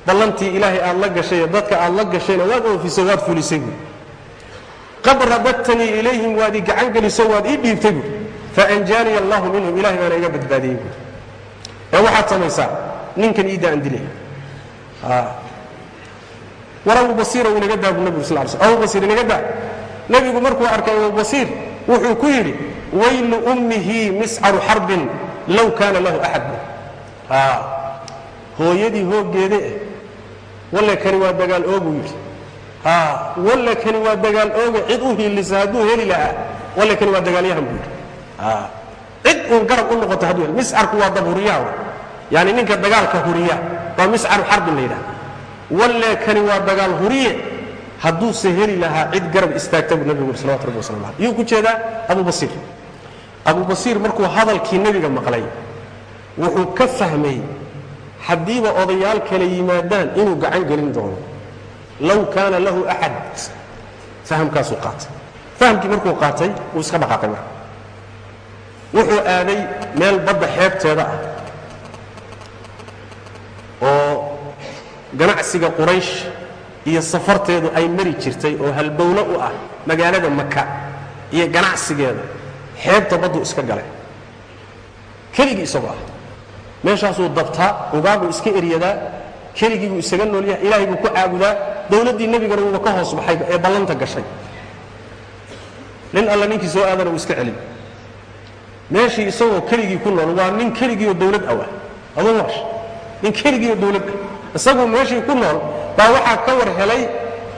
Ballantii ilaahay aad la gashay dadka aad la gashayna waad oofisay waad fulisay buuri qad radadtanii ilayhim waad gacan gelisay waad ii dhiibtay buuri faanjaaniya allahu minhum ilahay baana iga badbaadiyey buuri ee waxaad samaysaa ninkan aan dilay. War abu basiir ou inaga daa inaga daa. Nebigu markuu arkay abu basiir wuxuu ku yidhi waylu ummihi miscaru xarbin low kaana lahu axad hooyadii hooggeede eh walle kani waa dagaal ooguu yidhi. Walle kani waa dagaal ooga cid u hiilisa hadduu heli lahaa walle kani waa dagaalyahan buu yidhi. Cid uun garab u noqoto hadduu heli miscarku waa dab huriyaha yani ninka dagaalka huriya waa miscaru xarbin la yidhaha walle kani waa dagaal huriye. Hadduuse heli lahaa cid garab istaagta buu nebigu salawatu rabbi wasalam aleh yuu ku jeedaa? Abu basiir. Markuu hadalkii nebiga maqlay wuxuu ka fahmay haddiiba odayaal kale yimaadaan inuu gacan gelin doono. Low kaana lahu axad fahamkaasuu qaatay. Fahamkii markuu qaatay wuu iska dhaqaaqay marka. Wuxuu aaday meel badda xeebteeda ah oo ganacsiga quraysh iyo safarteedu ay mari jirtay oo halbowlo u ah magaalada maka iyo ganacsigeeda xeebta badduu iska galay. Keligii isagoo ah meeshaasuu dabtaa ugaabuu iska eryadaa keligii buu isaga nool yahay ilaahay buu ku caabudaa dowladdii nebigana wuuba ka hoos baxay ee ballanta gashay. Nin alla ninkii soo aadana uu iska celin. Meeshii isagoo keligii ku nool waa nin keligiioo dowlad awah aduu marsh nin keligiioo dowlad ah isaguu meeshii ku nool baa waxaa ka war helay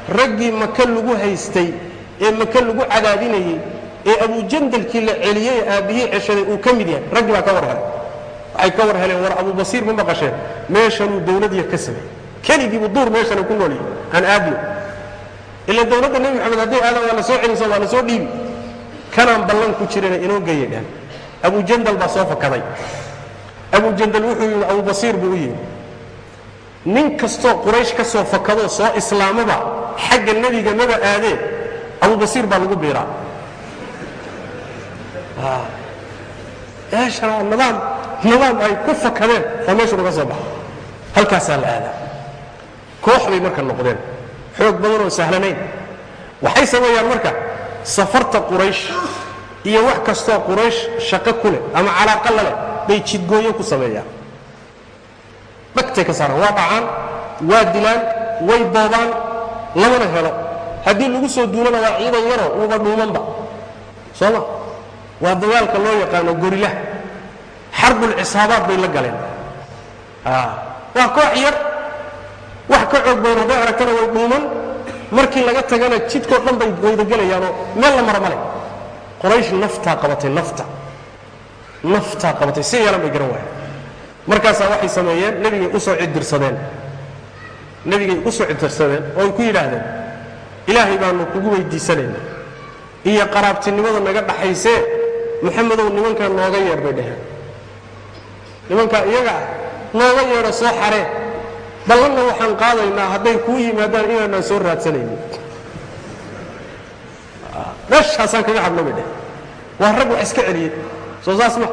raggii maka lagu haystay ee maka lagu cadaadinayey ee abujandalkii la celiyey aabbihii ceshaday uu ka mid yahay. Raggii baa ka war waxay ka war war abubasiir ma maqasheen? Meeshanuu dowladiya ka samey keligiibu duur meeshana ku nool yahay. Aan aadno. Ila dowladda nebi moxamed hadday aadan waa la soo celinsa waa la soo dhiibi. Kanaan ballan ku jirana inoo geeya dhehen abujandal baa soo fakaday. Abujandal wuxuu yidhi abubasiir buu u yidhi nin kastoo quraysh ka soo fakadoo soo islaamaba xagga nebiga maba aadee abubasiir baa lagu biiraa. Meeshana nidaam nidaam ay ku fakadeen oo meeshu naga soo baxa halkaasaa la aadaa. Koox bay marka noqdeen. Xoog badan oo sahlanayn. Waxay sameeyaan marka safarta quraysh iyo wax kastoo quraysh shaqo ku leh ama calaaqa la leh bay jidgooyo ku sameeyaan dhagtay ka saaraan waa dhacaan waa dilaan way boobaan lamana helo. Haddii lagu soo duulana waa ciidan yaroo uuba dhuumanba. Soo ma? Waa dagaalka loo yaqaano gorilah xarbulcisaabaad bay la galeen. Waa koox yar. Wax ka xoog badan hadday aragtana way dhuuman. Markii laga tagana jidkoo dhan bay waydagelayaanoo meel la mara male qoraysh naftaa qabatay nafta naftaa qabatay si yeelan bay garan waayeen markaasaa waxay sameeyeen nebigay u soo cidirsadeen nebigay u soo cidirsadeen oo ay ku yidhaahdeen ilaahay baanu kugu weydiisanayna iyo qaraabtinimada naga dhaxaysee maxamedow nimankaa nooga yeer bay dheheen nimankaa iyaga ah nooga yeedho soo xaree ballanna waxaan qaadaynaa hadday kuu yimaadaan inaanaan soo raadsanaynin. Meeshaasaan kaga hadlo bay dheh waa rag wax iska celiyey. Soo saas ma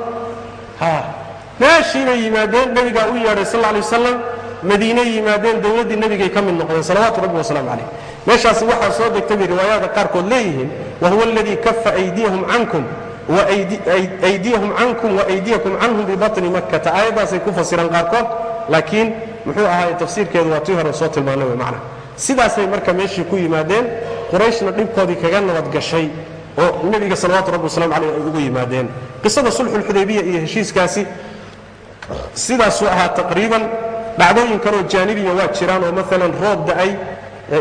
meeshii bay yimaadeen nebigaa u yeedhay sal alay wasalam madiinay yimaadeen dowladdii nebigay ka mid noqdeen salawaatu rabbi wasalaamu calayh meeshaasi waxaa soo degtay bay riwaayaada qaarkood leeyihiin wahuwa aladii kafa aydiyahum cankum aydiyahum cankum waaydiyakum canhum bibatni makkata. Aayaddaasay ku fasiraan qaarkood laakiin muxuu ahaay tafsiirkeedu waa tii hore soo tilmaanay wey macna. Sidaasay marka meeshii ku yimaadeen qurayshna dhibkoodii kaga nabad gashay oo nebiga salawaatu rabbi wasalamu caleyh ay ugu yimaadeen. Qisada sulxulxudaybiya iyo heshiiskaasi sidaasuu ahaa taqriiban dhacdooyin kaloo jaanibiya waa jiraan oo maalan roob da'ay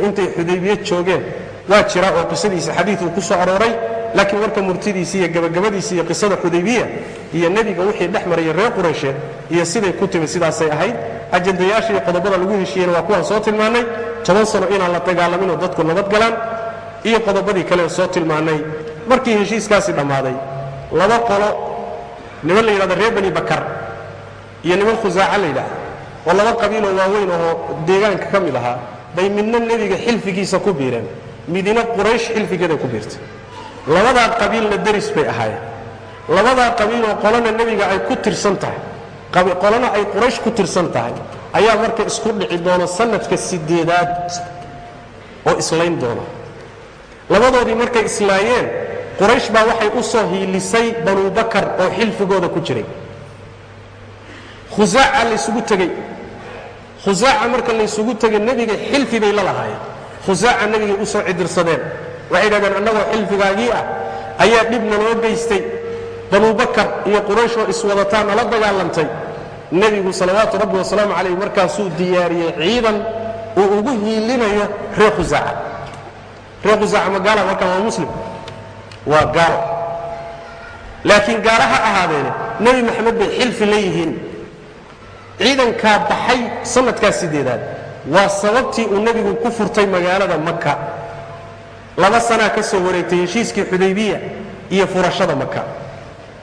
intay xudaybiye joogeen waa jira oo qisadiisa xadiiuu ku soo arooray. Laakiin warka murtidiisi iyo gabagabadiisi iyo qisada xudaybiya iyo nebiga wixii dhex maraya reer quraysheed iyo siday ku timi sidaasay ahayd. Ajandayaasha iyo qodobada lagu heshiiyeyna waa kuwaan soo tilmaannay toban sano inaan la dagaalaminoo dadku nabadgalaan iyo qodobadii kalen soo tilmaannay markii heshiiskaasi dhammaaday laba qolo niman la yidhahdo reer bani bakar iyo niman khusaaca la yidhaahdo oo laba qabiiloo waaweyn oo deegaanka ka mid ahaa bay midna nebiga xilfigiisa ku biireen. Midina quraysh xilfigeeday ku biirtay. Labadaa qabiilna deris bay ahaayeen. Labadaa qabiiloo qolana nebiga ay ku tirsan tahay. Qolana ay quraysh ku tirsan tahay ayaa marka isku dhici doona sanadka sideedaad oo islayn doona labadoodii markay islaayeen quraysh baa waxay u soo hiilisay banuu bakar oo xilfigooda ku jiray khusaaca laysugu tegey. Khusaaca marka laysugu tegay nebiga xilfi bay la lahaayeen. Khusaaca nebigay u cidirsadeen. Waxay dhahdeen annagoo xilfigaagii ah ayaa dhibna noo geystay banuu bakar iyo qurayshoo iswadataa nala dagaalantay. Nebigu salawaatu rabbi wasalaamu calayh markaasuu diyaariyey ciidan uu ugu hiilinayo reer khusaaca reer khusaaca ma gaala markaan waa muslim. Waa gaalo laakiin gaala ha ahaadeene nebi maxamed bay xilfi la yihiin ciidankaa baxay sanadkaa sideedaad. Waa sababtii uu nebigu ku furtay magaalada maka laba sanaa ka soo wareegtay heshiiskii xudaybiya iyo furashada maka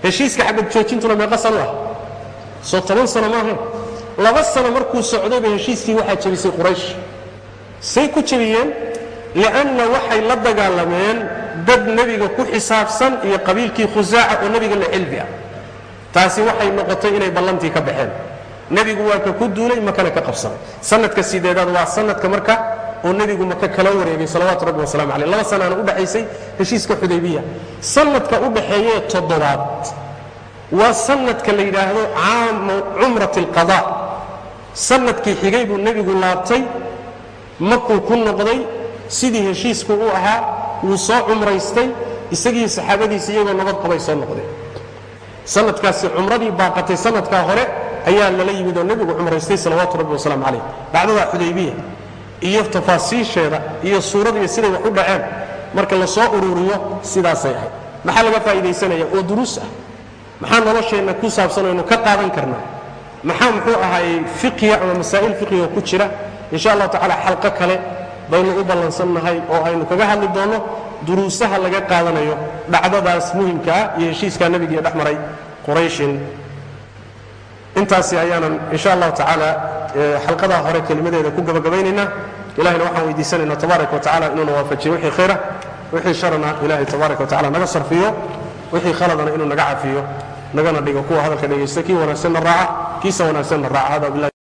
heshiiska xabad joojintuna meeqa sano ah? Soo toban sano maahayn laba sano markuu socdayba heshiiskii waxaa jebisay quraysh. Say ku jebiyeen li'anna waxay la dagaalameen dad nebiga ku xisaabsan iyo qabiilkii khusaaca oo nebiga la xilfi ah. Taasi waxay noqotay inay ballantii ka baxeen nebigu waa ku duulay makana ka qabsaday sanadka sideedaad waa sanadka marka oo nebigu maka kala wareegay salawaatu rabbi wasalamu caleyh laba sanaana u dhaxaysay heshiiska xudaybiya. Sanadka u dhaxeeyee toddobaad waa sanadka la yidhaahdo caamu cumrat alqada sannadkii xigay buu nebigu laabtay makuu ku noqday sidii heshiisku u ahaa wuu soo cumraystay isagii saxaabadiisa iyagoo nabad qabay soo noqdeen sanadkaasi cumradii baaqatay sanadkaa hore ayaa lala yimid oo nebigu cumraystay salawaatu rabbi wasalaamu calayh. Dhacdada xudaybiya iyo tafaasiisheeda iyo suuradiiyo siday wax u dhaceen marka la soo ururiyo sidaasay ahayd. Maxaa laga faa'iidaysanaya? Oo duruus ah. Maxaa nolosheenna ku saabsan aynu ka qaadan karnaa? Maxaa muxuu ahaayey fiqiya ama masaa'il fiqiga ku jira? Insha allahu tacala xalqo kale baynu u ballansannahay oo aynu kaga hadli doonno duruusaha laga qaadanayo dhacdadaas muhimka ah iyo heshiiskaa nebigiiyo dhex maray qurayshin intaasi ayaanan insha allahu tacaala xalqadaa hore kelimadeeda ku gabagabaynaynaa ilahayna waxaan weydiisanaynaa tabaaraka wa tacala inuuna waafajiyo wixii khayra wixii sharana ilahay tabaaraka wa naga sarfiyo wixii khaladana inuu naga cafiyo nagana dhigo kuwa hadalka dhegaysta kii wanaagsanna raaca kiisa wanaagsanna raaca. Hada